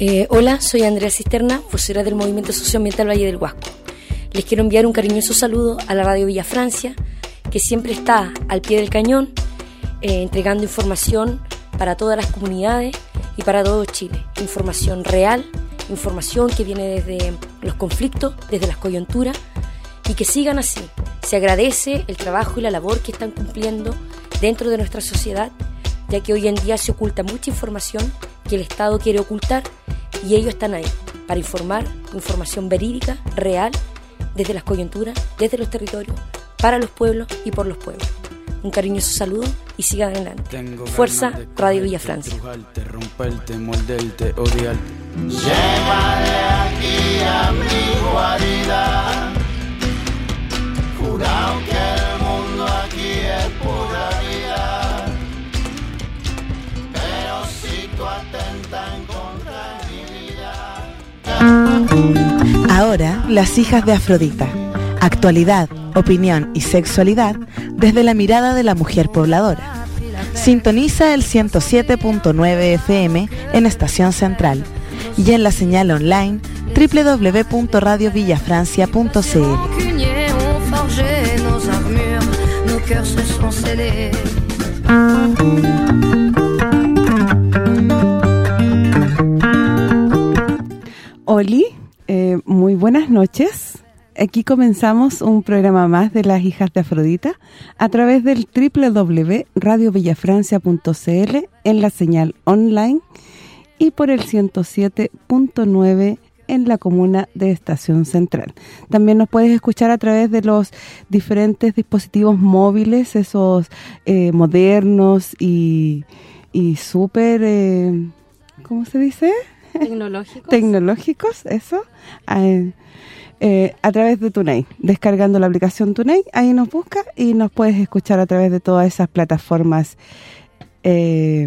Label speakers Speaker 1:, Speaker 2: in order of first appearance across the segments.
Speaker 1: Eh, hola, soy Andrea Cisterna, vocera del Movimiento Socioambiental Valle del Huasco. Les quiero enviar un cariñoso saludo a la Radio Villa Francia, que siempre está al pie del cañón, eh, entregando información para todas las comunidades y para todo Chile. Información real, información que viene desde los conflictos, desde las coyunturas, y que sigan así. Se agradece el trabajo y la labor que están cumpliendo dentro de nuestra sociedad, ya que hoy en día se oculta mucha información que el Estado quiere ocultar y ellos están ahí para informar, información verídica, real, desde las coyunturas, desde los territorios, para los pueblos y por los pueblos. Un cariñoso saludo y sigan adelante. Fuerza Radio Villa Francia.
Speaker 2: aquí a mi guarida, jurado que
Speaker 3: Ahora, las hijas de Afrodita. Actualidad, opinión y sexualidad desde la mirada de la mujer pobladora. Sintoniza el 107.9 FM en Estación Central y en la señal online
Speaker 4: Oli, eh, muy buenas noches. Aquí comenzamos un programa más de las hijas de Afrodita a través del www.radiovillafrancia.cl en la señal online y por el 107.9 en la comuna de Estación Central. También nos puedes escuchar a través de los diferentes dispositivos móviles, esos eh, modernos y, y súper, eh, ¿cómo se dice?
Speaker 5: Tecnológicos.
Speaker 4: Tecnológicos, eso. Eh, eh, a través de TuneIn, descargando la aplicación TuneIn, ahí nos busca y nos puedes escuchar a través de todas esas plataformas eh,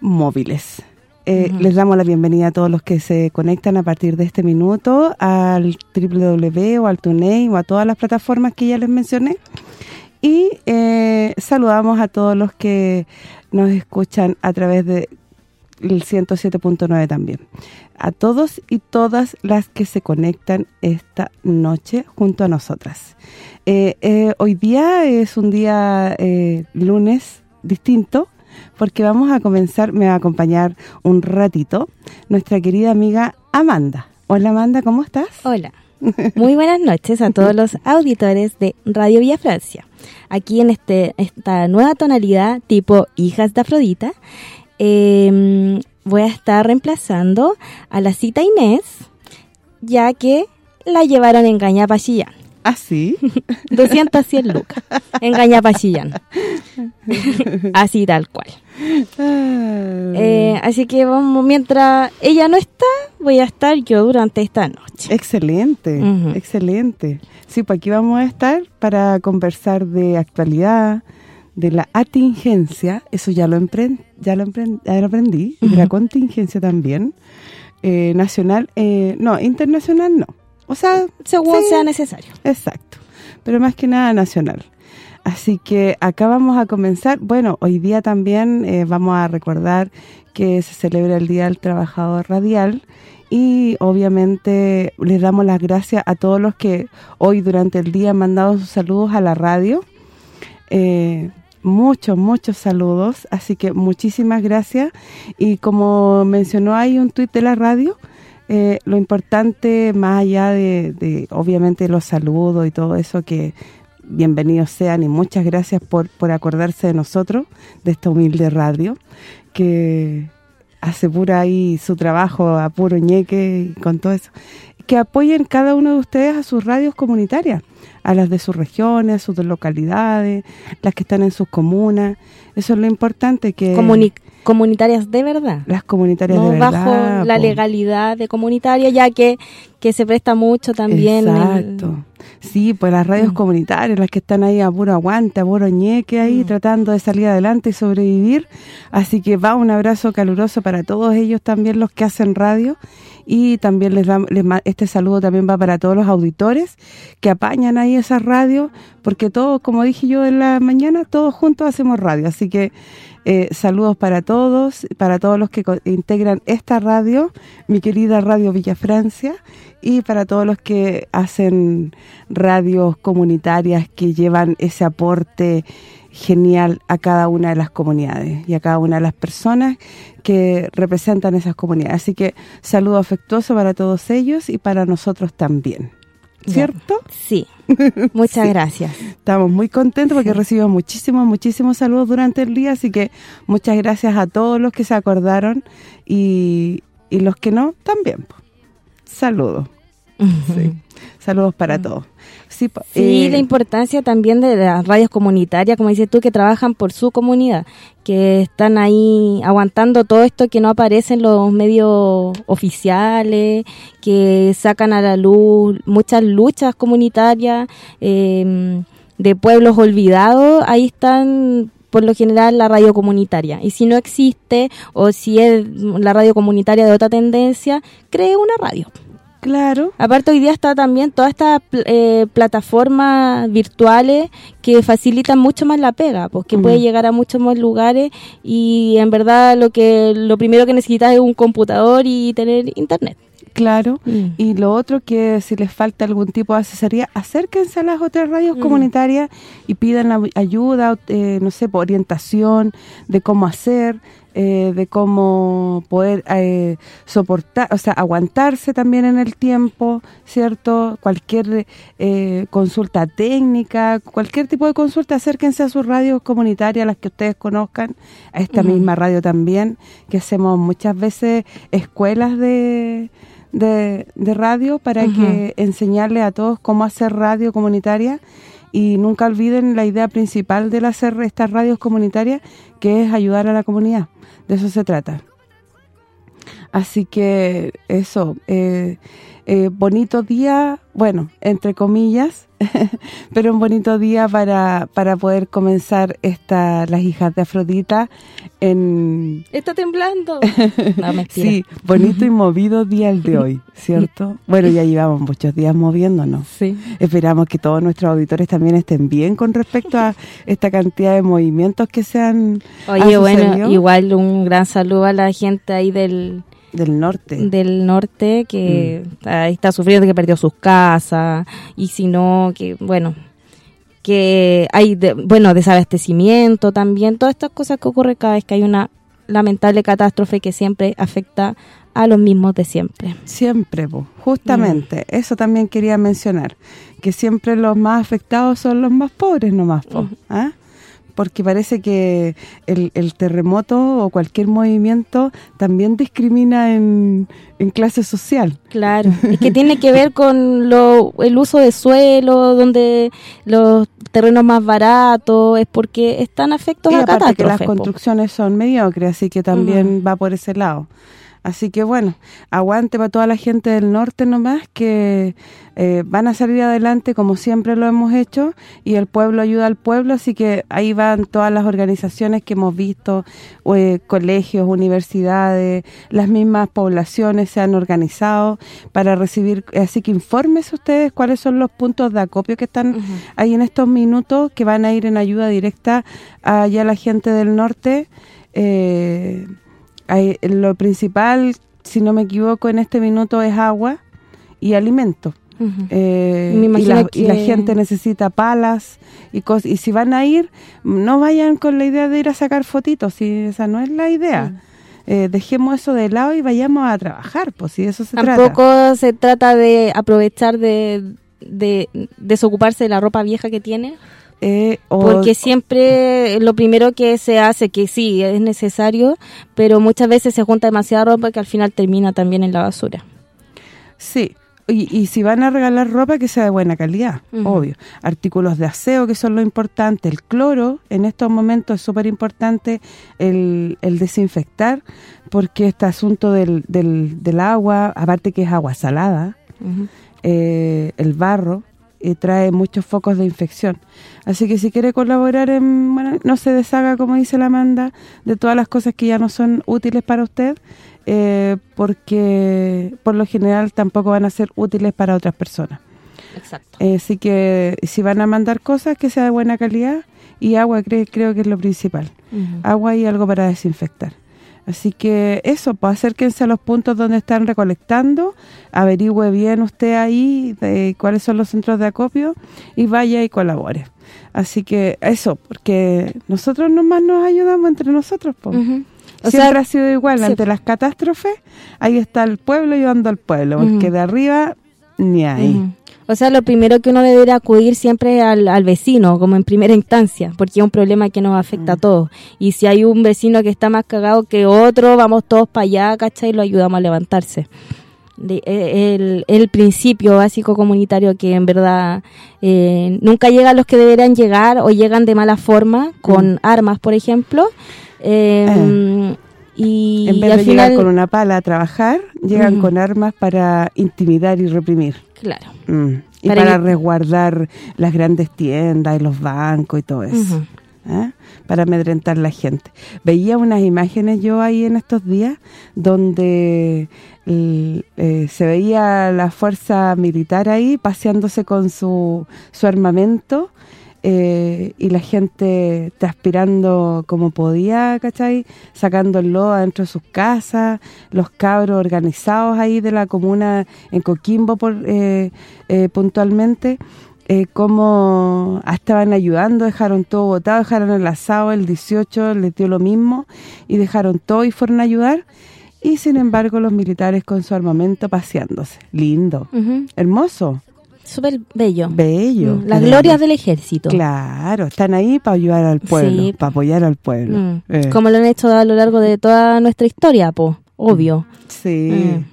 Speaker 4: móviles. Eh, les damos la bienvenida a todos los que se conectan a partir de este minuto al www o al TuneIn o a todas las plataformas que ya les mencioné. Y saludamos a todos los que nos escuchan a través de el 107.9 también. A todos y todas las que se conectan esta noche junto a nosotras. Eh, eh, hoy día es un día eh, lunes distinto porque vamos a comenzar, me va a acompañar un ratito nuestra querida amiga Amanda. Hola Amanda, ¿cómo estás?
Speaker 5: Hola. Muy buenas noches a todos los auditores de Radio Villa Francia. Aquí en este esta nueva tonalidad tipo Hijas de Afrodita eh, voy a estar reemplazando a la cita Inés, ya que la llevaron en Gañapa Chillán.
Speaker 4: ¿Ah, sí?
Speaker 5: 200 100 lucas en Gañapa Chillán. así tal cual.
Speaker 4: Ah.
Speaker 5: Eh, así que vamos, mientras ella no está, voy a estar yo durante esta noche.
Speaker 4: Excelente, excelente. Sí, pues aquí vamos a estar para conversar de actualidad, de la atingencia, eso ya lo empren- ya lo, empren- ya lo aprendí, y de la contingencia también, eh, nacional, eh, no, internacional no. O sea,
Speaker 5: Según
Speaker 4: sí,
Speaker 5: sea necesario.
Speaker 4: Exacto, pero más que nada nacional. Así que acá vamos a comenzar. Bueno, hoy día también eh, vamos a recordar que se celebra el Día del Trabajador Radial y obviamente les damos las gracias a todos los que hoy durante el día han mandado sus saludos a la radio. Eh, muchos, muchos saludos, así que muchísimas gracias. Y como mencionó ahí un tuit de la radio, eh, lo importante, más allá de, obviamente los saludos y todo eso, que bienvenidos sean y muchas gracias por, por acordarse de nosotros, de esta humilde radio, que hace pura ahí su trabajo a puro ñeque y con todo eso. Que apoyen cada uno de ustedes a sus radios comunitarias, a las de sus regiones, a sus localidades, las que están en sus comunas. Eso es lo importante, que
Speaker 5: Comuni- comunitarias de verdad.
Speaker 4: las comunitarias
Speaker 5: no
Speaker 4: de verdad.
Speaker 5: bajo la
Speaker 4: po.
Speaker 5: legalidad de comunitaria, ya que, que se presta mucho también. el-
Speaker 4: Exacto. Sí, pues las radios
Speaker 5: Mm.
Speaker 4: comunitarias, las que están ahí a puro aguante, a puro ñeque ahí,
Speaker 5: Mm.
Speaker 4: tratando de salir adelante y sobrevivir. Así que va un abrazo caluroso para todos ellos también, los que hacen radio. Y también les, dam- les este saludo también va para todos los auditores que apañan ahí ahí esas radios, porque todos, como dije yo en la mañana, todos juntos hacemos radio. Así que eh, saludos para todos, para todos los que integran esta radio, mi querida Radio Villa Francia, y para todos los que hacen radios comunitarias que llevan ese aporte genial a cada una de las comunidades y a cada una de las personas que representan esas comunidades. Así que saludo afectuoso para todos ellos y para nosotros también. ¿Cierto?
Speaker 5: Sí. Muchas gracias.
Speaker 4: Estamos muy contentos porque recibimos muchísimos, muchísimos saludos durante el día, así que muchas gracias a todos los que se acordaron y, y los que no, también. Saludos. Saludos para todos.
Speaker 5: Sí, eh, la importancia también de las radios comunitarias, como dices tú, que trabajan por su comunidad, que están ahí aguantando todo esto que no aparece en los medios oficiales, que sacan a la luz muchas luchas comunitarias em, de pueblos olvidados, ahí están por lo general la radio comunitaria. Y si no existe, o si es la radio comunitaria de otra tendencia, cree una radio.
Speaker 4: Claro.
Speaker 5: Aparte hoy día está también todas estas eh, plataformas virtuales que facilitan mucho más la pega, porque puede llegar a muchos más lugares y en verdad lo que lo primero que necesitas es un computador y tener internet.
Speaker 4: Claro, mm. y lo otro que si les falta algún tipo de asesoría, acérquense a las otras radios mm. comunitarias y pidan ayuda, eh, no sé, orientación de cómo hacer, eh, de cómo poder eh, soportar, o sea, aguantarse también en el tiempo, ¿cierto? Cualquier eh, consulta técnica, cualquier tipo de consulta, acérquense a sus radios comunitarias, las que ustedes conozcan, a esta misma radio también, que hacemos muchas veces escuelas de, de, radio para que enseñarle a todos cómo hacer radio comunitaria y nunca olviden la idea principal de hacer estas radios comunitarias, que es ayudar a la comunidad. De eso se trata. Así que eso, eh, eh, bonito día, bueno, entre comillas, pero un bonito día para, para poder comenzar esta las hijas de Afrodita en...
Speaker 5: Está temblando.
Speaker 4: sí, bonito y movido día el de hoy, ¿cierto? Bueno, ya llevamos muchos días moviéndonos.
Speaker 5: Sí.
Speaker 4: Esperamos que todos nuestros auditores también estén bien con respecto a esta cantidad de movimientos que se han
Speaker 5: Oye, bueno, igual un gran saludo a la gente ahí del
Speaker 4: del norte.
Speaker 5: Del norte, que mm. está sufriendo, que perdió sus casas, y si no, que, bueno, que hay, bueno, desabastecimiento también, todas estas cosas que ocurren cada vez que hay una lamentable catástrofe que siempre afecta a los mismos de siempre.
Speaker 4: Siempre, justamente, mm. eso también quería mencionar, que siempre los más afectados son los más pobres nomás, po, porque parece que el, terremoto o cualquier movimiento también discrimina en, clase social.
Speaker 5: Claro, es que tiene que ver con lo, el uso de suelo, donde los terrenos más baratos, es porque están afectos
Speaker 4: y
Speaker 5: a aparte
Speaker 4: que las construcciones son mediocres, así que también va por ese lado. Así que bueno, aguante para toda la gente del norte nomás que eh, van a salir adelante como siempre lo hemos hecho y el pueblo ayuda al pueblo, así que ahí van todas las organizaciones que hemos visto, eh, colegios, universidades, las mismas poblaciones se han organizado para recibir, así que infórmense ustedes cuáles son los puntos de acopio que están ahí en estos minutos que van a ir en ayuda directa allá a la gente del norte, eh, lo principal, si no me equivoco, en este minuto es agua y alimento. Eh, y, la, gente necesita palas y y si van a ir, no vayan con la idea de ir a sacar fotitos, si esa no es la idea. Eh, dejemos eso de lado y vayamos a trabajar, pues si eso se
Speaker 5: Tampoco se trata de aprovechar de, de desocuparse de la ropa vieja que tiene eh, Porque siempre lo primero que se hace, que sí, es necesario, pero muchas veces se junta demasiada ropa que al final termina también en la basura.
Speaker 4: Sí, y, si van a regalar ropa que sea de buena calidad, obvio. Artículos de aseo que son lo importante, el cloro en estos momentos es súper importante el, desinfectar porque este asunto del, del, agua, aparte que es agua salada, eh, el barro, y trae muchos focos de infección. Así que si quiere colaborar, en, bueno, no se deshaga, como dice la Amanda, de todas las cosas que ya no son útiles para usted, eh, porque por lo general tampoco van a ser útiles para otras personas.
Speaker 5: Exacto.
Speaker 4: Eh, así que si van a mandar cosas, que sea de buena calidad y agua creo, creo que es lo principal. Agua y algo para desinfectar. Así que eso, pues acérquense a los puntos donde están recolectando, averigüe bien usted ahí de cuáles son los centros de acopio y vaya y colabore. Así que eso, porque nosotros nomás nos ayudamos entre nosotros, pues.
Speaker 5: O
Speaker 4: Siempre
Speaker 5: sea,
Speaker 4: ha sido igual,
Speaker 5: sí.
Speaker 4: ante las catástrofes, ahí está el pueblo ayudando al pueblo, porque
Speaker 5: Ujú.
Speaker 4: de arriba ni ahí.
Speaker 5: Ujú. O sea, lo primero que uno debería acudir siempre es al, al vecino, como en primera instancia, porque es un problema que nos afecta a todos. Y si hay un vecino que está más cagado que otro, vamos todos para allá, ¿cachai? Y lo ayudamos a levantarse. De- eh, el, el principio básico comunitario que en verdad eh, nunca llegan los que deberían llegar o llegan de mala forma, con armas, por ejemplo. Eh, Y,
Speaker 4: En vez
Speaker 5: al
Speaker 4: de
Speaker 5: final,
Speaker 4: llegar con una pala a trabajar, llegan con armas para intimidar y reprimir.
Speaker 5: claro.
Speaker 4: Mm. Y
Speaker 5: Para
Speaker 4: para, resguardar las grandes tiendas y los bancos y todo eso. ¿eh? Para amedrentar la gente. Veía unas imágenes yo ahí en estos días donde eh, se veía la fuerza militar ahí paseándose con su, su armamento eh, y la gente transpirando como podía, ¿cachai? Sacándolo adentro de sus casas, los cabros organizados ahí de la comuna en Coquimbo por eh, eh, puntualmente, eh, cómo estaban ayudando, dejaron todo botado, dejaron el asado el 18, les dio lo mismo y dejaron todo y fueron a ayudar y sin embargo los militares con su armamento paseándose. Lindo, hermoso,
Speaker 5: Súper bello.
Speaker 4: bello.
Speaker 5: Mm, Las glorias del ejército.
Speaker 4: Claro, están ahí para ayudar al pueblo,
Speaker 5: Sí.
Speaker 4: para apoyar al pueblo.
Speaker 5: Mm.
Speaker 4: Eh,
Speaker 5: Como lo han hecho a lo largo de toda nuestra historia, po, obvio.
Speaker 4: Sí,
Speaker 5: Mm.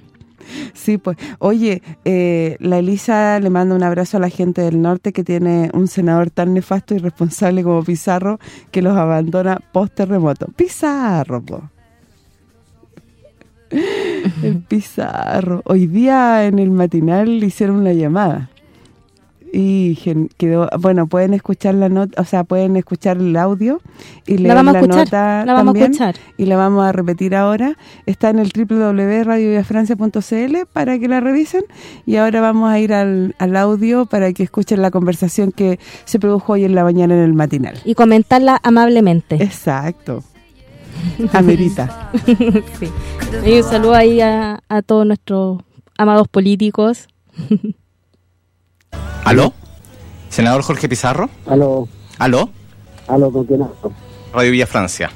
Speaker 4: sí, pues. Oye, eh, la Elisa le manda un abrazo a la gente del norte que tiene un senador tan nefasto y responsable como Pizarro que los abandona post-terremoto. Pizarro, po. El Pizarro. Hoy día en el matinal le hicieron una llamada. Y quedó, bueno, pueden escuchar la nota, o sea, pueden escuchar el audio y leer
Speaker 5: La vamos a
Speaker 4: la
Speaker 5: escuchar,
Speaker 4: nota
Speaker 5: la vamos a
Speaker 4: también
Speaker 5: escuchar.
Speaker 4: y la vamos a repetir ahora. Está en el www.radioviafrancia.cl para que la revisen y ahora vamos a ir al, al audio para que escuchen la conversación que se produjo hoy en la mañana en el matinal.
Speaker 5: Y comentarla amablemente.
Speaker 4: Exacto. Amerita.
Speaker 5: Sí. Y un saludo ahí a, a todos nuestros amados políticos.
Speaker 6: ¿Aló? Senador Jorge Pizarro.
Speaker 7: Aló,
Speaker 6: ¿Aló?
Speaker 7: aló, ¿con quién hablo?
Speaker 6: Radio Villa Francia.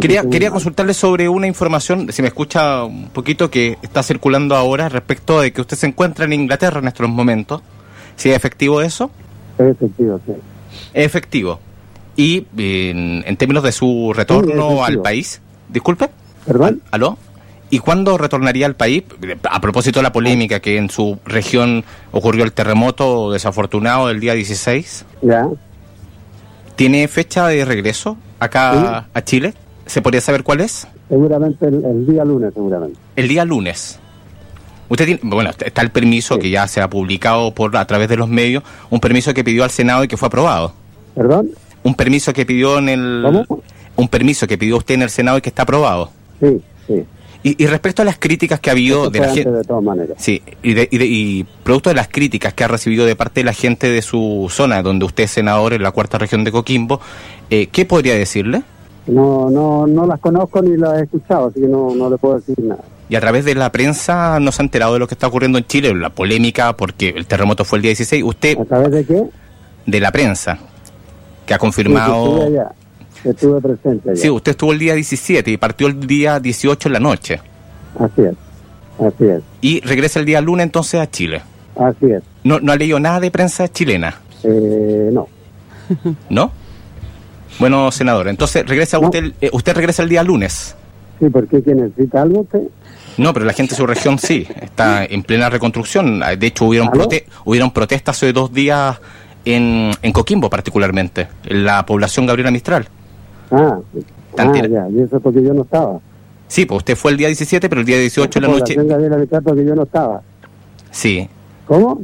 Speaker 6: Quería, quería consultarle sobre una información, si me escucha un poquito, que está circulando ahora respecto de que usted se encuentra en Inglaterra en estos momentos. ¿Si es efectivo eso?
Speaker 7: Es efectivo, sí.
Speaker 6: Es efectivo. Y en, en términos de su retorno al país, disculpe,
Speaker 7: ¿Perdón?
Speaker 6: ¿aló? ¿Y cuándo retornaría al país? A propósito de la polémica que en su región ocurrió el terremoto desafortunado del día 16,
Speaker 7: Ya.
Speaker 6: ¿tiene fecha de regreso acá a Chile? ¿Se podría saber cuál es?
Speaker 7: Seguramente el, el día lunes, seguramente.
Speaker 6: El día lunes. Usted tiene, bueno, está el permiso
Speaker 7: Sí.
Speaker 6: que ya se ha publicado por a través de los medios, un permiso que pidió al Senado y que fue aprobado.
Speaker 7: ¿Perdón?
Speaker 6: Un permiso que pidió en el
Speaker 7: ¿Cómo?
Speaker 6: un permiso que pidió usted en el Senado y que está aprobado.
Speaker 7: Sí, sí.
Speaker 6: Y, y respecto a las críticas que ha habido de la gente,
Speaker 7: de todas maneras.
Speaker 6: sí, y, de- y de- y producto de las críticas que ha recibido de parte de la gente de su zona, donde usted es senador en la cuarta región de Coquimbo, eh, ¿qué podría decirle?
Speaker 7: No, no, no las conozco ni las he escuchado, así que no, no le puedo decir nada.
Speaker 6: Y a través de la prensa no se ha enterado de lo que está ocurriendo en Chile, la polémica, porque el terremoto fue el día 16. Usted,
Speaker 7: ¿A través de qué?
Speaker 6: de la prensa, que ha confirmado...
Speaker 7: Estuve presente.
Speaker 6: Sí, usted estuvo el día 17 y partió el día 18 en la noche.
Speaker 7: Así es. Así es.
Speaker 6: Y regresa el día lunes entonces a Chile.
Speaker 7: Así es.
Speaker 6: No, no ha leído nada de prensa chilena,
Speaker 7: Eh, no.
Speaker 6: ¿no? Bueno, senador, entonces regresa
Speaker 7: No.
Speaker 6: usted, eh, usted regresa el día lunes.
Speaker 7: Sí, ¿por qué? ¿Que necesita algo usted?
Speaker 6: No, pero la gente de su región sí, está en plena reconstrucción. De hecho, hubieron, prote hubieron protestas hace dos días en, en Coquimbo particularmente, en la población Gabriela Mistral.
Speaker 7: Ah, ah ya. Y eso porque yo no estaba.
Speaker 6: Sí, pues usted fue el día 17, pero el día 18 en la noche...
Speaker 7: Gabriela Mistral porque yo no estaba.
Speaker 6: Sí.
Speaker 7: ¿Cómo?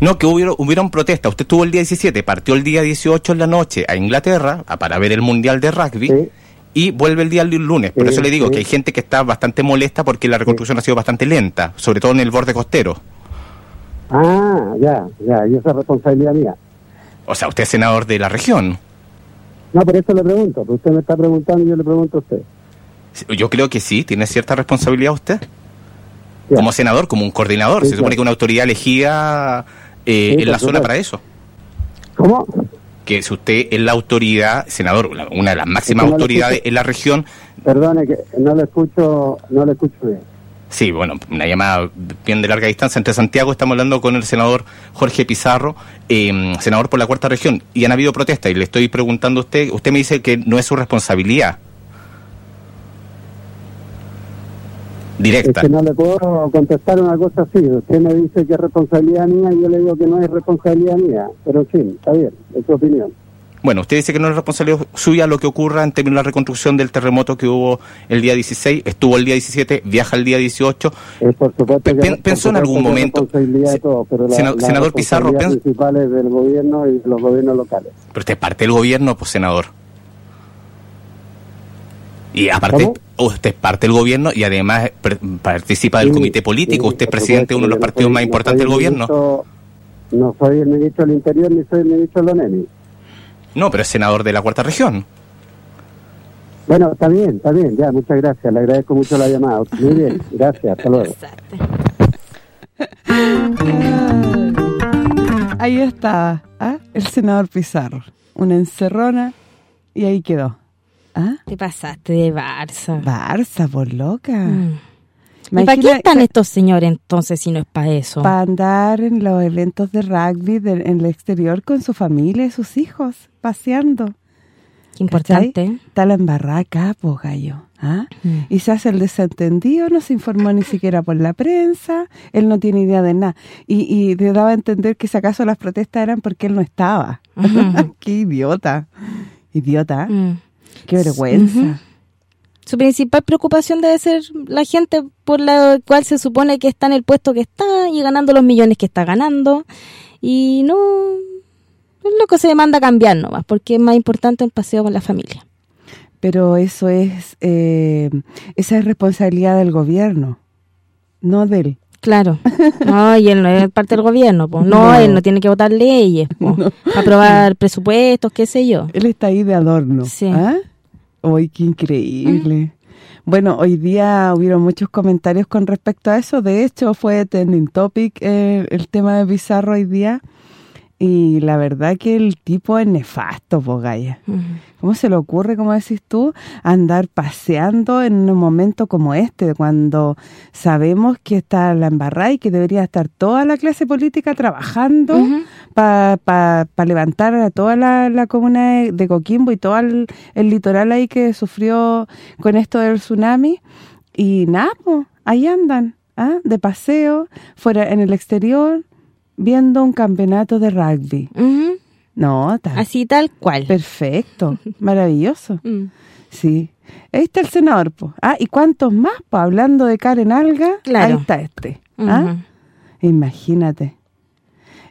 Speaker 6: No, que hubieron, hubieron protestas. Usted estuvo el día 17, partió el día 18 en la noche a Inglaterra a- para ver el Mundial de Rugby
Speaker 7: Sí.
Speaker 6: y vuelve el día lu- lunes. Por
Speaker 7: Sí,
Speaker 6: eso le digo
Speaker 7: sí.
Speaker 6: que hay gente que está bastante molesta porque la reconstrucción ha sido bastante lenta, sobre todo en el borde costero.
Speaker 7: Ah, ya, ya, y esa es responsabilidad mía.
Speaker 6: O sea, usted es senador de la región.
Speaker 7: No, por eso le pregunto, porque usted me está preguntando y yo le pregunto a usted.
Speaker 6: Yo creo que sí, tiene cierta responsabilidad usted. Como senador, como un coordinador.
Speaker 7: Sí,
Speaker 6: Se supone
Speaker 7: claro.
Speaker 6: que una autoridad elegida eh,
Speaker 7: Sí,
Speaker 6: en la zona para eso.
Speaker 7: ¿Cómo?
Speaker 6: Que si usted es la autoridad, senador, una de las máximas
Speaker 7: Es que no le
Speaker 6: autoridades en la región,
Speaker 7: Perdone que no le escucho, no le escucho bien.
Speaker 6: Sí, bueno, una llamada bien de larga distancia entre Santiago. Estamos hablando con el senador Jorge Pizarro, eh, senador por la cuarta región. Y han habido protestas y le estoy preguntando a usted, usted me dice que no es su responsabilidad.
Speaker 7: Es
Speaker 6: Directa.
Speaker 7: que no le puedo contestar una cosa así. Usted me dice que es responsabilidad mía y yo le digo que no es responsabilidad mía. Pero fin, está bien, es su opinión.
Speaker 6: Bueno, usted dice que no es responsabilidad suya lo que ocurra en términos de la reconstrucción del terremoto que hubo el día 16, estuvo el día 17, viaja el día 18.
Speaker 7: Es por supuesto
Speaker 6: pensó en algún momento- Se-
Speaker 7: pero la, la
Speaker 6: senador Pizarro,
Speaker 7: responsabilidad
Speaker 6: pens-
Speaker 7: principal es del gobierno y los gobiernos locales.
Speaker 6: Pero usted es parte del gobierno, pues senador. Y aparte,
Speaker 7: ¿Cómo?
Speaker 6: usted es parte del gobierno y además per- participa del
Speaker 7: Sí,
Speaker 6: comité político.
Speaker 7: sí,
Speaker 6: usted es presidente de uno de los partidos
Speaker 7: no
Speaker 6: más
Speaker 7: soy-
Speaker 6: importantes del
Speaker 7: el
Speaker 6: gobierno.
Speaker 7: ministro- no soy el ministro del Interior ni soy el ministro de la.
Speaker 6: No, pero es senador de la cuarta región.
Speaker 7: Bueno, está bien, está bien, ya, muchas gracias, le agradezco mucho la llamada. Muy bien, gracias, hasta luego.
Speaker 4: Ahí está, ¿ah? el senador Pizarro. Una encerrona y ahí quedó. ¿Ah?
Speaker 5: Te pasaste de Barça.
Speaker 4: Barça, por loca.
Speaker 5: Mm. ¿Y para qué están estos señores entonces si no es para eso?
Speaker 4: Para andar en los eventos de rugby de- en el exterior con su familia y sus hijos, paseando.
Speaker 5: Qué importante.
Speaker 4: Está la embarrada acá, po, gallo. ¿ah?
Speaker 5: Mm.
Speaker 4: Y se hace el desentendido, no se informó ni siquiera por la prensa, él no tiene idea de nada. Y, y le daba a entender que si acaso las protestas eran porque él no estaba.
Speaker 5: Ujú.
Speaker 4: ¡Qué idiota! Idiota.
Speaker 5: Mm.
Speaker 4: ¡Qué vergüenza!
Speaker 5: Ujú. Su principal preocupación debe ser la gente por la cual se supone que está en el puesto que está y ganando los millones que está ganando. Y no... Es lo que se demanda cambiar nomás, porque es más importante el paseo con la familia.
Speaker 4: Pero eso es, eh, esa es responsabilidad del gobierno, no de él.
Speaker 5: Claro. No, y él no es parte del gobierno, pues. No,
Speaker 4: No.
Speaker 5: él no tiene que votar leyes, aprobar presupuestos, qué sé yo.
Speaker 4: Él está ahí de adorno.
Speaker 5: Sí.
Speaker 4: ¿Ah? ¡Uy, qué increíble! Bueno, hoy día hubieron muchos comentarios con respecto a eso. De hecho, fue trending topic eh, el tema de Pizarro hoy día. Y la verdad que el tipo es nefasto, Pogaya. ¿Cómo se le ocurre, como decís tú, andar paseando en un momento como este, cuando sabemos que está la embarrada y que debería estar toda la clase política trabajando para levantar a toda la, la comuna de, Coquimbo y todo el, el litoral ahí que sufrió con esto del tsunami? Y nada, ahí andan, ¿ah? de paseo, fuera en el exterior, viendo un campeonato de rugby. No, está
Speaker 5: Así tal cual.
Speaker 4: perfecto, maravilloso.
Speaker 5: Mm.
Speaker 4: Sí. Ahí está el senador, po. Ah, ¿y cuántos más? po? hablando de Karen Alga,
Speaker 5: Claro.
Speaker 4: ahí está este. ¿ah? Imagínate.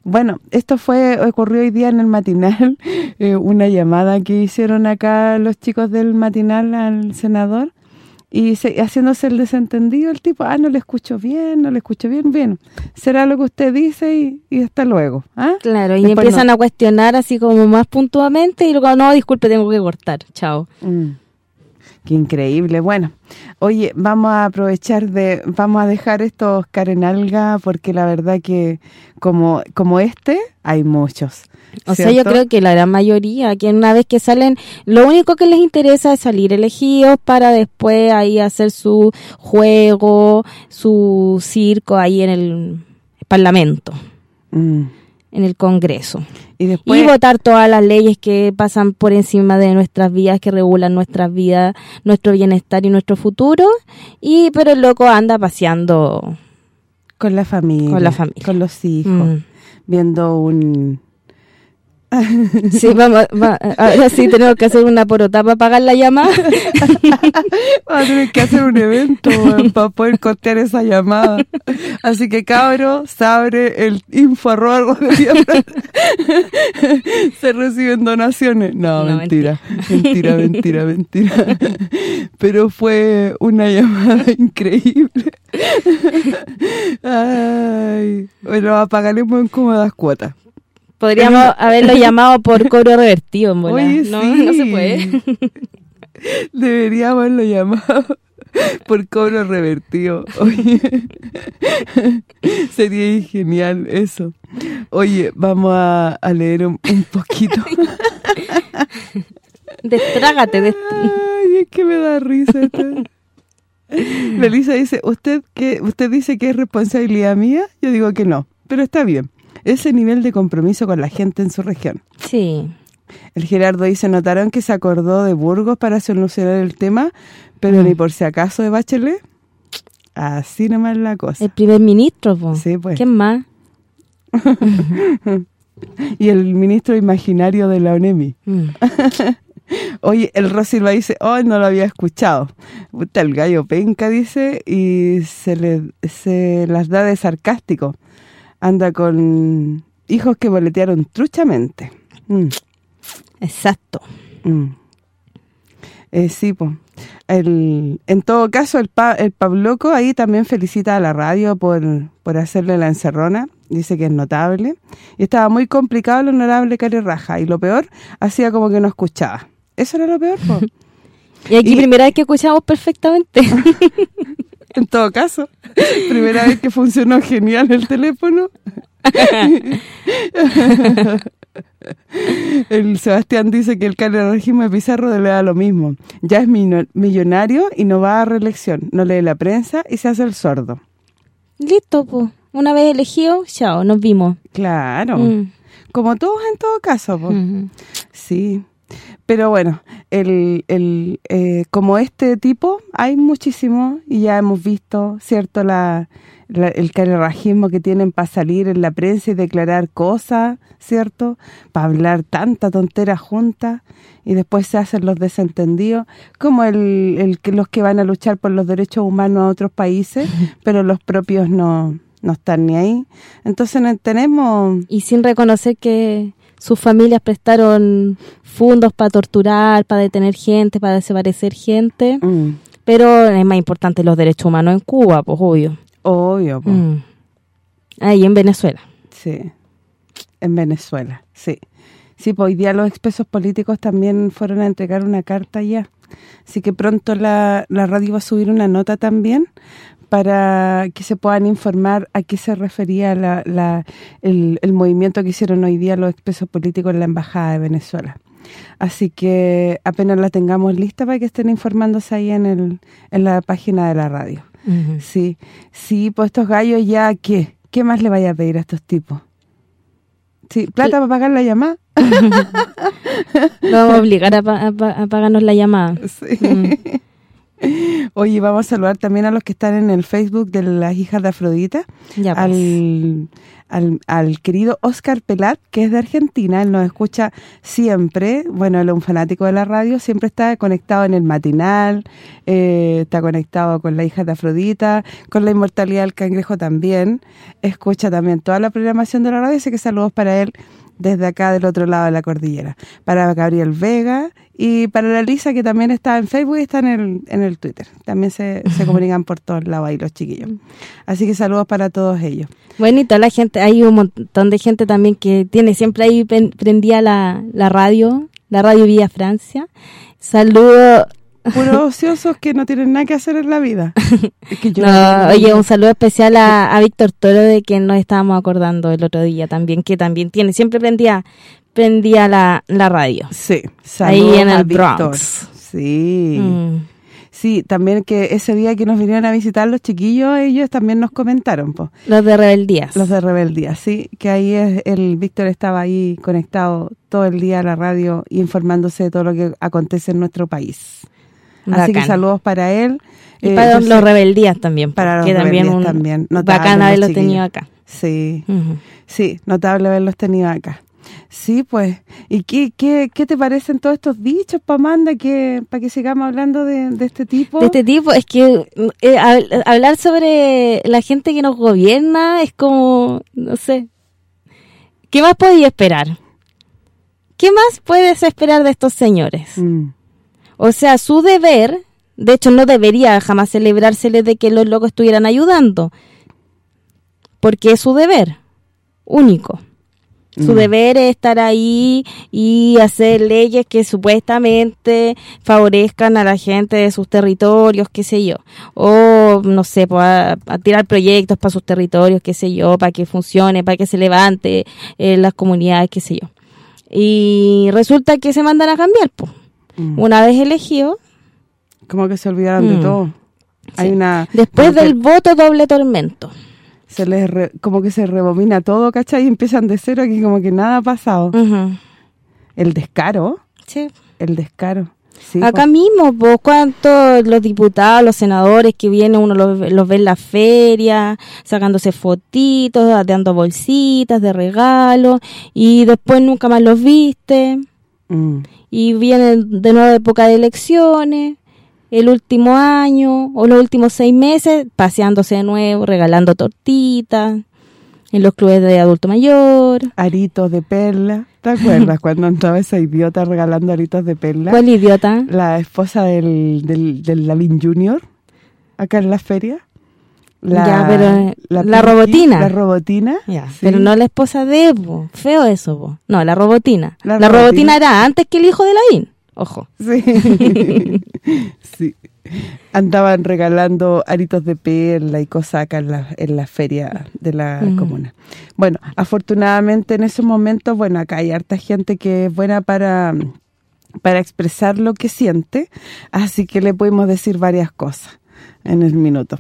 Speaker 4: Bueno, esto fue ocurrió hoy día en el matinal, eh, una llamada que hicieron acá los chicos del matinal al senador y se- haciéndose el desentendido el tipo, ah, no le escucho bien, no le escucho bien, bien, será lo que usted dice y, y hasta luego. ¿ah?
Speaker 5: Claro, y empiezan
Speaker 4: no-
Speaker 5: a cuestionar así como más puntualmente y luego, no, disculpe, tengo que cortar. Chao.
Speaker 4: Mm. Qué increíble. Bueno, oye, vamos a aprovechar de, vamos a dejar estos Carenalga porque la verdad que como como este hay muchos.
Speaker 5: O sea, yo creo que la gran mayoría, que una vez que salen, lo único que les interesa es salir elegidos para después ahí hacer su juego, su circo ahí en el Parlamento,
Speaker 4: Mm.
Speaker 5: en el Congreso.
Speaker 4: Y después
Speaker 5: y votar todas las leyes que pasan por encima de nuestras vidas, que regulan nuestras vidas, nuestro bienestar y nuestro futuro. Y pero el loco anda paseando.
Speaker 4: con la familia,
Speaker 5: Con la familia.
Speaker 4: con los hijos,
Speaker 5: Mm.
Speaker 4: viendo un
Speaker 5: Sí, vamos, va- ahora sí tenemos que hacer una porota para pagar la llamada.
Speaker 4: Va a tener que hacer un evento para poder costear esa llamada. Así que cabro, se abre el info arroba. Se reciben donaciones. No,
Speaker 5: No,
Speaker 4: mentira. Mentira, mentira, mentira. Pero fue una llamada increíble. Ay, bueno, pagaremos en cómodas cuotas.
Speaker 5: Podríamos haberlo llamado por cobro revertido, en bola.
Speaker 4: Oye,
Speaker 5: no,
Speaker 4: sí.
Speaker 5: no se puede.
Speaker 4: Deberíamos haberlo llamado por cobro revertido. Oye, sería genial eso. Oye, vamos a, a leer un, un poquito.
Speaker 5: Destrágate, dest-
Speaker 4: Ay, es que me da risa esto. Melissa dice, ¿usted que usted dice que es responsabilidad mía? Yo digo que no, pero está bien. Ese nivel de compromiso con la gente en su región.
Speaker 5: Sí.
Speaker 4: El Gerardo dice, ¿notaron que se acordó de Burgos para solucionar el tema, pero
Speaker 5: Mm.
Speaker 4: ni por si acaso de Bachelet? Así nomás la cosa.
Speaker 5: El primer ministro, po.
Speaker 4: Sí, pues.
Speaker 5: ¿Quién más?
Speaker 4: Y el ministro imaginario de la ONEMI.
Speaker 5: Mm.
Speaker 4: Oye, el Rosilva dice, oh, no lo había escuchado. Puta, el gallo penca, dice, y se le se las da de sarcástico. Anda con hijos que boletearon truchamente. Mm.
Speaker 5: Exacto.
Speaker 4: Mm. Eh, sí, pues. El, en todo caso, el, pa, el Pabloco ahí también felicita a la radio por, por hacerle la encerrona. Dice que es notable. Y estaba muy complicado el honorable Cari Raja. Y lo peor, hacía como que no escuchaba. Eso era lo peor, po.
Speaker 5: Y aquí
Speaker 4: Y-
Speaker 5: primera vez que escuchamos perfectamente.
Speaker 4: en todo caso. Primera vez que funcionó genial el teléfono. El Sebastián dice que el regime de Pizarro le da lo mismo. Ya es millonario y no va a reelección. No lee la prensa y se hace el sordo.
Speaker 5: Listo, pues. Una vez elegido, chao, nos vimos.
Speaker 4: Claro.
Speaker 5: Mm.
Speaker 4: Como todos en todo caso. po.
Speaker 5: Ujú.
Speaker 4: Sí. Pero bueno, el, el, eh, como este tipo hay muchísimo y ya hemos visto, ¿cierto? La, la- el carerrajismo que tienen para salir en la prensa y declarar cosas, ¿cierto? Para hablar tanta tontera junta y después se hacen los desentendidos, como el, el que los que van a luchar por los derechos humanos a otros países, pero los propios no, no están ni ahí. Entonces no tenemos...
Speaker 5: Y sin reconocer que sus familias prestaron fondos para torturar, para detener gente, para desaparecer gente.
Speaker 4: mm,
Speaker 5: Pero es más importante los derechos humanos en Cuba, pues obvio.
Speaker 4: obvio.
Speaker 5: Mm. Ahí en Venezuela.
Speaker 4: Sí, en Venezuela, sí. Sí, pues hoy día los expresos políticos también fueron a entregar una carta ya. Así que pronto la, la radio va a subir una nota también para que se puedan informar a qué se refería la, la, el, el movimiento que hicieron hoy día los expresos políticos en la Embajada de Venezuela. Así que apenas la tengamos lista para que estén informándose ahí en, el, en la página de la radio. Sí, sí, pues estos gallos ya, ¿qué? ¿Qué más le vaya a pedir a estos tipos? Sí, plata para pagar la llamada.
Speaker 5: Lo vamos a obligar a, pa- a pa- a pagarnos la llamada.
Speaker 4: Sí.
Speaker 5: Mm.
Speaker 4: Oye, vamos a saludar también a los que están en el Facebook de las hijas de Afrodita.
Speaker 5: Ya, pues.
Speaker 4: al, al, al querido Oscar Pelat, que es de Argentina, él nos escucha siempre, bueno, él es un fanático de la radio, siempre está conectado en el matinal, eh, está conectado con la hija de Afrodita, con la inmortalidad del cangrejo también, escucha también toda la programación de la radio, así que saludos para él desde acá del otro lado de la cordillera. Para Gabriel Vega y para la Lisa, que también está en Facebook y está en el, en el Twitter. También se, se comunican por todos lados ahí los chiquillos. Así que saludos para todos ellos.
Speaker 5: Bueno, y toda la gente, hay un montón de gente también que tiene siempre ahí prendida la, la radio, la radio Vía Francia. Saludo,
Speaker 4: Puros ociosos que no tienen nada que hacer en la vida. Es que yo-
Speaker 5: no, oye, un saludo especial a, a Víctor Toro de quien nos estábamos acordando el otro día también, que también tiene, siempre prendía prendía la, la radio.
Speaker 4: Sí,
Speaker 5: Ahí en el
Speaker 4: Víctor. Sí.
Speaker 5: Mm.
Speaker 4: Sí, también que ese día que nos vinieron a visitar los chiquillos, ellos también nos comentaron, pues.
Speaker 5: Los de Rebeldías.
Speaker 4: Los de Rebeldía, sí, que ahí es, el Víctor estaba ahí conectado todo el día a la radio informándose de todo lo que acontece en nuestro país. Así que saludos para él.
Speaker 5: Y
Speaker 4: Eh,
Speaker 5: para los Rebeldías también.
Speaker 4: Para los
Speaker 5: que también
Speaker 4: Rebeldías
Speaker 5: un
Speaker 4: también, notable
Speaker 5: Bacán
Speaker 4: los
Speaker 5: haberlo
Speaker 4: chiquillos.
Speaker 5: tenido acá.
Speaker 4: Sí,
Speaker 5: Ujú.
Speaker 4: sí, notable haberlos tenido acá. Sí, pues. ¿Y qué, qué, qué te parecen todos estos dichos, Pamanda, que para que sigamos hablando de, de, este tipo?
Speaker 5: De este tipo, es que eh, hablar sobre la gente que nos gobierna es como, no sé, ¿qué más podía esperar? ¿Qué más puedes esperar de estos señores? Mm. O sea, su deber, de hecho no debería jamás celebrársele de que los locos estuvieran ayudando, porque es su deber, único. Su mm. deber es estar ahí y hacer leyes que supuestamente favorezcan a la gente de sus territorios, qué sé yo. O, no sé, pues, a, tirar proyectos para sus territorios, qué sé yo, para que funcione, para que se levante eh, las comunidades, qué sé yo. Y resulta que se mandan a cambiar, pues. Una vez elegido...
Speaker 4: Como que se olvidaron de mm. todo. Hay una
Speaker 5: Después del voto doble tormento
Speaker 4: se les como que se rebobina todo, ¿cachai? Y empiezan de cero aquí como que nada ha pasado. El descaro.
Speaker 5: Sí.
Speaker 4: El descaro.
Speaker 5: Acá mismo, vos, cuántos los diputados, los senadores que vienen, uno los, ve en la feria, sacándose fotitos, dando bolsitas de regalo, y después nunca más los viste. Mm. Y vienen de nuevo época de elecciones el último año o los últimos seis meses paseándose de nuevo, regalando tortitas en los clubes de adulto mayor.
Speaker 4: Aritos de perla. ¿Te acuerdas cuando andaba esa idiota regalando aritos de perla?
Speaker 5: ¿Cuál idiota?
Speaker 4: La esposa del, del, del Lavín Junior, acá en la feria.
Speaker 5: La, ya, pero la, robotina.
Speaker 4: La robotina.
Speaker 5: Pero no la esposa de Evo. Feo eso, vos. No, la robotina. La, robotina. era antes que el hijo de Lavín. Ojo.
Speaker 4: Sí. sí. Andaban regalando aritos de perla y cosas acá en la, en la feria de la comuna. Bueno, afortunadamente en esos momentos, bueno, acá hay harta gente que es buena para para expresar lo que siente, así que le podemos decir varias cosas en el minuto.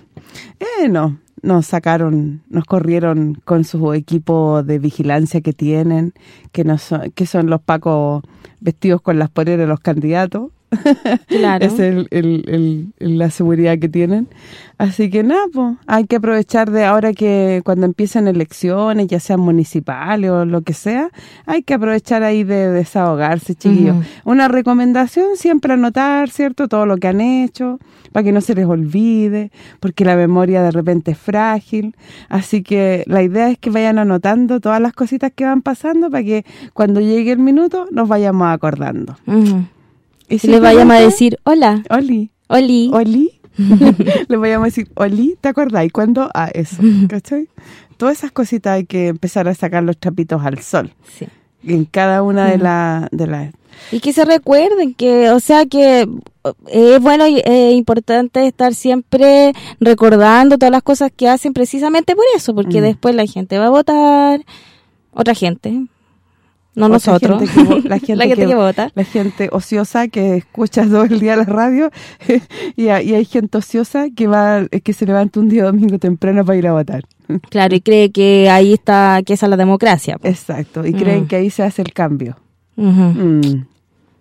Speaker 4: Eh, no, nos sacaron, nos corrieron con su equipo de vigilancia que tienen, que no son, que son los pacos vestidos con las poleras de los candidatos. Claro. es el, la seguridad que tienen. Así que nada, pues, hay que aprovechar de ahora que cuando empiecen elecciones, ya sean municipales o lo que sea, hay que aprovechar ahí de, desahogarse, chiquillos. Una recomendación, siempre anotar, ¿cierto? Todo lo que han hecho, para que no se les olvide, porque la memoria de repente es frágil. Así que la idea es que vayan anotando todas las cositas que van pasando para que cuando llegue el minuto nos vayamos acordando.
Speaker 5: Y les vayamos a decir, hola.
Speaker 4: Oli.
Speaker 5: Oli.
Speaker 4: Oli. les vayamos a decir, Oli, ¿te acordáis? ¿Cuándo? Ah, eso, ¿cachai? Todas esas cositas hay que empezar a sacar los trapitos al sol. Sí. En cada una de las... De la...
Speaker 5: Y que se recuerden que, o sea, que eh, es bueno y es importante estar siempre recordando todas las cosas que hacen precisamente por eso, porque mm. después la gente va a votar, otra gente, no nosotros,
Speaker 4: la, gente que, vota. La gente ociosa que escucha todo el día la radio y, hay gente ociosa que va que se levanta un día domingo temprano para ir a votar.
Speaker 5: Claro, y cree que ahí está, que esa es la democracia.
Speaker 4: Exacto, y creen mm. que ahí se hace el cambio.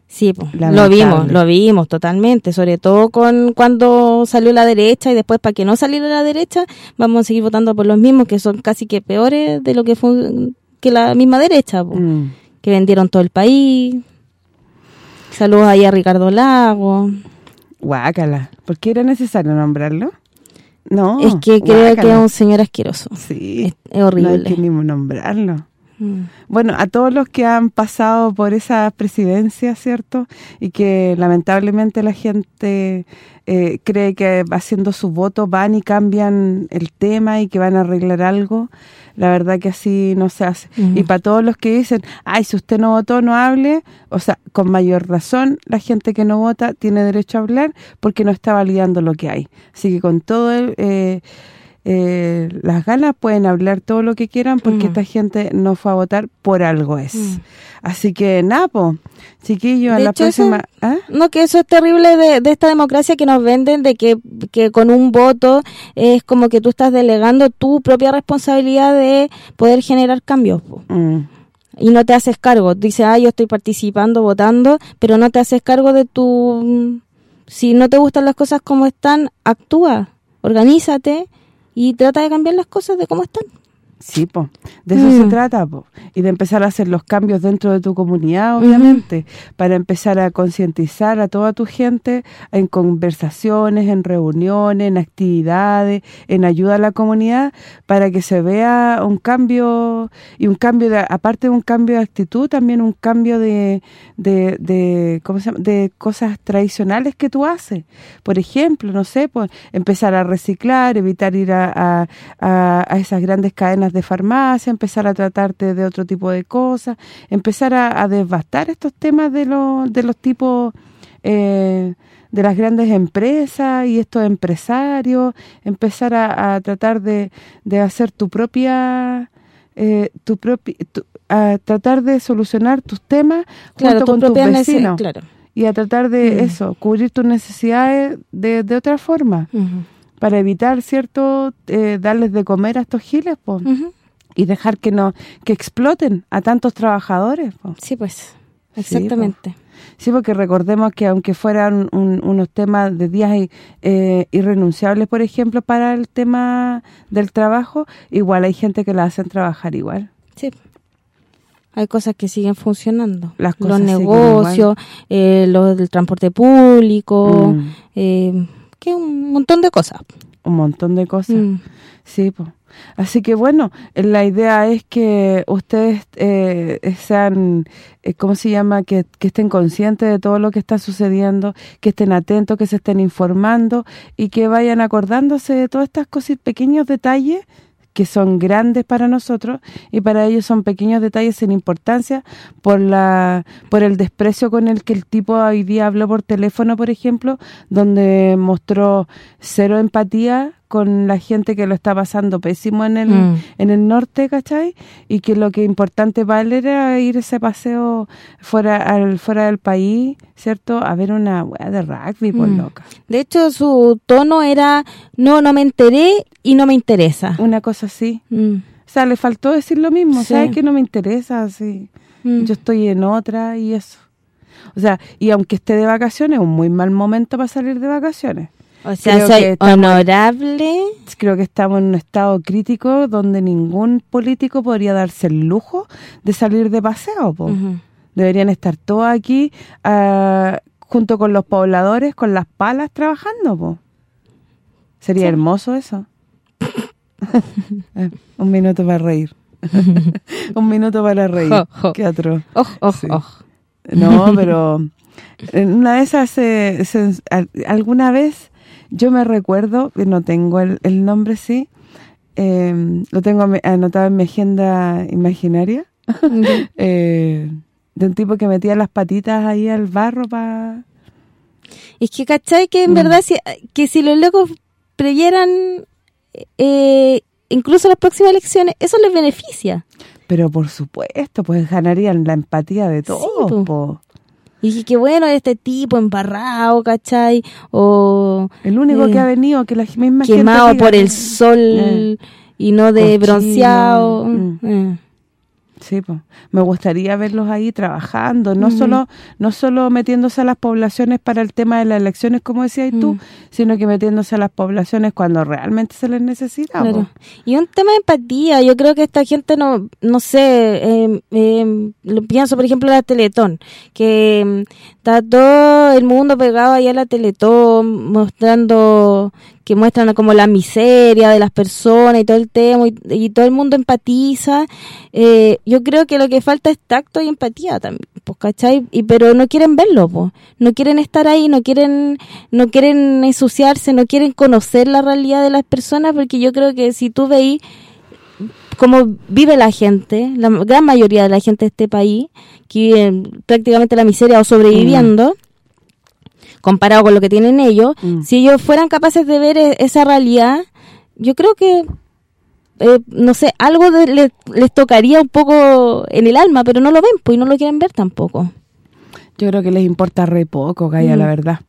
Speaker 5: Sí, lo vimos, lo vimos totalmente, sobre todo con cuando salió la derecha y después para que no saliera la derecha, vamos a seguir votando por los mismos que son casi que peores de lo que fue que la misma derecha, mm. que vendieron todo el país. Saludos ahí a Ricardo Lago.
Speaker 4: Guácala, ¿por qué era necesario nombrarlo? No,
Speaker 5: Es que creo que es un señor asqueroso.
Speaker 4: Sí.
Speaker 5: Es, horrible.
Speaker 4: No hay que ni nombrarlo. Mm. Bueno, a todos los que han pasado por esa presidencia, ¿cierto? Y que lamentablemente la gente eh, cree que haciendo su voto van y cambian el tema y que van a arreglar algo. La verdad que así no se hace. Y para todos los que dicen, ay, si usted no votó, no hable, o sea, con mayor razón, la gente que no vota tiene derecho a hablar porque no está validando lo que hay. Así que con todo el... Eh, eh, las ganas pueden hablar todo lo que quieran porque mm. esta gente no fue a votar por algo es. Mm. Así que Napo, chiquillo, a la próxima... ¿ah?
Speaker 5: No, que eso es terrible de, esta democracia que nos venden de que, que con un voto es como que tú estás delegando tu propia responsabilidad de poder generar cambios. Mm. Y no te haces cargo. Dices, ah, yo estoy participando, votando, pero no te haces cargo de tu... Si no te gustan las cosas como están, actúa, organízate y trata de cambiar las cosas de cómo están.
Speaker 4: Sí, po. de eso se trata, po. y de empezar a hacer los cambios dentro de tu comunidad, obviamente, para empezar a concientizar a toda tu gente en conversaciones, en reuniones, en actividades, en ayuda a la comunidad, para que se vea un cambio, y un cambio, de aparte de un cambio de actitud, también un cambio de, de, de, ¿cómo se llama? de cosas tradicionales que tú haces. Por ejemplo, no sé, pues empezar a reciclar, evitar ir a, a, a esas grandes cadenas de farmacia, empezar a tratarte de otro tipo de cosas, empezar a, desbastar estos temas de los, de los tipos... Eh, de las grandes empresas y estos empresarios, empezar a, tratar de, de, hacer tu propia eh, tu propia a tratar de solucionar tus temas junto con tus vecinos claro. y a tratar de mm. eso, cubrir tus necesidades de, de otra forma para evitar, ¿cierto?, eh, darles de comer a estos giles, pues y dejar que no que exploten a tantos trabajadores.
Speaker 5: Sí, pues, exactamente.
Speaker 4: Sí, porque recordemos que aunque fueran unos temas de días eh, irrenunciables, por ejemplo, para el tema del trabajo, igual hay gente que la hacen trabajar igual.
Speaker 5: Sí. Hay cosas que siguen funcionando. Las los negocios, eh, los del transporte público, mm. eh, que un montón de cosas.
Speaker 4: Un montón de cosas. Mm. Sí, pues. Así que bueno, la idea es que ustedes eh, sean, eh, ¿cómo se llama? Que, que, estén conscientes de todo lo que está sucediendo, que estén atentos, que se estén informando y que vayan acordándose de todas estas cosas, pequeños detalles que son grandes para nosotros y para ellos son pequeños detalles sin importancia por la por el desprecio con el que el tipo hoy día habló por teléfono, por ejemplo, donde mostró cero empatía con la gente que lo está pasando pésimo en el mm. en el norte, ¿cachai? Y que lo que importante para él era ir ese paseo fuera al fuera del país, ¿cierto? A ver una weá de rugby, por mm. loca.
Speaker 5: De hecho, su tono era, no, no me enteré y no me interesa.
Speaker 4: Una cosa así. Mm. O sea, le faltó decir lo mismo, ¿sabes? Que no me interesa, así. Yo estoy en otra y eso. O sea, y aunque esté de vacaciones, es un muy mal momento para salir de vacaciones.
Speaker 5: O sea, soy honorable.
Speaker 4: Creo que estamos en un estado crítico donde ningún político podría darse el lujo de salir de paseo. Deberían estar todos aquí ah, junto con los pobladores, con las palas trabajando. Po. Sería hermoso eso. Eh, un minuto para reír. un minuto para reír. Qué otro. No, pero una de esas, alguna vez yo me recuerdo, no tengo el, nombre, sí, em, lo tengo anotado en mi agenda imaginaria, eh, de un tipo que metía las patitas ahí al barro para...
Speaker 5: Es que, ¿cachai? Que en mm. verdad, si, que si los locos preyeran eh, incluso las próximas elecciones, eso les beneficia.
Speaker 4: Pero por supuesto, pues ganarían la empatía de todos,
Speaker 5: y dije, qué bueno este tipo embarrado, ¿cachai? O...
Speaker 4: El único que eh, ha venido, que la misma
Speaker 5: Quemado por el sol eh, y no de bronceado. Mm. Eh.
Speaker 4: Sí, pues. me gustaría verlos ahí trabajando, no solo no solo metiéndose a las poblaciones para el tema de las elecciones, como decías tú, sino que metiéndose a las poblaciones cuando realmente se les necesita.
Speaker 5: Y un tema de empatía, yo creo que esta gente no no sé, eh, eh, pienso por ejemplo la Teletón, que em, está todo el mundo pegado ahí a la Teletón, mostrando que muestran como la miseria de las personas y todo el tema y, todo el mundo empatiza. Eh, yo creo que lo que falta es tacto y empatía también, pues, ¿cachai? Y, pero no quieren verlo, pues. No quieren estar ahí, no quieren no quieren ensuciarse, no quieren conocer la realidad de las personas porque yo creo que si tú veis cómo vive la gente, la gran mayoría de la gente de este país, que vive prácticamente la miseria o sobreviviendo, mm comparado con lo que tienen ellos, mm. si ellos fueran capaces de ver e-, esa realidad, yo creo que, eh, no sé, algo les tocaría un poco en el alma, pero no lo ven, pues, y no lo quieren ver tampoco.
Speaker 4: Yo creo que les importa re poco, Gaya, la mm. verdad.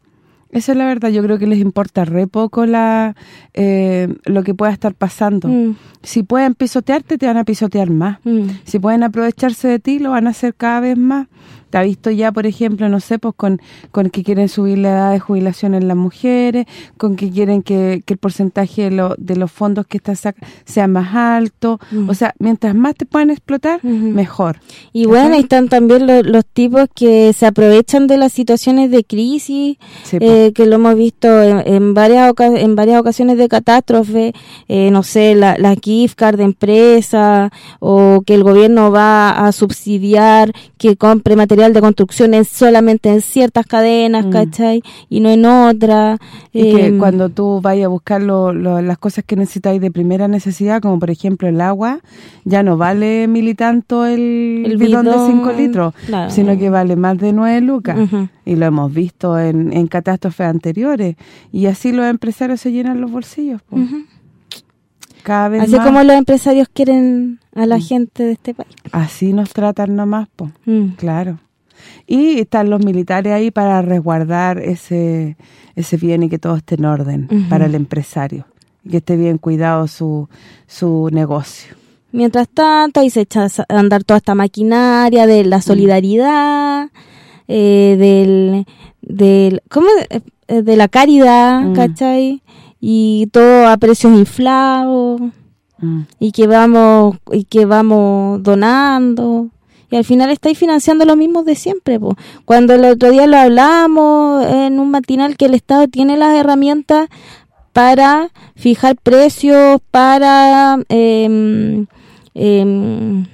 Speaker 4: Esa es la verdad, yo creo que les importa re poco la eh, lo que pueda estar pasando. Mm. Si pueden pisotearte, te van a pisotear más. Si pueden aprovecharse de ti, lo van a hacer cada vez más te ha visto ya, por ejemplo, no sé, pues con, con que quieren subir la edad de jubilación en las mujeres, con que quieren que, que el porcentaje de, lo, de los fondos que estás sea más alto.
Speaker 5: Mm.
Speaker 4: O sea, mientras más te puedan explotar, mejor.
Speaker 5: Y bueno, ahí están también lo- los tipos que se aprovechan de las situaciones de crisis,
Speaker 4: Sí,
Speaker 5: eh, que lo hemos visto en, en varias en varias ocasiones de catástrofe, eh, no sé, la, la gift card de empresa, o que el gobierno va a subsidiar que compre material de construcción en- solamente en ciertas cadenas,
Speaker 4: Mm.
Speaker 5: ¿cachai? Y no en otras.
Speaker 4: Y que
Speaker 5: Em,
Speaker 4: cuando tú vayas a buscar lo- lo- las cosas que necesitáis de primera necesidad, como por ejemplo el agua, ya no vale mil y tanto el,
Speaker 5: El
Speaker 4: bidón, de
Speaker 5: bidón,
Speaker 4: 5 litros,
Speaker 5: claro.
Speaker 4: sino que vale más de 9 lucas. Y lo hemos visto en, en catástrofes anteriores. Y así los empresarios se llenan los bolsillos. Cada vez
Speaker 5: Así
Speaker 4: más.
Speaker 5: como los empresarios quieren a la gente de este país.
Speaker 4: Así nos tratan nomás, po.
Speaker 5: Mm.
Speaker 4: Claro. Y están los militares ahí para resguardar ese ese bien y que todo esté en orden para el empresario. Que esté bien cuidado su, su negocio.
Speaker 5: Mientras tanto, ahí se echa a andar toda esta maquinaria de
Speaker 4: Mm.
Speaker 5: la solidaridad, eh, del, del ¿cómo? Eh, de la caridad,
Speaker 4: Mm.
Speaker 5: ¿cachai? Y todo a precios inflados
Speaker 4: Mm.
Speaker 5: y que vamos y que vamos donando y al final estáis financiando lo mismo de siempre po. cuando el otro día lo hablamos en un matinal que el Estado tiene las herramientas para fijar precios para em, em,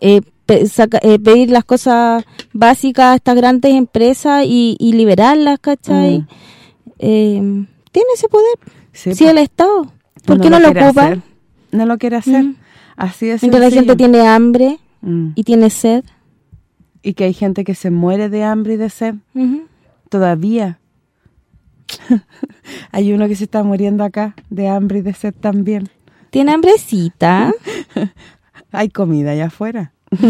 Speaker 5: eh, eh, pedir las cosas básicas a estas grandes empresas y, y liberarlas, ¿cachai?
Speaker 4: Mm.
Speaker 5: Em, tiene ese poder,
Speaker 4: Sí,
Speaker 5: el Estado. ¿Por qué no, lo
Speaker 4: quiere
Speaker 5: ocupa?
Speaker 4: hacer. No lo quiere hacer.
Speaker 5: Mm.
Speaker 4: Así es.
Speaker 5: Mientras la gente tiene hambre
Speaker 4: Mm.
Speaker 5: y tiene sed.
Speaker 4: Y que hay gente que se muere de hambre y de sed. Todavía. hay uno que se está muriendo acá de hambre y de sed también.
Speaker 5: Tiene hambrecita.
Speaker 4: Hay comida allá afuera.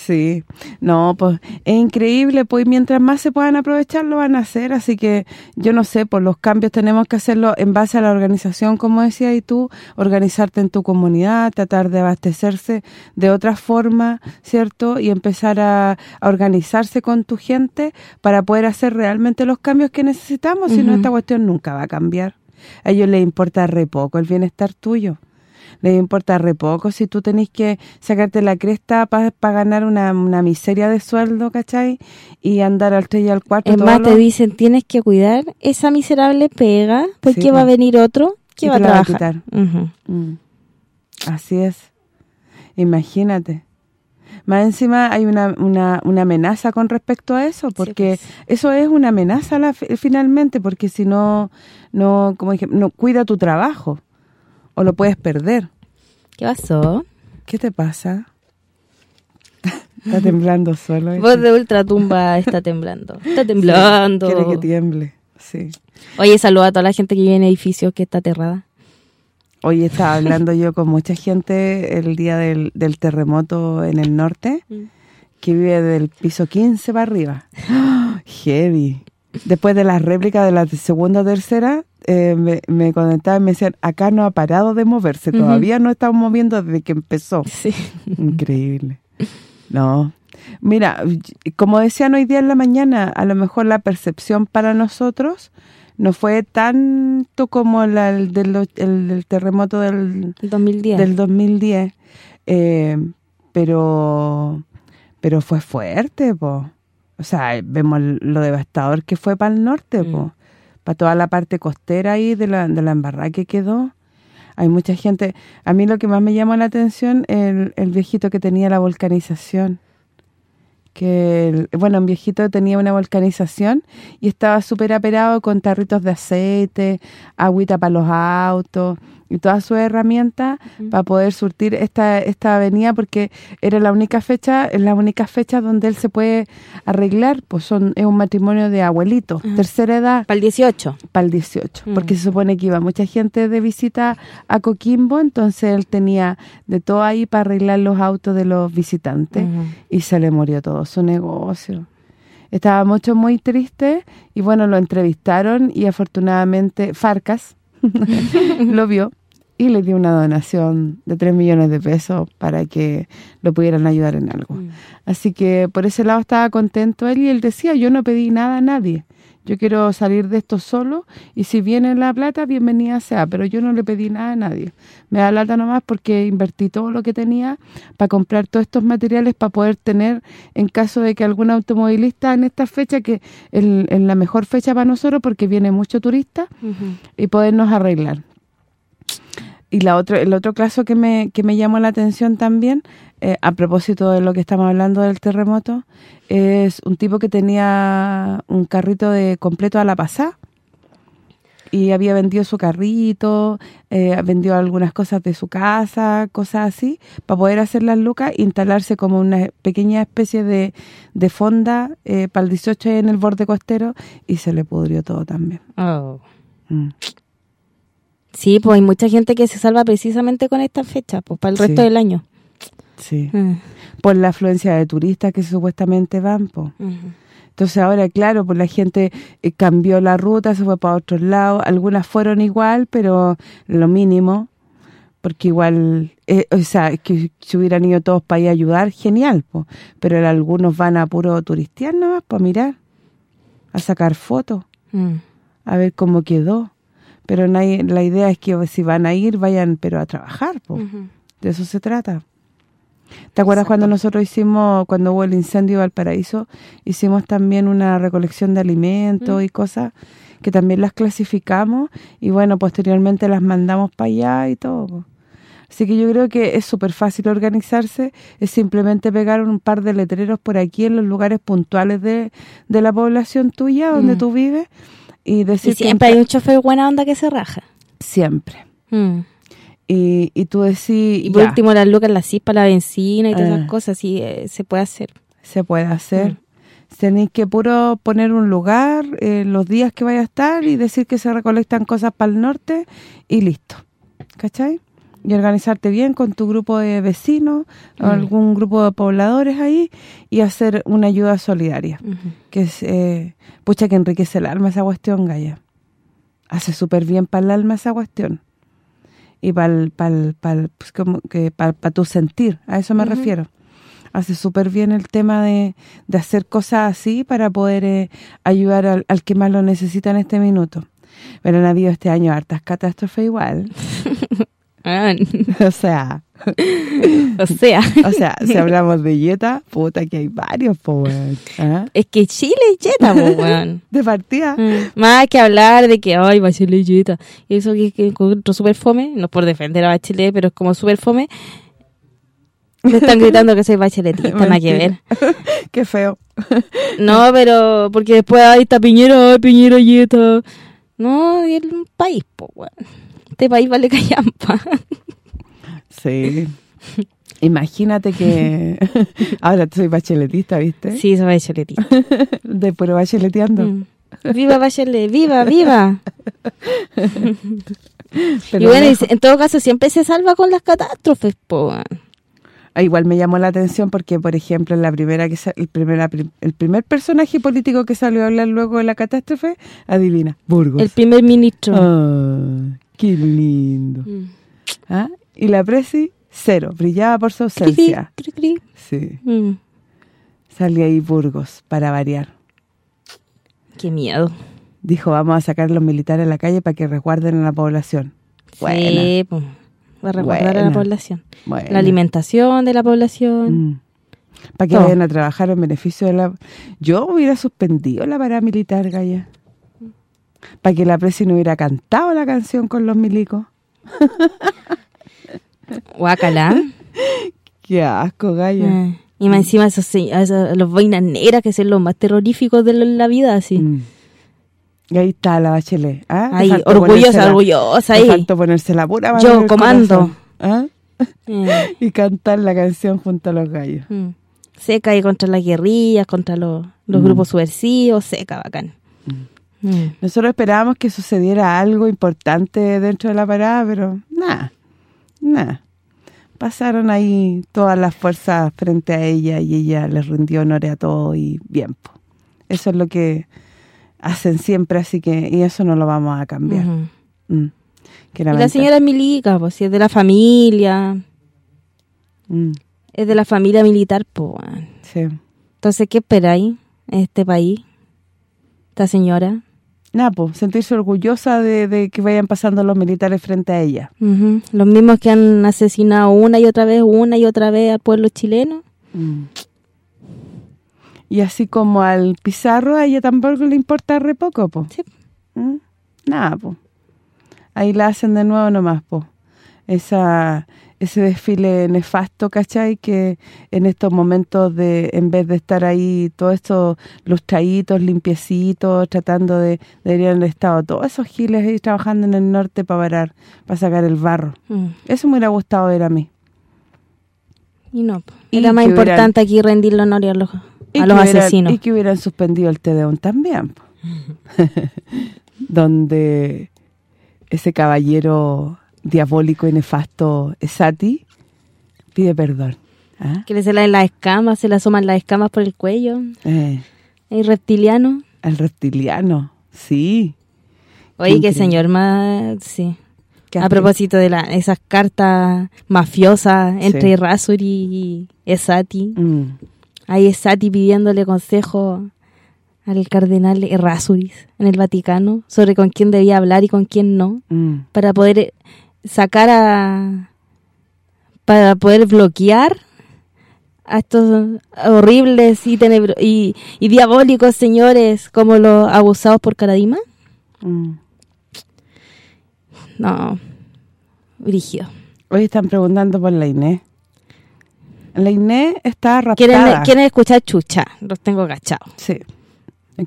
Speaker 4: sí, no, pues es increíble, pues mientras más se puedan aprovechar lo van a hacer, así que yo no sé, pues los cambios tenemos que hacerlo en base a la organización, como decías y tú, organizarte en tu comunidad, tratar de abastecerse de otra forma, ¿cierto? Y empezar a, a organizarse con tu gente para poder hacer realmente los cambios que necesitamos, si no esta cuestión nunca va a cambiar. A ellos les importa re poco el bienestar tuyo les importa re poco si tú tenés que sacarte la cresta para ganar una, una miseria de sueldo, ¿cachai? Y andar al 3 y al 4
Speaker 5: Es más, te dicen, tienes que cuidar esa miserable pega, porque
Speaker 4: Sí,
Speaker 5: va a venir otro que va a
Speaker 4: la va a
Speaker 5: trabajar.
Speaker 4: Mm. Así es. Imagínate. Más encima hay una, una, una amenaza con respecto a eso, porque
Speaker 5: pues.
Speaker 4: eso es una amenaza la- finalmente, porque si no, no como dije, no cuida tu trabajo o lo puedes perder.
Speaker 5: ¿Qué pasó?
Speaker 4: ¿Qué te pasa? Está temblando solo. ese.
Speaker 5: Voz de ultratumba está temblando. Está temblando.
Speaker 4: Quiere que tiemble, sí.
Speaker 5: Oye, saluda a toda la gente que vive en edificios que está aterrada.
Speaker 4: Hoy estaba hablando yo con mucha gente el día del, del terremoto en el norte,
Speaker 5: Mm.
Speaker 4: que vive del piso 15 para arriba. ¡Ah! Heavy. Después de la réplica de la segunda o tercera, eh, me, me conectaban y me decían, acá no ha parado de moverse, todavía no estamos moviendo desde que empezó.
Speaker 5: Sí.
Speaker 4: Increíble. No. Mira, como decían hoy día en la mañana, a lo mejor la percepción para nosotros no fue tanto como la el del, el del terremoto del,
Speaker 5: 2010.
Speaker 4: del 2010, eh, pero pero fue fuerte, po. O sea, vemos lo devastador que fue para el norte,
Speaker 5: Mm.
Speaker 4: po. Para toda la parte costera ahí de la, de la embarrada que quedó. Hay mucha gente... A mí lo que más me llamó la atención el, el viejito que tenía la volcanización. Que, el- bueno, un viejito tenía una volcanización y estaba súper aperado con tarritos de aceite, agüita para los autos y todas sus herramientas para poder surtir esta esta avenida porque era la única fecha, es la única fecha donde él se puede arreglar, pues son es un matrimonio de abuelitos, tercera edad
Speaker 5: Para el 18.
Speaker 4: para el 18,
Speaker 5: Mm.
Speaker 4: porque se supone que iba mucha gente de visita a Coquimbo, entonces él tenía de todo ahí para arreglar los autos de los visitantes y se le murió todo su negocio. Estaba mucho muy triste y bueno, lo entrevistaron y afortunadamente Farcas lo vio y le dio una donación de 3 millones de pesos para que lo pudieran ayudar en algo.
Speaker 5: Mm.
Speaker 4: Así que por ese lado estaba contento él y él decía, yo no pedí nada a nadie. Yo quiero salir de esto solo y si viene la plata, bienvenida sea, pero yo no le pedí nada a nadie. Me da lata nomás porque invertí todo lo que tenía para comprar todos estos materiales para poder tener, en caso de que algún automovilista en esta fecha, que es la mejor fecha para nosotros porque viene mucho turista, y podernos arreglar. Y la otro, el otro caso que me, que me llamó la atención también, eh, a propósito de lo que estamos hablando del terremoto, es un tipo que tenía un carrito de completo a la pasada y había vendido su carrito, eh, vendió algunas cosas de su casa, cosas así, para poder hacer las lucas e instalarse como una pequeña especie de, de fonda eh, para el 18 en el borde costero y se le pudrió todo también.
Speaker 5: Oh.
Speaker 4: Mm.
Speaker 5: Sí, pues hay mucha gente que se salva precisamente con esta fecha, pues para el
Speaker 4: Sí.
Speaker 5: resto del año.
Speaker 4: Sí.
Speaker 5: Mm.
Speaker 4: por la afluencia de turistas que supuestamente van.
Speaker 5: Ujú.
Speaker 4: Entonces ahora, claro, pues la gente eh, cambió la ruta, se fue para otros lados, algunas fueron igual, pero lo mínimo, porque igual, eh, o sea, que si hubieran ido todos para ir a ayudar, genial, po. pero algunos van a puro turistear nomás, para mirar, a sacar fotos,
Speaker 5: Mm.
Speaker 4: a ver cómo quedó. Pero nadie, la idea es que si van a ir, vayan pero a trabajar, po. De eso se trata. ¿Te acuerdas cuando nosotros hicimos, cuando hubo el incendio de Valparaíso, hicimos también una recolección de alimentos
Speaker 5: Mm.
Speaker 4: y cosas que también las clasificamos y bueno, posteriormente las mandamos para allá y todo. Así que yo creo que es súper fácil organizarse, es simplemente pegar un par de letreros por aquí en los lugares puntuales de, de la población tuya, donde
Speaker 5: Mm.
Speaker 4: tú vives, y decir
Speaker 5: Y
Speaker 4: que
Speaker 5: siempre hay un chofer buena onda que se raja.
Speaker 4: siempre.
Speaker 5: Mm.
Speaker 4: Y, y tú decís,
Speaker 5: Y por
Speaker 4: ya,
Speaker 5: último las lucas, la cispa, la benzina y todas
Speaker 4: Ah.
Speaker 5: esas cosas, sí, eh, se puede hacer.
Speaker 4: se puede hacer.
Speaker 5: Mm.
Speaker 4: Tenéis que puro poner un lugar, eh, los días que vaya a estar y decir que se recolectan cosas para el norte y listo. ¿Cachai? Y organizarte bien con tu grupo de vecinos algún grupo de pobladores ahí y hacer una ayuda solidaria. Que es, eh, pucha, que enriquece el alma esa cuestión, Gaya. Hace súper bien para el alma esa cuestión. Y para para pues para, para tu sentir, a eso me refiero. Hace súper bien el tema de, de hacer cosas así para poder eh, ayudar al, al que más lo necesita en este minuto. Pero han habido este año hartas catástrofes igual.
Speaker 5: Ah,
Speaker 4: o sea,
Speaker 5: o sea,
Speaker 4: o sea, si hablamos de dieta, puta que hay varios, po. ¿Ah?
Speaker 5: es que Chile es yeta, po, weón.
Speaker 4: De partida.
Speaker 5: Mm. Más que hablar de que, ay, Bachelet yeta. Y eso que, que encuentro súper fome, no por defender a Bachelet, pero es como súper fome. Me están gritando que soy bacheletista, nada que ver.
Speaker 4: Qué feo.
Speaker 5: No, pero porque después ahí está Piñera, ay, Piñera yeta. No, y es un país, po, weón. Este país vale callampa.
Speaker 4: Sí. Imagínate que ahora soy bacheletista, ¿viste?
Speaker 5: Sí, soy bacheletista.
Speaker 4: De puro bacheleteando.
Speaker 5: Mm. Viva Bachelet, viva, viva.
Speaker 4: Pero
Speaker 5: y bueno, en todo caso siempre se salva con las catástrofes, po.
Speaker 4: Ah, igual me llamó la atención porque, por ejemplo, la primera que el, primera, prim- el primer personaje político que salió a hablar luego de la catástrofe, adivina, Burgos.
Speaker 5: El primer ministro.
Speaker 4: Ah, qué lindo.
Speaker 5: Mm.
Speaker 4: ¿Ah? Y la presi, cero, brillaba por su
Speaker 5: cri,
Speaker 4: ausencia.
Speaker 5: cri, cri.
Speaker 4: Sí,
Speaker 5: Mm.
Speaker 4: salía ahí Burgos, para variar.
Speaker 5: Qué miedo.
Speaker 4: Dijo, vamos a sacar a los militares a la calle para que resguarden a la población.
Speaker 5: Sí. Va a resguardar a la población.
Speaker 4: Buena.
Speaker 5: La alimentación de la población.
Speaker 4: Para que
Speaker 5: Todo.
Speaker 4: vayan a trabajar en beneficio de la... Yo hubiera suspendido la paramilitar, Gaya. Para que la presi no hubiera cantado la canción con los milicos.
Speaker 5: Guacala.
Speaker 4: Qué asco, Gaya.
Speaker 5: Eh, Y más encima esos, esos- los boinas negras que son los más terroríficos de la vida, así.
Speaker 4: Mm. Y ahí está la bachelet. ¿ah?
Speaker 5: Ahí, orgullosa, orgullosa ahí.
Speaker 4: faltó ponerse la pura
Speaker 5: Yo, comando.
Speaker 4: ¿ah?
Speaker 5: Eh,
Speaker 4: Y cantar la canción junto a los gallos.
Speaker 5: mm. Seca ahí contra las guerrillas, contra los, los
Speaker 4: Mm.
Speaker 5: grupos subversivos, seca, bacán. Mm.
Speaker 4: Nosotros esperábamos que sucediera algo importante dentro de la parada, pero nada, nada. Pasaron ahí todas las fuerzas frente a ella y ella les rindió honor a todo y bien. po. Eso es lo que hacen siempre, así que y eso no lo vamos a cambiar. Mm.
Speaker 5: Y la señora es milica, pues si es de la familia,
Speaker 4: Mm,
Speaker 5: es de la familia militar, pues.
Speaker 4: sí.
Speaker 5: Entonces, ¿qué esperáis en este país? Esta señora.
Speaker 4: Nada, pues, sentirse orgullosa de, de que vayan pasando los militares frente a ella.
Speaker 5: Ujú. Los mismos que han asesinado una y otra vez, una y otra vez al pueblo chileno.
Speaker 4: Mm. Y así como al Pizarro, a ella tampoco le importa re poco, po.
Speaker 5: Sí.
Speaker 4: ¿Mm? Nada, po. Ahí la hacen de nuevo nomás, po. Esa, ese desfile nefasto, ¿cachai? Que en estos momentos de, en vez de estar ahí todos estos lustraditos, limpiecitos, tratando de, deberían haber estado todos esos giles ahí trabajando en el norte para parar, para sacar el barro.
Speaker 5: Mm.
Speaker 4: Eso me hubiera gustado ver a mí.
Speaker 5: Y no.
Speaker 4: Y
Speaker 5: era más
Speaker 4: hubieran-
Speaker 5: importante aquí rendirle honor a los,
Speaker 4: Y
Speaker 5: a los
Speaker 4: que hubieran-
Speaker 5: asesinos.
Speaker 4: Y que hubieran suspendido el Tedeum también. Donde ese caballero diabólico y nefasto Esati pide perdón. ¿ah?
Speaker 5: Que le se le las escamas, se le asoman las escamas por el cuello.
Speaker 4: Eh,
Speaker 5: El reptiliano.
Speaker 4: al reptiliano, sí.
Speaker 5: Oye, qué
Speaker 4: increíble.
Speaker 5: señor más... Sí.
Speaker 4: ¿Qué
Speaker 5: A propósito de la, esas cartas mafiosas entre
Speaker 4: Sí.
Speaker 5: Rasuri y Esati.
Speaker 4: Mm,
Speaker 5: Ahí Esati pidiéndole consejo al cardenal Errázuriz en el Vaticano sobre con quién debía hablar y con quién no,
Speaker 4: mm,
Speaker 5: para poder sacar a... para poder bloquear a estos horribles y, tenebro- y, y diabólicos señores como los abusados por Caradima.
Speaker 4: mm.
Speaker 5: No, brígido.
Speaker 4: Hoy están preguntando por la Inés. La Inés está
Speaker 5: ¿Quieren,
Speaker 4: raptada.
Speaker 5: quieren escuchar chucha, los tengo agachados.
Speaker 4: Sí.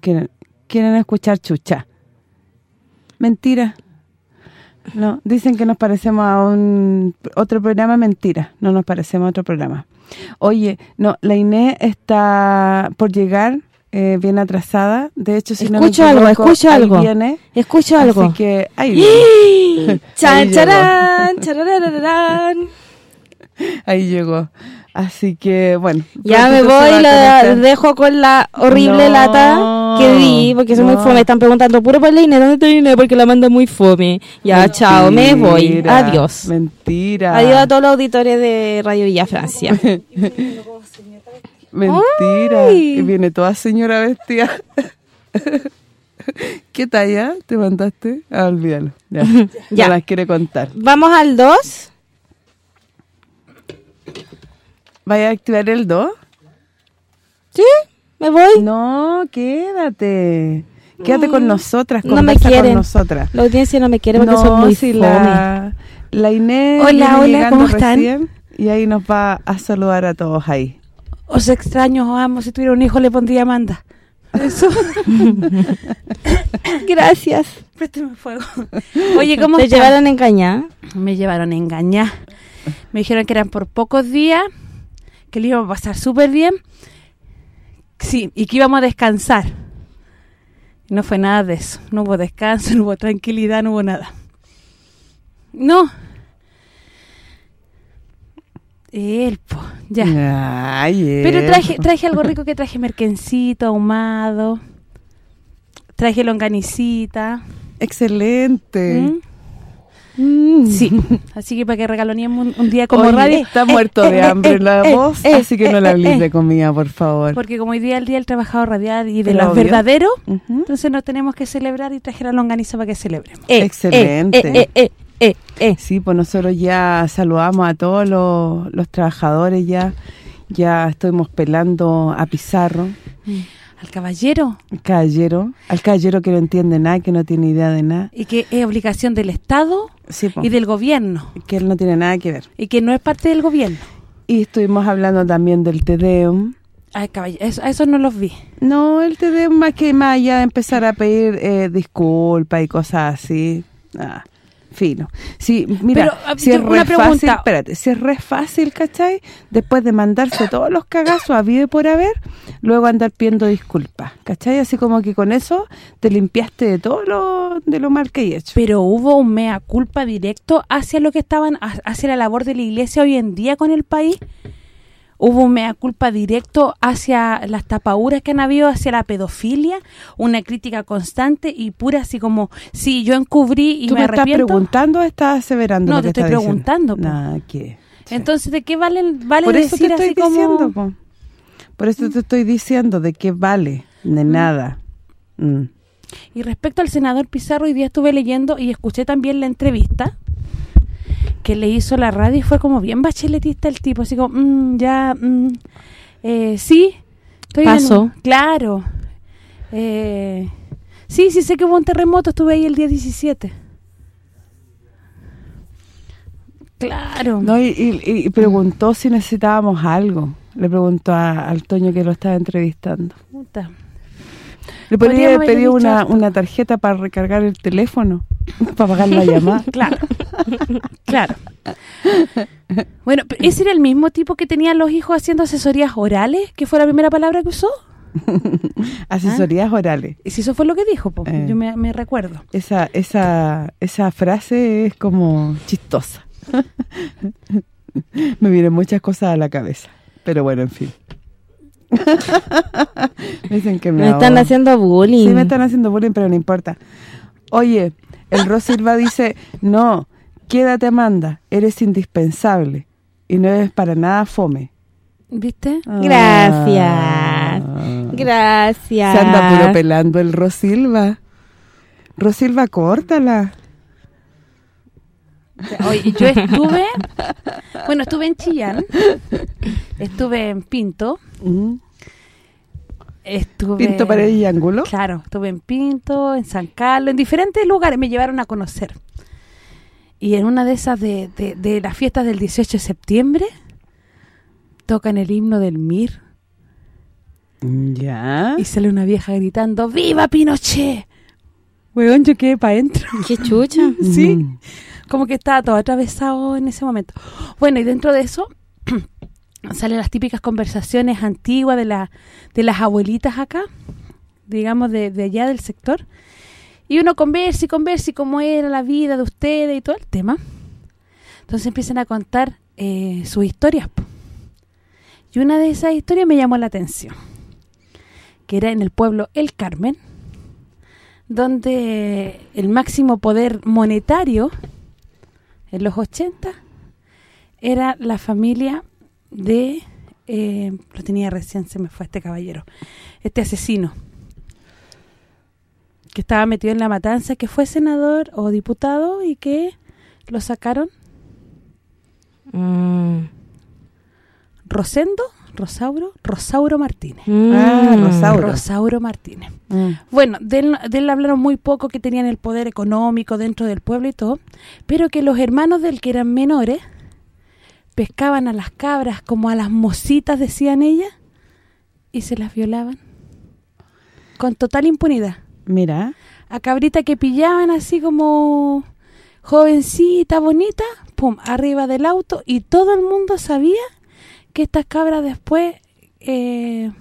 Speaker 4: Quieren, quieren escuchar chucha. Mentira. No, dicen que nos parecemos a un otro programa, mentira. No nos parecemos a otro programa. Oye, no, la Inés está por llegar, eh, bien atrasada. De hecho, si no me
Speaker 5: Escucho algo,
Speaker 4: equivoco,
Speaker 5: escucho algo.
Speaker 4: viene.
Speaker 5: Escucho algo.
Speaker 4: Así que ahí viene.
Speaker 5: Chan,
Speaker 4: Ahí
Speaker 5: charán, chararararán.
Speaker 4: Ahí llegó. Así que, bueno.
Speaker 5: Ya me voy, la dejo con la horrible
Speaker 4: No,
Speaker 5: lata que di, porque soy muy
Speaker 4: no.
Speaker 5: fome. Están preguntando puro por la ¿dónde está Inés? Porque la manda muy fome. Ya, chao, me voy. Adiós.
Speaker 4: Mentira.
Speaker 5: Adiós a todos los auditores de Radio Villa Francia.
Speaker 4: Mentira.
Speaker 5: Ay.
Speaker 4: Y viene toda señora vestida. ¿Qué talla te mandaste? Ah, olvídalo. Ya.
Speaker 5: Ya.
Speaker 4: No las quiere contar.
Speaker 5: Vamos al 2.
Speaker 4: ¿Vaya a activar el 2?
Speaker 5: ¿Sí? ¿Me voy?
Speaker 4: No, quédate. Quédate con nosotras,
Speaker 5: No me
Speaker 4: conversa
Speaker 5: quieren.
Speaker 4: con nosotras.
Speaker 5: La audiencia no me quiere porque
Speaker 4: no,
Speaker 5: son muy
Speaker 4: si la, la Inés
Speaker 8: Hola,
Speaker 4: viene
Speaker 8: hola,
Speaker 4: llegando
Speaker 8: ¿cómo están?
Speaker 4: recién Y ahí nos va a saludar a todos ahí.
Speaker 8: Os extraño, os amo. Si tuviera un hijo le pondría Amanda. Eso.
Speaker 5: Gracias.
Speaker 8: Présteme fuego. Oye, ¿cómo
Speaker 5: Te llevaron engañada.
Speaker 8: Me llevaron a engañar. Me dijeron que eran por pocos días, que le íbamos a pasar súper bien. Sí, y que íbamos a descansar. No fue nada de eso. No hubo descanso, no hubo tranquilidad, no hubo nada. No. El po, ya.
Speaker 4: Ay,
Speaker 8: Pero traje traje algo rico que traje merquencito ahumado. Traje longanicita.
Speaker 4: Excelente.
Speaker 8: ¿Mm?
Speaker 4: Mm.
Speaker 8: Sí. Así que para que regaloneemos un, un día como
Speaker 4: Oye,
Speaker 8: radio.
Speaker 4: está muerto de
Speaker 8: eh,
Speaker 4: hambre
Speaker 8: eh,
Speaker 4: la
Speaker 8: eh,
Speaker 4: voz,
Speaker 8: eh,
Speaker 4: así que no
Speaker 8: eh,
Speaker 4: le hables
Speaker 8: eh,
Speaker 4: de comida, por favor.
Speaker 8: Porque como hoy día es el Día del Trabajador Radial y de los verdaderos,
Speaker 4: Ujú.
Speaker 8: entonces nos tenemos que celebrar y traje la longaniza para que celebremos.
Speaker 5: Eh,
Speaker 4: Excelente.
Speaker 5: Eh, eh, eh, eh, eh.
Speaker 4: Sí, pues nosotros ya saludamos a todos los, los trabajadores ya. Ya estuvimos pelando a Pizarro,
Speaker 8: Al caballero.
Speaker 4: al caballero, al caballero que no entiende nada, que no tiene idea de nada.
Speaker 8: Y que es obligación del Estado
Speaker 4: Sí,
Speaker 8: y del gobierno.
Speaker 4: que él no tiene nada que ver.
Speaker 8: Y que no es parte del gobierno.
Speaker 4: Y estuvimos hablando también del Tedeum.
Speaker 8: Ay, caballero, eso, eso no los vi.
Speaker 4: No, el Tedeum más que más allá de empezar a pedir eh, disculpas y cosas así. Ah, Sí, mira,
Speaker 8: Pero, ah,
Speaker 4: si es re
Speaker 8: una
Speaker 4: fácil, espérate, si es re fácil, ¿cachai? Después de mandarse todos los cagazos a y por haber, luego andar pidiendo disculpas, ¿cachai? Así como que con eso te limpiaste de todo lo, de lo mal que hay hecho.
Speaker 8: Pero hubo un mea culpa directo hacia lo que estaban, ha- hacia la labor de la iglesia hoy en día con el país. Hubo un mea culpa directo hacia las tapaduras que han habido, hacia la pedofilia, una crítica constante y pura así como, sí, yo encubrí y
Speaker 4: ¿Tú
Speaker 8: me,
Speaker 4: me, estás preguntando o estás aseverando
Speaker 8: No,
Speaker 4: lo
Speaker 8: te
Speaker 4: que
Speaker 8: estoy preguntando.
Speaker 4: Nah, ¿qué? Sí.
Speaker 8: Entonces, ¿de qué vale, vale
Speaker 4: Por eso te estoy
Speaker 8: así
Speaker 4: diciendo,
Speaker 8: como...
Speaker 4: po. Por eso te estoy diciendo de qué vale, de nada. Mm.
Speaker 8: Y respecto al senador Pizarro, hoy día estuve leyendo y escuché también la entrevista que le hizo la radio y fue como bien bacheletista el tipo, así como, mm, ya, mm, eh, sí, estoy en-
Speaker 5: Pasó.
Speaker 8: claro. Eh, sí, sí sé que hubo un terremoto, estuve ahí el día 17. Claro.
Speaker 4: No, y, y- y preguntó si necesitábamos algo. Le preguntó a- al Toño que lo estaba entrevistando.
Speaker 8: Puta.
Speaker 4: Le podría
Speaker 8: haberle
Speaker 4: pedir
Speaker 8: dicho
Speaker 4: una, una tarjeta para recargar el teléfono, para pagar la llamada.
Speaker 8: Claro, claro. Bueno, ¿ese era el mismo tipo que tenía los hijos haciendo asesorías orales? ¿Que fue la primera palabra que usó?
Speaker 4: Asesorías orales.
Speaker 8: Y si eso fue lo que dijo, po,
Speaker 4: Eh.
Speaker 8: yo me, me recuerdo.
Speaker 4: Esa, esa, esa frase es como chistosa. me vienen muchas cosas a la cabeza. Pero bueno, en fin. me dicen que me,
Speaker 5: Me están haciendo bullying.
Speaker 4: Sí, me están haciendo bullying, pero no importa. Oye, el Ros Silva dice, no, quédate Amanda, eres indispensable y no eres para nada fome.
Speaker 8: ¿Viste?
Speaker 5: Gracias.
Speaker 4: Ah.
Speaker 5: Gracias.
Speaker 4: Se anda puro pelando el Ros Silva. Ros Silva, córtala.
Speaker 8: Oye, yo estuve, bueno, estuve en Chillán, estuve en Pinto,
Speaker 4: Mm.
Speaker 8: Estuve...
Speaker 4: Pinto Paredes y Ángulo.
Speaker 8: Claro, estuve en Pinto, en San Carlos, en diferentes lugares, me llevaron a conocer. Y en una de esas de, de, de las fiestas del 18 de septiembre, tocan el himno del MIR
Speaker 4: Ya.
Speaker 8: y sale una vieja gritando, ¡Viva Pinochet! Weón, yo quedé para adentro.
Speaker 5: Qué chucha.
Speaker 8: Sí,
Speaker 4: Mm.
Speaker 8: como que estaba todo atravesado en ese momento. Bueno, y dentro de eso salen las típicas conversaciones antiguas de la de las abuelitas acá, digamos de, de allá del sector. Y uno conversa y conversa y cómo era la vida de ustedes y todo el tema. Entonces empiezan a contar eh, sus historias. Y una de esas historias me llamó la atención. Que era en el pueblo El Carmen, donde el máximo poder monetario en los 80 era la familia de eh, lo tenía recién se me fue este caballero este asesino que estaba metido en la matanza que fue senador o diputado y que lo sacaron
Speaker 5: Mm.
Speaker 8: Rosendo Rosauro Rosauro Martínez
Speaker 4: Ah,
Speaker 5: Mm.
Speaker 4: Rosauro.
Speaker 8: Rosauro Martínez
Speaker 4: Mm.
Speaker 8: Bueno, de él, de él hablaron muy poco que tenían el poder económico dentro del pueblo y todo, pero que los hermanos del que eran menores pescaban a las cabras como a las mositas, decían ellas, y se las violaban con total impunidad.
Speaker 4: Mira.
Speaker 8: A cabrita que pillaban así como jovencita, bonita, pum, arriba del auto y todo el mundo sabía que estas cabras después eh,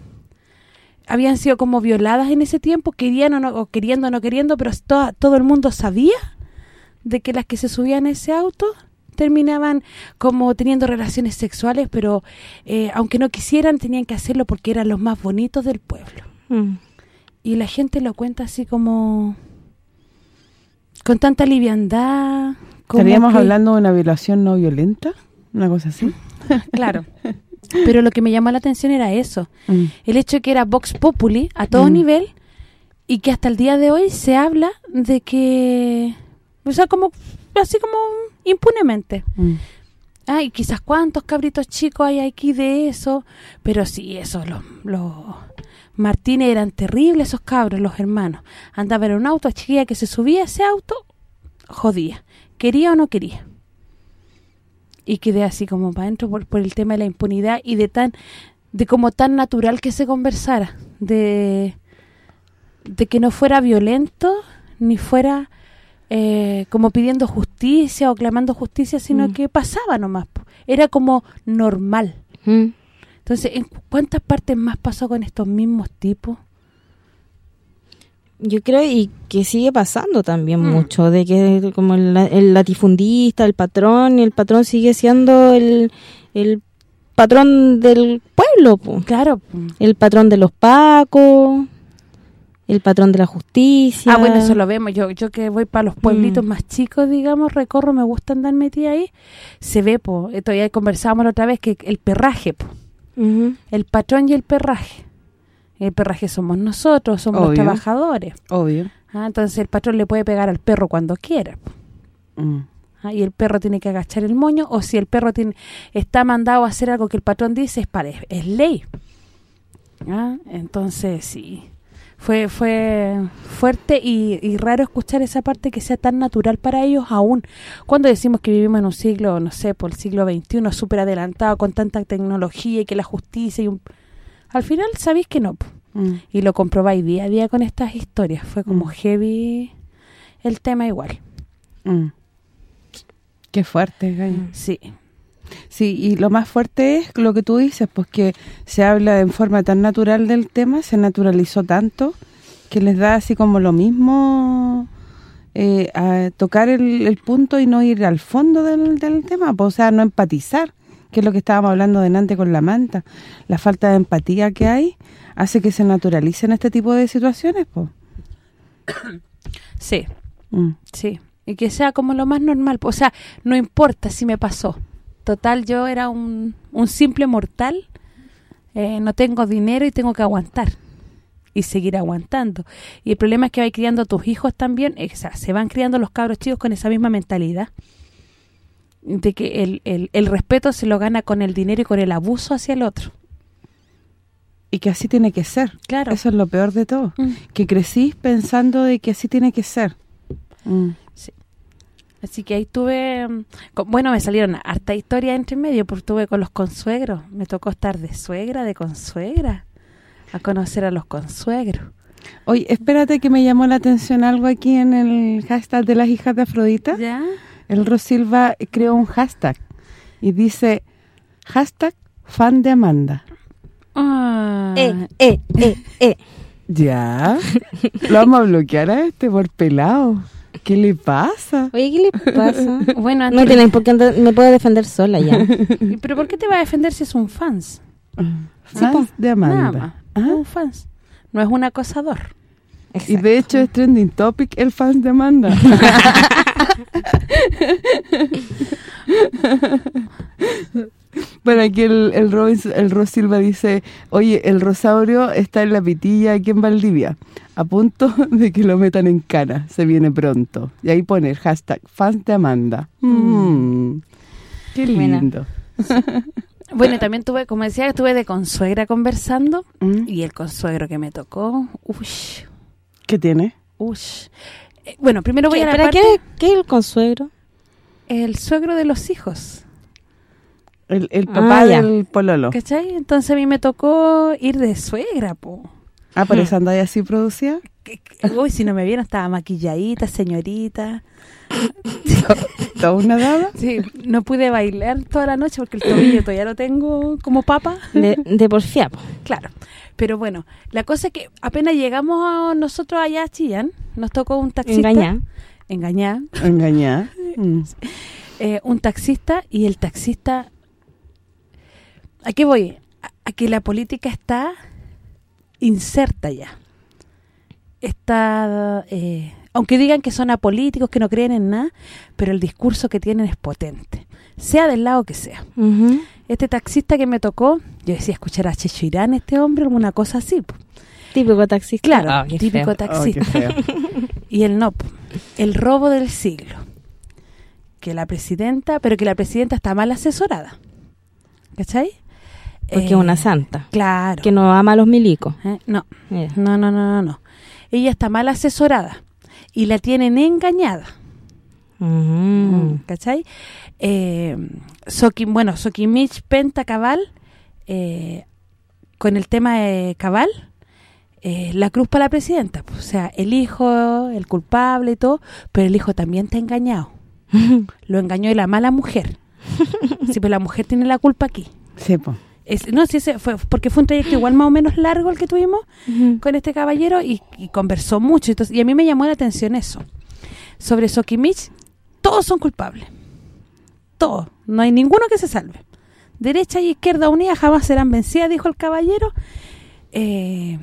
Speaker 8: habían sido como violadas en ese tiempo, querían o, no, o queriendo o no queriendo, pero to- todo el mundo sabía de que las que se subían a ese auto terminaban como teniendo relaciones sexuales, pero eh, aunque no quisieran tenían que hacerlo porque eran los más bonitos del pueblo.
Speaker 5: Mm.
Speaker 8: Y la gente lo cuenta así como con tanta liviandad. como
Speaker 4: ¿Estaríamos
Speaker 8: que-
Speaker 4: hablando de una violación no violenta? Una cosa así.
Speaker 8: Claro. Pero lo que me llamó la atención era eso.
Speaker 4: Mm.
Speaker 8: El hecho de que era Vox Populi a todo
Speaker 4: Mm.
Speaker 8: nivel y que hasta el día de hoy se habla de que... O sea, como así como impunemente.
Speaker 4: Mm.
Speaker 8: Ay, quizás cuántos cabritos chicos hay aquí de eso. Pero sí, eso, los... los Martínez eran terribles esos cabros, los hermanos. Andaban en un auto, chiquilla que se subía a ese auto, jodía. Quería o no quería. Y quedé así como para adentro por, por el tema de la impunidad y de tan de como tan natural que se conversara. De, de que no fuera violento, ni fuera eh, como pidiendo justicia o clamando justicia, sino
Speaker 4: Mm.
Speaker 8: que pasaba nomás. Era como normal.
Speaker 5: Mm.
Speaker 8: Entonces, ¿en cu- cuántas partes más pasó con estos mismos tipos?
Speaker 5: Yo creo y que sigue pasando también
Speaker 8: Mm.
Speaker 5: mucho, de que como el, el latifundista, el patrón, y el patrón sigue siendo el, el patrón del pueblo, po.
Speaker 8: Claro.
Speaker 5: el patrón de los pacos, el patrón de la justicia.
Speaker 8: Ah, bueno, eso lo vemos. Yo yo que voy para los pueblitos
Speaker 5: Mm.
Speaker 8: más chicos, digamos, recorro, me gusta andar metida ahí, se ve, po, esto ya conversábamos la otra vez, que el perraje, po, el patrón y el perraje. El perraje somos nosotros, somos los trabajadores.
Speaker 4: Obvio.
Speaker 8: Ah, entonces el patrón le puede pegar al perro cuando quiera.
Speaker 4: Mm.
Speaker 8: Ah, y el perro tiene que agachar el moño o si el perro tiene está mandado a hacer algo que el patrón dice es para es ley Ah, entonces sí fue fue fuerte y, y raro escuchar esa parte que sea tan natural para ellos aún cuando decimos que vivimos en un siglo no sé por el siglo XXI súper adelantado con tanta tecnología y que la justicia y un al final sabéis que no.
Speaker 4: Mm.
Speaker 8: y lo comprobáis día a día con estas historias fue como
Speaker 4: Mm.
Speaker 8: heavy el tema igual
Speaker 4: Mm. Qué fuerte,
Speaker 8: sí
Speaker 4: Sí, y lo más fuerte es lo que tú dices, pues que se habla en forma tan natural del tema, se naturalizó tanto, que les da así como lo mismo eh, a tocar el, el punto y no ir al fondo del, del tema, pues, o sea, no empatizar, que es lo que estábamos hablando delante con la manta. La falta de empatía que hay hace que se naturalicen este tipo de situaciones, pues.
Speaker 8: sí
Speaker 4: Mm.
Speaker 8: Sí, y que sea como lo más normal. O sea, no importa si me pasó. Total, yo era un, un simple mortal, eh, no tengo dinero y tengo que aguantar. Y seguir aguantando. Y el problema es que vais criando a tus hijos también, eh, o sea, se van criando los cabros chicos con esa misma mentalidad. De que el, el, el respeto se lo gana con el dinero y con el abuso hacia el otro.
Speaker 4: Y que así tiene que ser.
Speaker 8: Claro.
Speaker 4: Eso es lo peor de todo.
Speaker 8: Mm.
Speaker 4: Que crecís pensando de que así tiene que ser. Mm.
Speaker 8: Así que ahí tuve, con- bueno, me salieron harta historia entre medio, porque estuve con los consuegros. Me tocó estar de suegra, de consuegra, a conocer a los consuegros.
Speaker 4: Oye, espérate que me llamó la atención algo aquí en el hashtag de las hijas de Afrodita.
Speaker 8: ¿Ya?
Speaker 4: El Rosilva creó un hashtag y dice hashtag fan de Amanda.
Speaker 8: Ah,
Speaker 5: Eh, eh, eh, eh.
Speaker 4: Ya. Lo vamos a bloquear a este por pelado. ¿Qué le pasa?
Speaker 5: Oye, ¿qué le pasa?
Speaker 8: bueno,
Speaker 5: No tienen por qué andar- me puedo defender sola ya.
Speaker 8: ¿Y ¿pero por qué te va a defender si es un fans?
Speaker 4: Fans de
Speaker 8: Nada
Speaker 4: Amanda. Ah,
Speaker 8: un fans. No es un acosador.
Speaker 4: Y de hecho es trending topic el fans de Amanda. bueno, aquí el, el, Robin, el Ros Silva dice, oye, el Rosaurio está en la pitilla aquí en Valdivia, a punto de que lo metan en cana, se viene pronto. Y ahí pone el hashtag fans de Amanda. Mm, qué
Speaker 5: Buena.
Speaker 4: lindo.
Speaker 8: Bueno, y también tuve, como decía, estuve de consuegra conversando
Speaker 4: Mm,
Speaker 8: y el consuegro que me tocó, ush,
Speaker 4: ¿Qué tiene?
Speaker 8: ush. Eh, bueno, primero voy
Speaker 5: ¿Qué,
Speaker 8: a la
Speaker 5: ¿Pero
Speaker 8: parte,
Speaker 5: qué, qué es el consuegro?
Speaker 8: el suegro de los hijos.
Speaker 4: El, el papá
Speaker 5: Ah, ya.
Speaker 4: del pololo.
Speaker 8: ¿Cachai? Entonces a mí me tocó ir de suegra, po.
Speaker 4: Ah, por anda así
Speaker 8: que- Uy, si no me vieron, estaba maquilladita, señorita.
Speaker 4: Toda una dama.
Speaker 8: Sí, no pude bailar toda la noche porque el tobillo todavía lo tengo como papa.
Speaker 5: De, de porfía, po.
Speaker 8: Claro. Pero bueno, la cosa es que apenas llegamos a nosotros allá a Chillán, nos tocó un taxista.
Speaker 5: Engañá.
Speaker 8: Engañar.
Speaker 4: Engañada. Mm.
Speaker 8: eh, un taxista y el taxista... ¿A qué voy? A, a que la política está inserta ya. Está... eh, aunque digan que son apolíticos, que no creen en nada, pero el discurso que tienen es potente. Sea del lado que sea. Este taxista que me tocó, yo decía escuchar a Checho Irán, este hombre, alguna cosa así.
Speaker 5: Típico taxista.
Speaker 8: Claro,
Speaker 5: Ah,
Speaker 8: típico
Speaker 5: feo.
Speaker 8: Taxista. Y el no, el robo del siglo. Que la presidenta, pero que la presidenta está mal asesorada. ¿Cachai?
Speaker 5: Porque
Speaker 8: Eh,
Speaker 5: es una santa.
Speaker 8: Claro.
Speaker 5: Que no ama a los milicos.
Speaker 8: Eh, no, no, no, no, no, no. Ella está mal asesorada y la tienen engañada.
Speaker 5: Ujú.
Speaker 8: ¿Cachai? Eh, Soki, bueno, Sokimich Penta Cabal, eh, con el tema de Cabal, eh, la cruz para la presidenta. pues, o sea, el hijo, el culpable y todo, pero el hijo también está engañado. Lo engañó la mala mujer. sí, pero la mujer tiene la culpa aquí.
Speaker 4: Sí, po.
Speaker 8: Es- no, sí, ese fue porque fue un trayecto igual más o menos largo el que tuvimos con este caballero y, y conversó mucho. Entonces, y a mí me llamó la atención eso. Sobre Sokimich, todos son culpables. Todos. No hay ninguno que se salve. derecha y izquierda unidas jamás serán vencidas, dijo el caballero. Eh,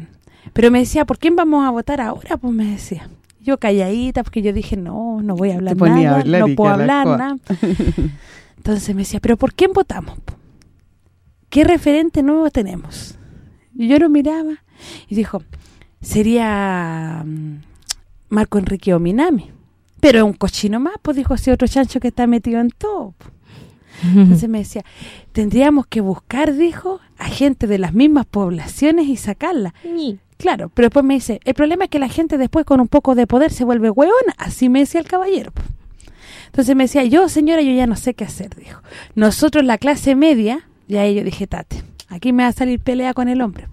Speaker 8: pero me decía, ¿por quién vamos a votar ahora? Pues me decía. Yo calladita, porque yo dije, no, no voy a hablar
Speaker 4: a
Speaker 8: nada,
Speaker 4: hablar
Speaker 8: no puedo hablar nada. Entonces me decía, ¿pero por quién votamos? ¿Qué referente nuevo tenemos? Y yo lo miraba y dijo, sería mm, Marco Enrique Ominami. Pero es un cochino más, pues dijo, ese otro chancho que está metido en todo. po". Entonces me decía, tendríamos que buscar, dijo, a gente de las mismas poblaciones y sacarla. Claro, pero después me dice, el problema es que la gente después con un poco de poder se vuelve hueona, así me decía el caballero. Entonces me decía, yo señora, yo ya no sé qué hacer, dijo. Nosotros la clase media, y ahí yo dije, tate, aquí me va a salir pelea con el hombre.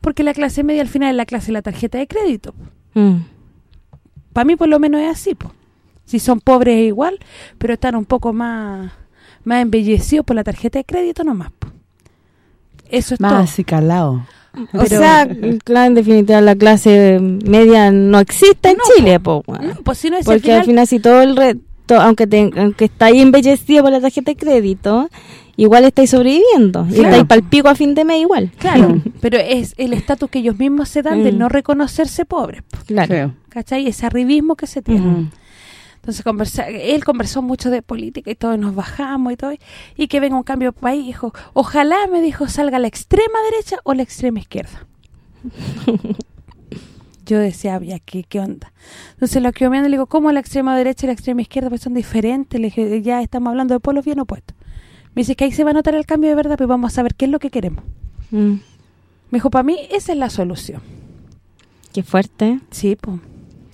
Speaker 8: Porque la clase media al final es la clase de la tarjeta de crédito.
Speaker 5: Mm.
Speaker 8: Para mí por lo menos es así, po. Si son pobres es igual, pero están un poco más más embellecidos por la tarjeta de crédito nomás, po. Eso es
Speaker 4: Más
Speaker 8: todo.
Speaker 4: acicalado.
Speaker 5: O sea, claro, en definitiva la clase media no existe en
Speaker 8: No,
Speaker 5: Chile, po.
Speaker 8: No, pues si no es
Speaker 5: Porque al final si todo el resto, aunque te, aunque estáis embellecido por la tarjeta de crédito, igual estáis sobreviviendo. Y
Speaker 8: Claro.
Speaker 5: estáis pal pico a fin de mes igual.
Speaker 8: Claro, pero es el estatus que ellos mismos se dan de
Speaker 5: Mm.
Speaker 8: no reconocerse pobres, po,
Speaker 5: Claro.
Speaker 8: ¿cachai? Ese arribismo que se tiene. Entonces conversa, él conversó mucho de política y todo, y nos bajamos y todo, y que venga un cambio de país, dijo, ojalá, me dijo, salga la extrema derecha o la extrema izquierda. Yo decía, ya, ¿qué, ¿qué onda? Entonces lo que yo me le digo, ¿cómo la extrema derecha y la extrema izquierda pues son diferentes? Le dije, ya estamos hablando de polos bien opuestos. Me dice que ahí se va a notar el cambio de verdad, pero vamos a saber qué es lo que queremos.
Speaker 5: Mm.
Speaker 8: Me dijo, para mí esa es la solución.
Speaker 5: Qué fuerte.
Speaker 8: Sí, pues.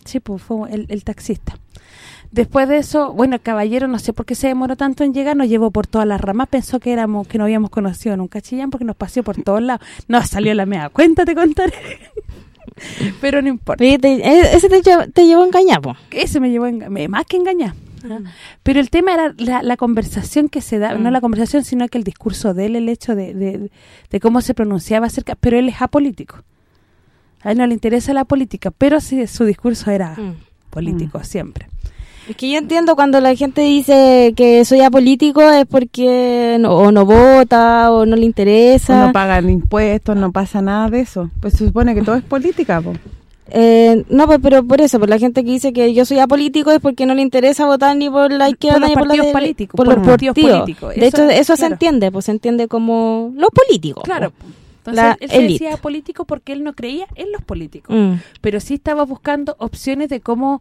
Speaker 8: Sí, pues fue el, el taxista. Después de eso, bueno, el caballero no sé por qué se demoró tanto en llegar, nos llevó por todas las ramas, pensó que éramos que no habíamos conocido nunca Chillán porque nos paseó por todos lados. No, salió la media cuenta, te contaré. Pero no importa.
Speaker 5: Oye, te- e- ese te, lle- te llevó a engañar, po.
Speaker 8: Ese me llevó a enga- me- más que engañar. ¿Ah? Pero el tema era la, la conversación que se da, no
Speaker 5: Mm.
Speaker 8: la conversación, sino que el discurso de él, el hecho de, de, de cómo se pronunciaba acerca, pero él es apolítico. A él no le interesa la política, pero sí, su discurso era
Speaker 5: Mm.
Speaker 8: político siempre.
Speaker 5: Es que yo entiendo cuando la gente dice que soy apolítico es porque no, o no vota o no le
Speaker 4: O
Speaker 5: interesa.
Speaker 4: no pagan impuestos, no pasa nada de eso. Pues se supone que todo es política, po.
Speaker 5: Eh, no, pues, pero por eso, por la gente que dice que yo soy apolítico es porque no le interesa votar ni por la izquierda
Speaker 8: los
Speaker 5: ni por la
Speaker 8: partidos
Speaker 5: dere-
Speaker 8: políticos,
Speaker 5: por
Speaker 8: por
Speaker 5: los
Speaker 8: partidos políticos.
Speaker 5: De
Speaker 8: Eso-
Speaker 5: hecho, eso se entiende, pues se entiende como los políticos.
Speaker 8: Claro. Entonces,
Speaker 5: La
Speaker 8: él se decía político porque él no creía en los políticos.
Speaker 5: Mm.
Speaker 8: Pero sí estaba buscando opciones de cómo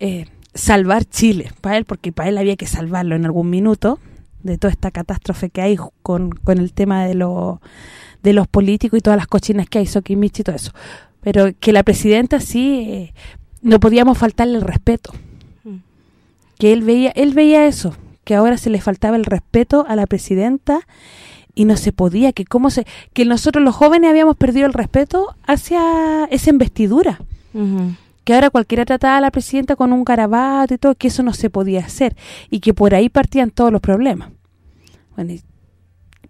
Speaker 8: eh, salvar Chile para él, porque para él había que salvarlo en algún minuto de toda esta catástrofe que hay con, con el tema de, los de los políticos y todas las cochinas que hay, Sokimichi y todo eso. Pero que la presidenta sí, eh, no podíamos faltarle el respeto.
Speaker 5: Mm.
Speaker 8: Que él veía él veía eso, que ahora se le faltaba el respeto a la presidenta y no se podía, que cómo se que nosotros los jóvenes habíamos perdido el respeto hacia esa investidura que ahora cualquiera trataba a la presidenta con un garabato y todo, que eso no se podía hacer y que por ahí partían todos los problemas. Bueno, y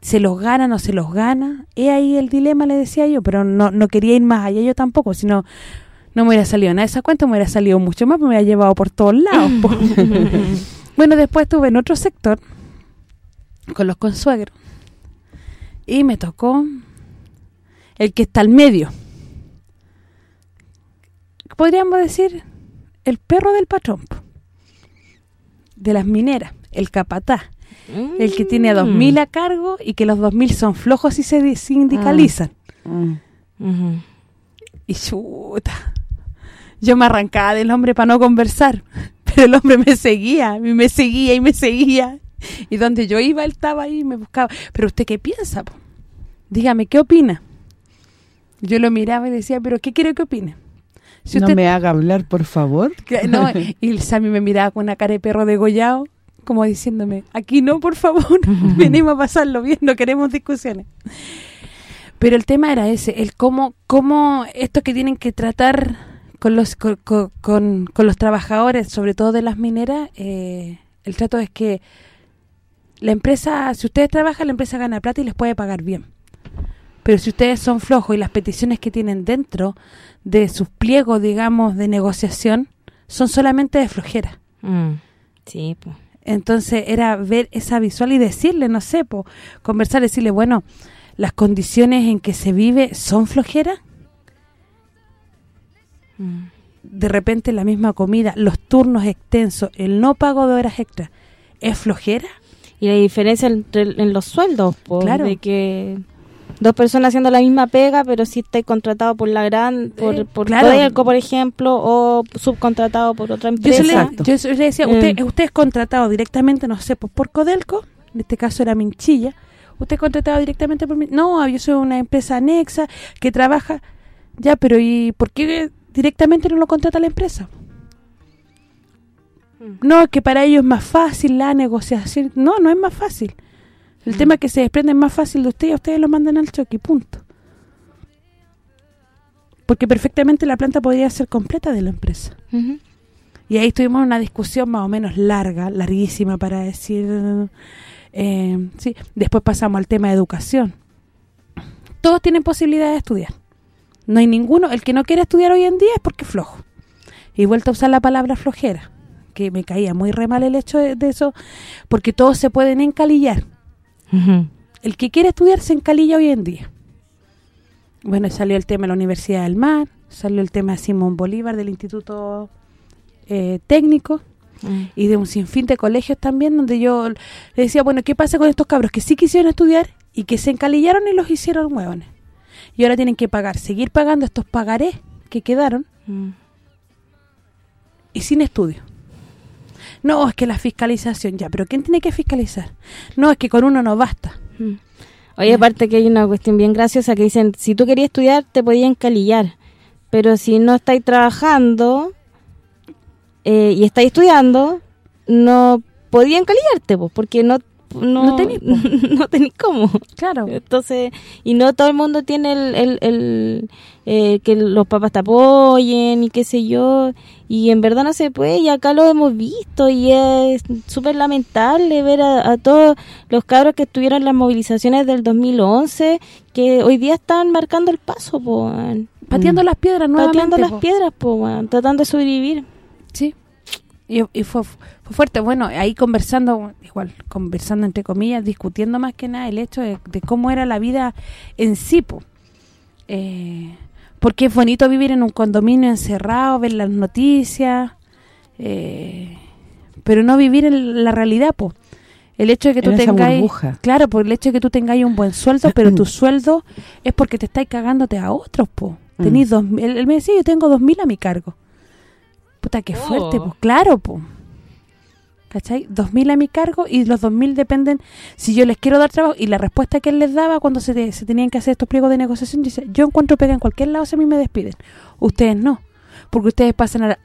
Speaker 8: ¿se los gana no se los gana? Es ahí el dilema, le decía yo, pero no, no quería ir más allá yo tampoco, sino no me hubiera salido nada de esa cuenta, me hubiera salido mucho más, me hubiera llevado por todos lados. bueno, después estuve en otro sector con los consuegros y me tocó el que está al medio podríamos decir el perro del patrón de las mineras, el capataz, el que tiene a 2000 a cargo y que los 2000 son flojos y se di- sindicalizan.
Speaker 4: Mm.
Speaker 5: Ujú.
Speaker 8: Y chuta. Yo me arrancaba del hombre para no conversar, pero el hombre me seguía, y me seguía y me seguía. Y donde yo iba, él estaba ahí y me buscaba. ¿Pero usted qué piensa? po? Dígame, ¿qué opina? Yo lo miraba y decía, ¿pero qué quiere que opine? Si
Speaker 4: no
Speaker 8: usted
Speaker 4: me haga hablar, por favor.
Speaker 8: no, y el Sammy me miraba con una cara de perro degollado, como diciéndome, aquí no, por favor, venimos a pasarlo bien, no queremos discusiones. Pero el tema era ese, el cómo, cómo esto que tienen que tratar con los con- con- con los trabajadores, sobre todo de las mineras, eh, el trato es que la empresa, si ustedes trabajan, la empresa gana plata y les puede pagar bien. Pero si ustedes son flojos y las peticiones que tienen dentro de sus pliegos, digamos, de negociación, son solamente de flojera.
Speaker 5: Mm. Sí, pues.
Speaker 8: Entonces era ver esa visual y decirle, no sé, po, conversar, decirle, bueno, las condiciones en que se vive son flojeras.
Speaker 5: Mm.
Speaker 8: De repente la misma comida, los turnos extensos, el no pago de horas extras, ¿es flojera?
Speaker 5: Y la diferencia entre en los sueldos, po,
Speaker 8: Claro.
Speaker 5: de que dos personas haciendo la misma pega, pero si estáis contratado por la gran, por,
Speaker 8: Eh,
Speaker 5: por
Speaker 8: claro.
Speaker 5: Codelco, por ejemplo, o subcontratado por otra
Speaker 8: Yo,
Speaker 5: empresa.
Speaker 8: se le, yo le decía,
Speaker 5: Mm.
Speaker 8: usted, usted es contratado directamente, no sé, pues por Codelco, en este caso era Minchilla, usted es contratado directamente por Min- No, yo soy una empresa anexa que trabaja, ya, pero ¿y por qué directamente no lo contrata la empresa?
Speaker 5: Mm.
Speaker 8: No, que para ellos es más fácil la negociación. No, no es más fácil. El tema es que se desprende es más fácil de usted y a ustedes lo mandan al choque, punto. Porque perfectamente la planta podría ser completa de la empresa. Y ahí tuvimos una discusión más o menos larga, larguísima para decir... eh, sí. Después pasamos al tema de educación. Todos tienen posibilidad de estudiar. No hay ninguno, el que no quiere estudiar hoy en día es porque es flojo. Y vuelto a usar la palabra flojera, que me caía muy re mal el hecho de, de eso, porque todos se pueden encalillar. El que quiere estudiar se encalilla hoy en día. Bueno, salió el tema de la Universidad del Mar, salió el tema de Simón Bolívar del Instituto eh, Técnico
Speaker 5: Mm.
Speaker 8: y de un sinfín de colegios también donde yo le decía, bueno, ¿qué pasa con estos cabros que sí quisieron estudiar y que se encalillaron y los hicieron hueones? Y ahora tienen que pagar, seguir pagando estos pagarés que quedaron
Speaker 5: Mm.
Speaker 8: y sin estudio. No, es que la fiscalización, ya, pero ¿quién tiene que fiscalizar? No, es que con uno no basta.
Speaker 5: Mm. Oye, aparte que hay una cuestión bien graciosa que dicen, si tú querías estudiar, te podías encalillar. Pero si no estáis trabajando eh, y estáis estudiando, no podías encalillarte, pues, porque no no,
Speaker 8: No tenís, po.
Speaker 5: no cómo.
Speaker 8: Claro.
Speaker 5: Entonces, y no todo el mundo tiene el, el, el, eh, que los papás te apoyen y qué sé yo, y en verdad no se puede, y acá lo hemos visto, y es súper lamentable ver a, a todos los cabros que estuvieron en las movilizaciones del 2011, que hoy día están marcando el paso, po.
Speaker 8: Pateando las piedras nuevamente.
Speaker 5: pateando las piedras, po, tratando de sobrevivir.
Speaker 8: Sí. Y, y fue, fue fuerte. Bueno, ahí conversando, igual, conversando entre comillas, discutiendo más que nada el hecho de, de cómo era la vida en sí, po. Eh, porque es bonito vivir en un condominio encerrado, ver las noticias, eh, pero no vivir en la realidad, po. El hecho de que tú tengáis... Claro, por el hecho de que tú tengáis un buen sueldo, pero tu sueldo es porque te estáis cagándote a otros, po.
Speaker 4: Mm.
Speaker 8: Tenís dos... Él, él me decía, yo tengo dos mil a mi cargo. Puta, qué fuerte,
Speaker 5: Oh.
Speaker 8: pues claro, pues. ¿Cachai? Dos mil a mi cargo y los dos mil dependen si yo les quiero dar trabajo. Y la respuesta que él les daba cuando se, te- se tenían que hacer estos pliegos de negociación, dice, yo encuentro pega en cualquier lado si a mí me despiden. Ustedes no. Porque ustedes pasan a la...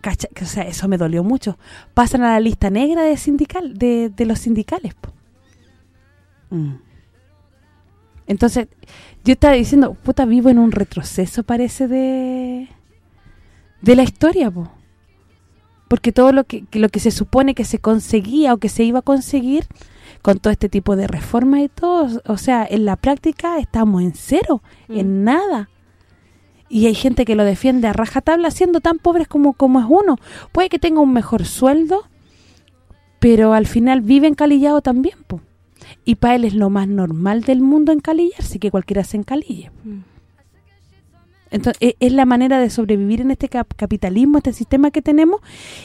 Speaker 8: cacha- O sea, eso me dolió mucho. Pasan a la lista negra de sindical de, de los sindicales, po.
Speaker 4: Mm.
Speaker 8: Entonces, yo estaba diciendo, puta, vivo en un retroceso, parece, de de la historia, po. Porque todo lo que, lo que se supone que se conseguía o que se iba a conseguir con todo este tipo de reformas y todo, o sea, en la práctica estamos en cero,
Speaker 5: Mm.
Speaker 8: en nada. Y hay gente que lo defiende a rajatabla siendo tan pobres como, como es uno. Puede que tenga un mejor sueldo, pero al final vive encalillado también, po. Y para él es lo más normal del mundo encalillarse, que cualquiera se encalille.
Speaker 5: Mm.
Speaker 8: Entonces, es la manera de sobrevivir en este cap- capitalismo, este sistema que tenemos,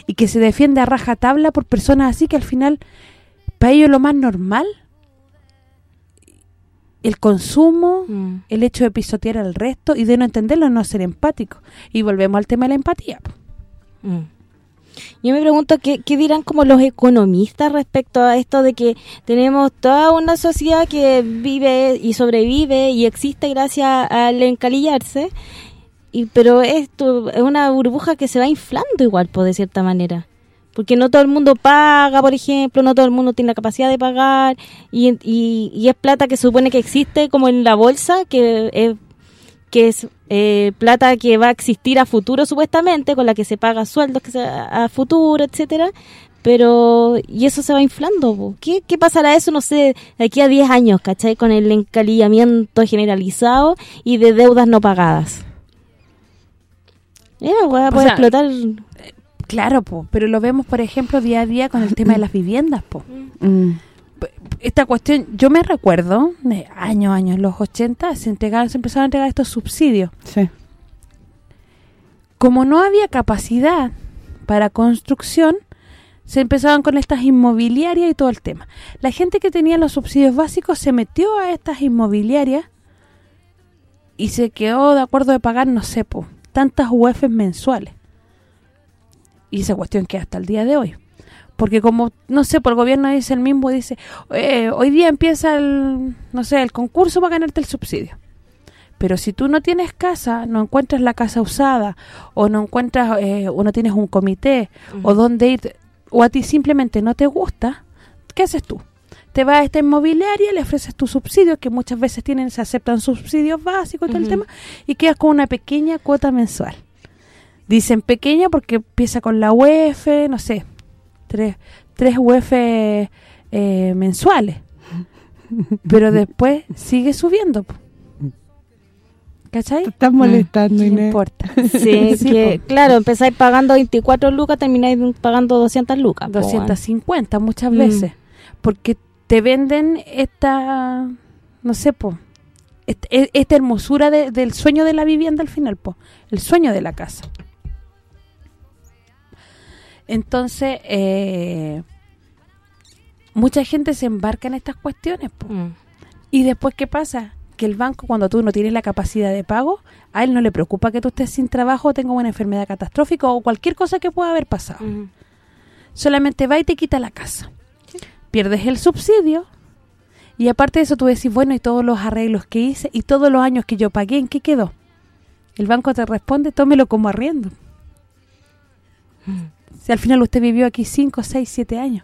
Speaker 8: y que se defiende a rajatabla por personas así que al final, para ellos lo más normal, el consumo,
Speaker 5: Mm.
Speaker 8: el hecho de pisotear al resto y de no entenderlo, no ser empático. Y volvemos al tema de la empatía.
Speaker 5: Mm. Yo me pregunto qué, qué dirán como los economistas respecto a esto de que tenemos toda una sociedad que vive y sobrevive y existe gracias al encalillarse, y pero esto es una burbuja que se va inflando igual, por de cierta manera. Porque no todo el mundo paga, por ejemplo, no todo el mundo tiene la capacidad de pagar, y, y, y es plata que supone que existe como en la bolsa, que es que es eh, plata que va a existir a futuro supuestamente, con la que se paga sueldos que se, a futuro, etcétera pero y eso se va inflando. ¿Qué, ¿qué pasará eso, no sé, de aquí a 10 años, ¿cachai? Con el encalillamiento generalizado y de deudas no pagadas. Eh, puede
Speaker 8: sea,
Speaker 5: explotar
Speaker 8: Claro, po, pero lo vemos, por ejemplo, día a día con el tema de las viviendas, po.
Speaker 4: Mm.
Speaker 8: Esta cuestión, yo me recuerdo, de años, años, en los 80, se entregaron, se empezaron a entregar estos subsidios.
Speaker 4: Sí.
Speaker 8: Como no había capacidad para construcción, se empezaban con estas inmobiliarias y todo el tema. La gente que tenía los subsidios básicos se metió a estas inmobiliarias y se quedó de acuerdo de pagar, no sé, po, tantas UEFs mensuales. Y esa cuestión que hasta el día de hoy. Porque como, no sé, por el gobierno dice el mismo, dice, eh, hoy día empieza el, no sé, el concurso para ganarte el subsidio. Pero si tú no tienes casa, no encuentras la casa usada, o no encuentras, eh, o no tienes un comité, o dónde ir, o a ti simplemente no te gusta, ¿qué haces tú? Te vas a esta inmobiliaria, le ofreces tu subsidio, que muchas veces tienen se aceptan subsidios básicos y todo el tema, y quedas con una pequeña cuota mensual. Dicen pequeña porque empieza con la UEF, no sé, tres, tres UEF eh, mensuales. Pero después sigue subiendo. po. ¿Cachai?
Speaker 4: Te estás molestando,
Speaker 8: No
Speaker 4: Inés.
Speaker 8: importa.
Speaker 5: Sí,
Speaker 8: Sí,
Speaker 5: que,
Speaker 8: po.
Speaker 5: claro, empezáis pagando 24 lucas, termináis pagando 200 lucas. po,
Speaker 8: 250 muchas
Speaker 5: Mm.
Speaker 8: veces. Porque te venden esta, no sé, po, est- e- esta hermosura de- del sueño de la vivienda al final, po, el sueño de la casa. Entonces, eh, mucha gente se embarca en estas cuestiones.
Speaker 5: Mm.
Speaker 8: Y después, ¿qué pasa? Que el banco, cuando tú no tienes la capacidad de pago, a él no le preocupa que tú estés sin trabajo, tengas una enfermedad catastrófica o cualquier cosa que pueda haber pasado.
Speaker 5: Ujú.
Speaker 8: Solamente va y te quita la casa. Pierdes el subsidio y aparte de eso tú decís, bueno, y todos los arreglos que hice y todos los años que yo pagué, ¿en qué quedó? El banco te responde, tómelo como arriendo. Si al final usted vivió aquí 5, 6, 7 años.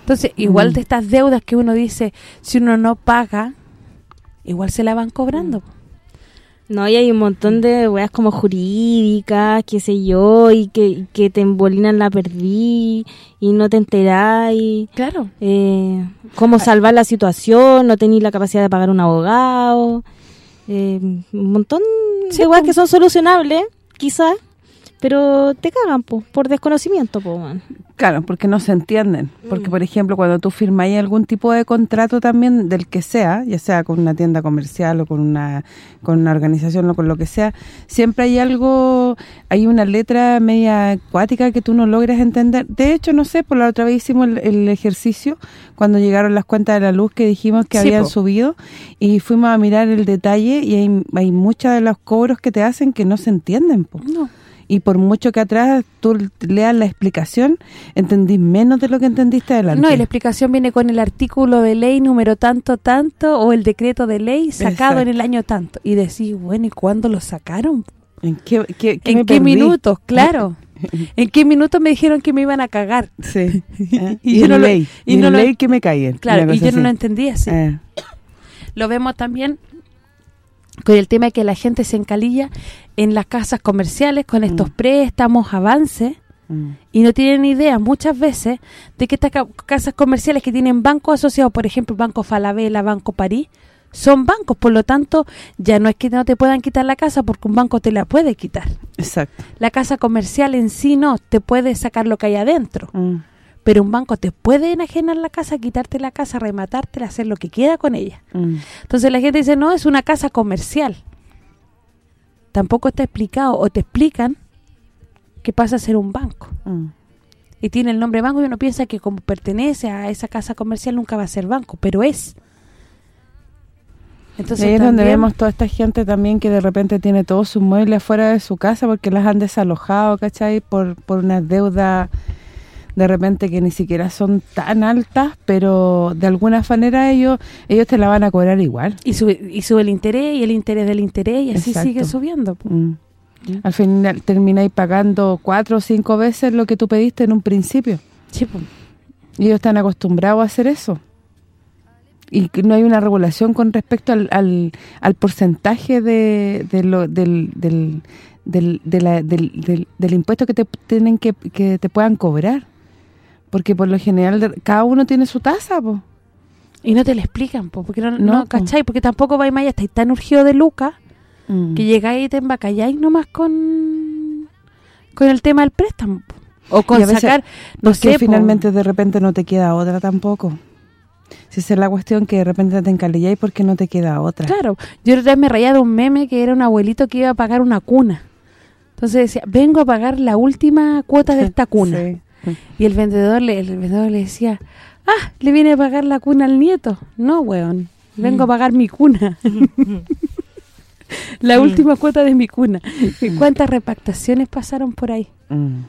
Speaker 8: Entonces, igual
Speaker 4: Mm.
Speaker 8: de estas deudas que uno dice, si uno no paga, igual se la van cobrando.
Speaker 5: No, y hay un montón de weas como jurídicas, qué sé yo, y que, que te embolinan la perdí y no te enteráis.
Speaker 8: Claro.
Speaker 5: Eh, cómo salvar la situación, no tenéis la capacidad de pagar un abogado. Eh, un montón de weas que son solucionables, quizás, pero te cagan po, por desconocimiento. Po, man.
Speaker 4: Claro, porque no se entienden.
Speaker 8: Mm.
Speaker 4: Porque, por ejemplo, cuando tú firmáis algún tipo de contrato también, del que sea, ya sea con una tienda comercial o con una con una organización o con lo que sea, siempre hay algo, hay una letra media acuática que tú no logras entender. De hecho, no sé, por la otra vez hicimos el, el ejercicio cuando llegaron las cuentas de la luz que dijimos que
Speaker 8: Sí,
Speaker 4: habían
Speaker 8: po.
Speaker 4: subido y fuimos a mirar el detalle y hay, hay muchos de los cobros que te hacen que no se entienden, po.
Speaker 8: No.
Speaker 4: Y por mucho que atrás tú leas la explicación, entendís menos de lo que entendiste adelante.
Speaker 8: No, y la explicación viene con el artículo de ley número tanto, tanto, o el decreto de ley sacado
Speaker 4: Exacto.
Speaker 8: en el año tanto. Y decís, bueno, ¿y cuándo lo sacaron?
Speaker 4: ¿En qué, qué- qué
Speaker 8: ¿En
Speaker 4: me
Speaker 8: qué minutos? Claro. ¿En qué minutos me dijeron que me iban a cagar?
Speaker 4: Sí. ¿eh?
Speaker 8: Y
Speaker 4: y,
Speaker 8: yo no lo-
Speaker 4: ley.
Speaker 8: y
Speaker 4: Y,
Speaker 8: no lo-
Speaker 4: ley que me caen.
Speaker 8: Claro, y yo no lo
Speaker 4: así.
Speaker 8: entendía así.
Speaker 4: Eh,
Speaker 8: Lo vemos también con el tema de que la gente se encalilla en las casas comerciales con estos préstamos, avances,
Speaker 4: mm.
Speaker 8: y no tienen idea muchas veces de que estas ca- casas comerciales que tienen bancos asociados, por ejemplo, Banco Falabella, Banco París, son bancos, por lo tanto, ya no es que no te puedan quitar la casa porque un banco te la puede quitar.
Speaker 4: Exacto.
Speaker 8: La casa comercial en sí no, te puede sacar lo que hay adentro,
Speaker 4: Mm.
Speaker 8: pero un banco te puede enajenar la casa, quitarte la casa, rematártela, hacer lo que quiera con ella.
Speaker 4: Mm.
Speaker 8: Entonces la gente dice, no, es una casa comercial. Tampoco está explicado, o te explican que pasa a ser un banco.
Speaker 4: Mm.
Speaker 8: Y tiene el nombre banco y uno piensa que como pertenece a esa casa comercial nunca va a ser banco, pero es. Entonces
Speaker 4: Ahí es donde vemos toda esta gente también que de repente tiene todos sus muebles afuera de su casa porque las han desalojado, ¿cachai? Por, por unas deudas de repente que ni siquiera son tan altas, pero de alguna manera ellos ellos te la van a cobrar igual.
Speaker 8: y sube, y sube el interés y el interés del interés y así
Speaker 4: Exacto.
Speaker 8: sigue subiendo.
Speaker 4: Mm. Al final termináis pagando cuatro o cinco veces lo que tú pediste en un principio.
Speaker 8: Sí, po.
Speaker 4: Y ellos están acostumbrados a hacer eso. Y no hay una regulación con respecto al, al, al porcentaje de, de lo, del, del, del, de la- del, del, del impuesto que te tienen que, que te puedan cobrar. Porque por lo general cada uno tiene su tasa, po.
Speaker 8: Y no te lo explican, po, porque no,
Speaker 4: No,
Speaker 8: no,
Speaker 4: po.
Speaker 8: ¿cachai? Porque tampoco vais más, estáis tan urgido de lucas
Speaker 4: Mm.
Speaker 8: que llegáis y te embacalláis nomás con con el tema del préstamo. po. O con
Speaker 4: veces-
Speaker 8: sacar, no
Speaker 4: Porque
Speaker 8: sé,
Speaker 4: finalmente de repente no te queda otra tampoco. Si esa es la cuestión que de repente te encalilláis porque no te queda otra.
Speaker 8: Claro, yo otra vez me reía de un meme que era un abuelito que iba a pagar una cuna. Entonces decía, vengo a pagar la última cuota de esta cuna.
Speaker 4: Sí.
Speaker 8: Y el vendedor le el vendedor le decía, ah, le viene a pagar la cuna al nieto. No, weón, vengo a pagar mi cuna. la última cuota de mi cuna. ¿Y ¿Cuántas repactaciones pasaron por ahí?
Speaker 4: Mm.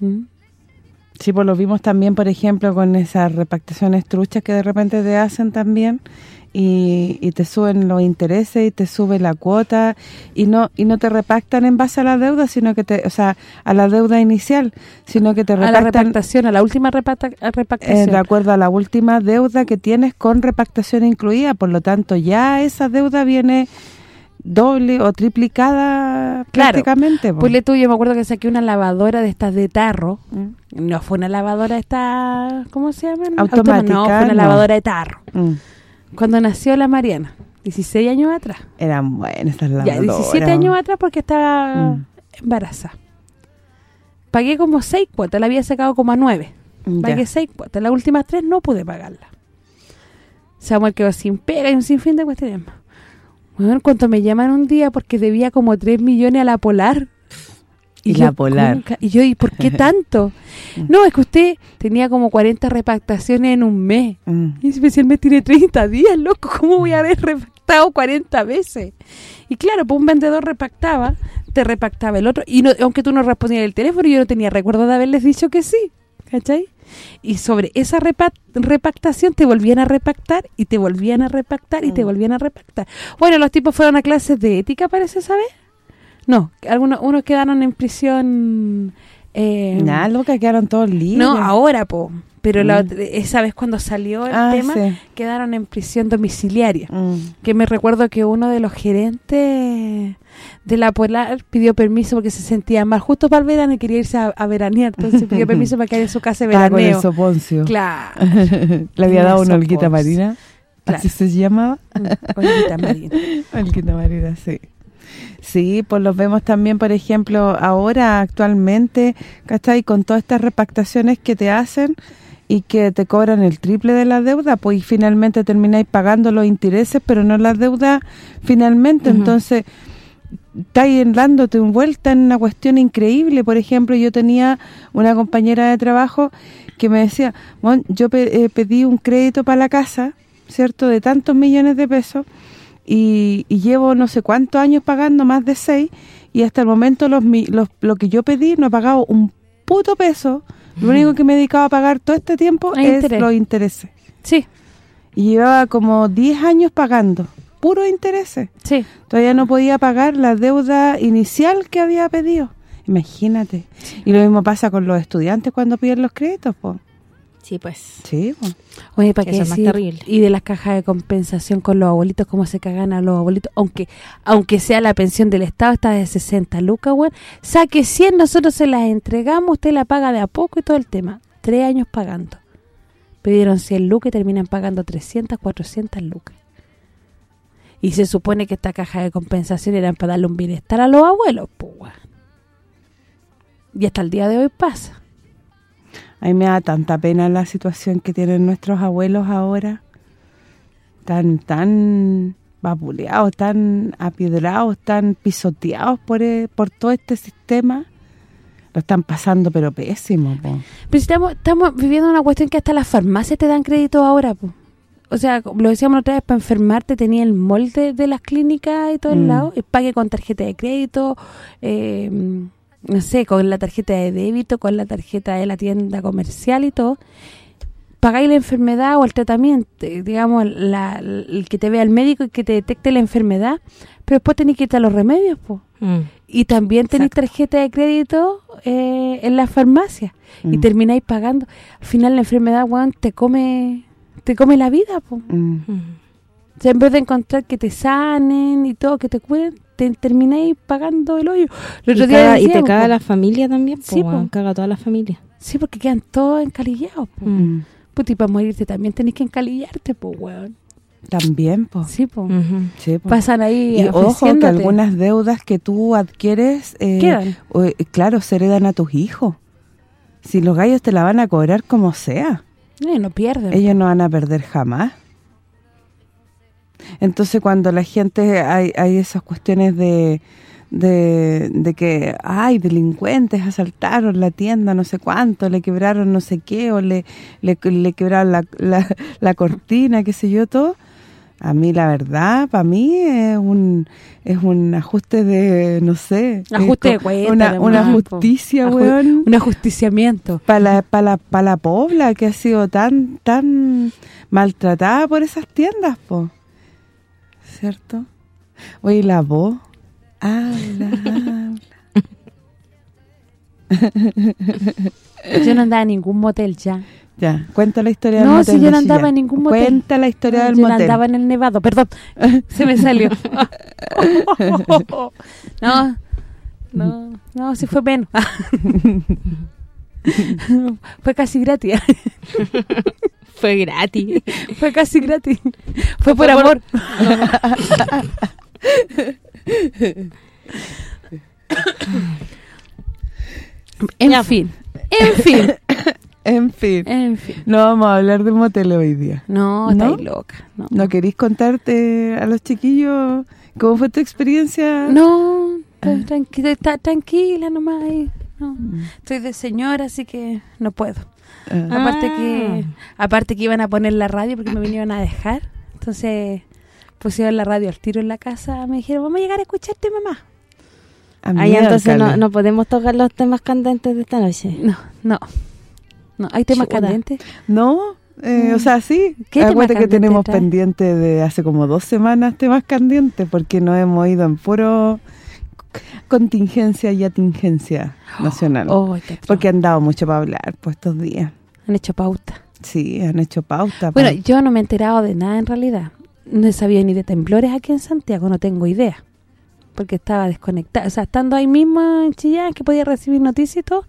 Speaker 8: ¿Mm?
Speaker 4: Sí, pues lo vimos también, por ejemplo, con esas repactaciones truchas que de repente te hacen también y, y te suben los intereses y te sube la cuota y no y no te repactan en base a la deuda, sino que te, o sea, a la deuda inicial, sino que te
Speaker 8: A la
Speaker 4: repactan
Speaker 8: repactación, a la última repacta-
Speaker 4: eh,
Speaker 8: repactación.
Speaker 4: de acuerdo a la última deuda que tienes con repactación incluida, por lo tanto ya esa deuda viene doble o triplicada
Speaker 8: Claro,
Speaker 4: prácticamente.
Speaker 8: Pues le tuyo, me acuerdo que saqué una lavadora de estas de tarro.
Speaker 4: Mm.
Speaker 8: No fue una lavadora esta, ¿cómo se llama?
Speaker 4: Automática,
Speaker 8: No, fue una
Speaker 4: no.
Speaker 8: lavadora de tarro.
Speaker 4: Mm.
Speaker 8: Cuando nació la Mariana, 16 años atrás.
Speaker 4: Eran buenas estas
Speaker 8: Ya,
Speaker 4: lavadoras.
Speaker 8: 17 años atrás porque estaba
Speaker 4: Mm.
Speaker 8: embarazada. Pagué como 6 cuotas, la había sacado como a 9.
Speaker 4: Ya.
Speaker 8: Pagué 6 cuotas, las últimas 3 no pude pagarla. Samuel quedó sin pega y un sinfín de cuestiones más. Bueno, cuando me llaman un día porque debía como 3 millones a la Polar.
Speaker 4: Y la Polar.
Speaker 8: ¿cómo ca- Y yo, ¿y por qué tanto? no, es que usted tenía como 40 repactaciones en un mes.
Speaker 4: Mm.
Speaker 8: Y si el mes tiene 30 días, loco, ¿cómo voy a haber repactado 40 veces? Y claro, pues un vendedor repactaba, te repactaba el otro, y no, aunque tú no respondías el teléfono, yo no tenía recuerdo de haberles dicho que sí, ¿cachai? Y sobre esa repa- repactación te volvían a repactar, y te volvían a repactar, y te volvían a repactar. Bueno, los tipos fueron a clases de ética, parece, ¿sabes? No, algunos unos quedaron en prisión... Eh,
Speaker 4: Nada, loca, quedaron todos libres.
Speaker 8: no, ahora, po. Pero la
Speaker 4: Mm.
Speaker 8: otra- esa vez cuando salió el
Speaker 4: Ah,
Speaker 8: tema,
Speaker 4: sí.
Speaker 8: quedaron en prisión domiciliaria.
Speaker 4: Mm.
Speaker 8: Que me recuerdo que uno de los gerentes de la Polar pidió permiso porque se sentía mal justo para el verano y quería irse a, a veranear. Entonces pidió permiso para quedar en su casa de veraneo.
Speaker 4: soponcio.
Speaker 8: Claro.
Speaker 4: Le había dado una
Speaker 8: Soponcio.
Speaker 4: olguita marina.
Speaker 8: Claro.
Speaker 4: Así se llamaba.
Speaker 8: Olguita Marina.
Speaker 4: Olguita marina, sí. Sí, pues los vemos también, por ejemplo, ahora, actualmente, ¿cachai? Con todas estas repactaciones que te hacen y que te cobran el triple de la deuda, pues y finalmente termináis pagando los intereses, pero no la deuda finalmente.
Speaker 8: Ujú.
Speaker 4: Entonces, estáis dándote un vuelta en una cuestión increíble. Por ejemplo, yo tenía una compañera de trabajo que me decía, "Mon, yo eh, pedí un crédito para la casa, ¿cierto?, de tantos millones de pesos, y, y llevo no sé cuántos años pagando, más de seis, y hasta el momento los, mi- los lo que yo pedí no he pagado un puto peso. Lo único que me he dedicado a pagar todo este tiempo es
Speaker 8: interés.
Speaker 4: los intereses.
Speaker 8: Sí,
Speaker 4: Y llevaba como 10 años pagando, puros intereses.
Speaker 8: sí.
Speaker 4: Todavía no podía pagar la deuda inicial que había pedido. Imagínate. Y lo mismo pasa con los estudiantes cuando piden los créditos, pues.
Speaker 5: Sí, pues.
Speaker 4: Sí, po.
Speaker 8: Oye, ¿para qué
Speaker 5: es más terrible.
Speaker 8: Y de las cajas de compensación con los abuelitos, cómo se cagan a los abuelitos. Aunque aunque sea la pensión del Estado, está de 60 lucas, güey. Saque 100, nosotros se las entregamos, usted la paga de a poco y todo el tema. Tres años pagando. Pidieron 100 lucas y terminan pagando 300, 400 lucas. Y se supone que esta caja de compensación eran para darle un bienestar a los abuelos, pues, güey. Y hasta el día de hoy pasa.
Speaker 4: A mí me da tanta pena la situación que tienen nuestros abuelos ahora. Tan, tan vapuleados, tan apiedrados, tan pisoteados por, eh, por todo este sistema. Lo están pasando, pero pésimo, po.
Speaker 8: Pero estamos, estamos viviendo una cuestión que hasta las farmacias te dan crédito ahora, po. O sea, lo decíamos otra vez, para enfermarte tenía el molde de las clínicas y todo el
Speaker 4: Mm.
Speaker 8: lado, y pague con tarjeta de crédito, eh, no sé, con la tarjeta de débito, con la tarjeta de la tienda comercial y todo. Pagáis la enfermedad o el tratamiento, digamos, la, el que te vea el médico y que te detecte la enfermedad, pero después tenés que irte a los remedios, pues.
Speaker 5: Mm.
Speaker 8: Y también tenéis tarjeta de crédito eh, en la farmacia y
Speaker 4: Mm.
Speaker 8: termináis pagando. Al final la enfermedad, weón, te come te come la vida, po.
Speaker 4: Mm.
Speaker 8: O sea, en vez de encontrar que te sanen y todo, que te cuiden, te termináis pagando el hoyo. El
Speaker 5: Y,
Speaker 8: otro día
Speaker 5: caga- y te caga
Speaker 8: po,
Speaker 5: la familia también,
Speaker 8: Sí,
Speaker 5: sí,
Speaker 8: po.
Speaker 5: caga toda la familia.
Speaker 8: Sí, porque quedan todos encalillados, po.
Speaker 5: Mm.
Speaker 8: Puta, y para morirte también tenés que encalillarte, po, weón.
Speaker 4: También, pues.
Speaker 8: Sí, po.
Speaker 5: Ujú.
Speaker 4: Sí, po.
Speaker 8: Pasan ahí
Speaker 4: Y ojo, que algunas deudas que tú adquieres, eh, o, eh, claro, se heredan a tus hijos. Si los gallos te la van a cobrar como sea,
Speaker 8: Eh, no pierden.
Speaker 4: ellos no van a perder jamás. Entonces, cuando la gente, hay, hay esas cuestiones de, de, de que, ay, delincuentes asaltaron la tienda, no sé cuánto, le quebraron no sé qué, o le, le, le quebraron la, la, la cortina, qué sé yo, todo. A mí, la verdad, para mí es un es un ajuste de, no sé.
Speaker 8: Ajuste de cuenta
Speaker 4: Una, justicia,
Speaker 8: Aju-
Speaker 4: weón
Speaker 8: Un ajusticiamiento.
Speaker 4: para la, pa la, pa la pobla que ha sido tan tan maltratada por esas tiendas, po. ¿Cierto? Oye, la voz. Habla, habla.
Speaker 8: Yo no andaba en ningún motel ya.
Speaker 4: Ya, cuenta la historia del
Speaker 8: No,
Speaker 4: motel
Speaker 8: si yo no andaba en ningún motel.
Speaker 4: Cuenta la historia del
Speaker 8: yo no
Speaker 4: motel.
Speaker 8: andaba en el Nevado, perdón. Se me salió. no, no, no, sí fue menos. fue casi gratis.
Speaker 5: Fue gratis.
Speaker 8: fue casi gratis. Fue por amor. en
Speaker 5: Ya.
Speaker 8: fin, en fin,
Speaker 4: En fin,
Speaker 8: en fin.
Speaker 4: no vamos a hablar de motel hoy día.
Speaker 8: No,
Speaker 4: ¿No?
Speaker 8: estáis loca. No,
Speaker 4: ¿No queréis contarte a los chiquillos cómo fue tu experiencia?
Speaker 8: no estoy tranquila, tranquila nomás. no. Estoy de señora, así que no puedo.
Speaker 4: Ah.
Speaker 8: Aparte que aparte que iban a poner la radio porque me vinieron a dejar. Entonces pusieron la radio al tiro en la casa. Me dijeron, vamos a llegar a escucharte, mamá.
Speaker 4: A mí,
Speaker 5: Ahí entonces no, no podemos tocar los temas candentes de esta noche.
Speaker 8: No, no. No, hay temas candentes.
Speaker 4: No, eh, o sea, sí.
Speaker 8: ¿Qué tema
Speaker 4: Acuérdate que tenemos
Speaker 8: trae?
Speaker 4: pendiente de hace como dos semanas temas candentes porque nos hemos ido en puro contingencia y atingencia nacional.
Speaker 8: Oh,
Speaker 4: porque han dado mucho para hablar pues estos días.
Speaker 8: Han hecho pauta.
Speaker 4: Sí, han hecho pauta.
Speaker 8: Bueno, yo no me he enterado de nada en realidad. No sabía ni de temblores aquí en Santiago, no tengo idea. Porque estaba desconectada. O sea, estando ahí mismo en Chillán, que podía recibir noticias y todo,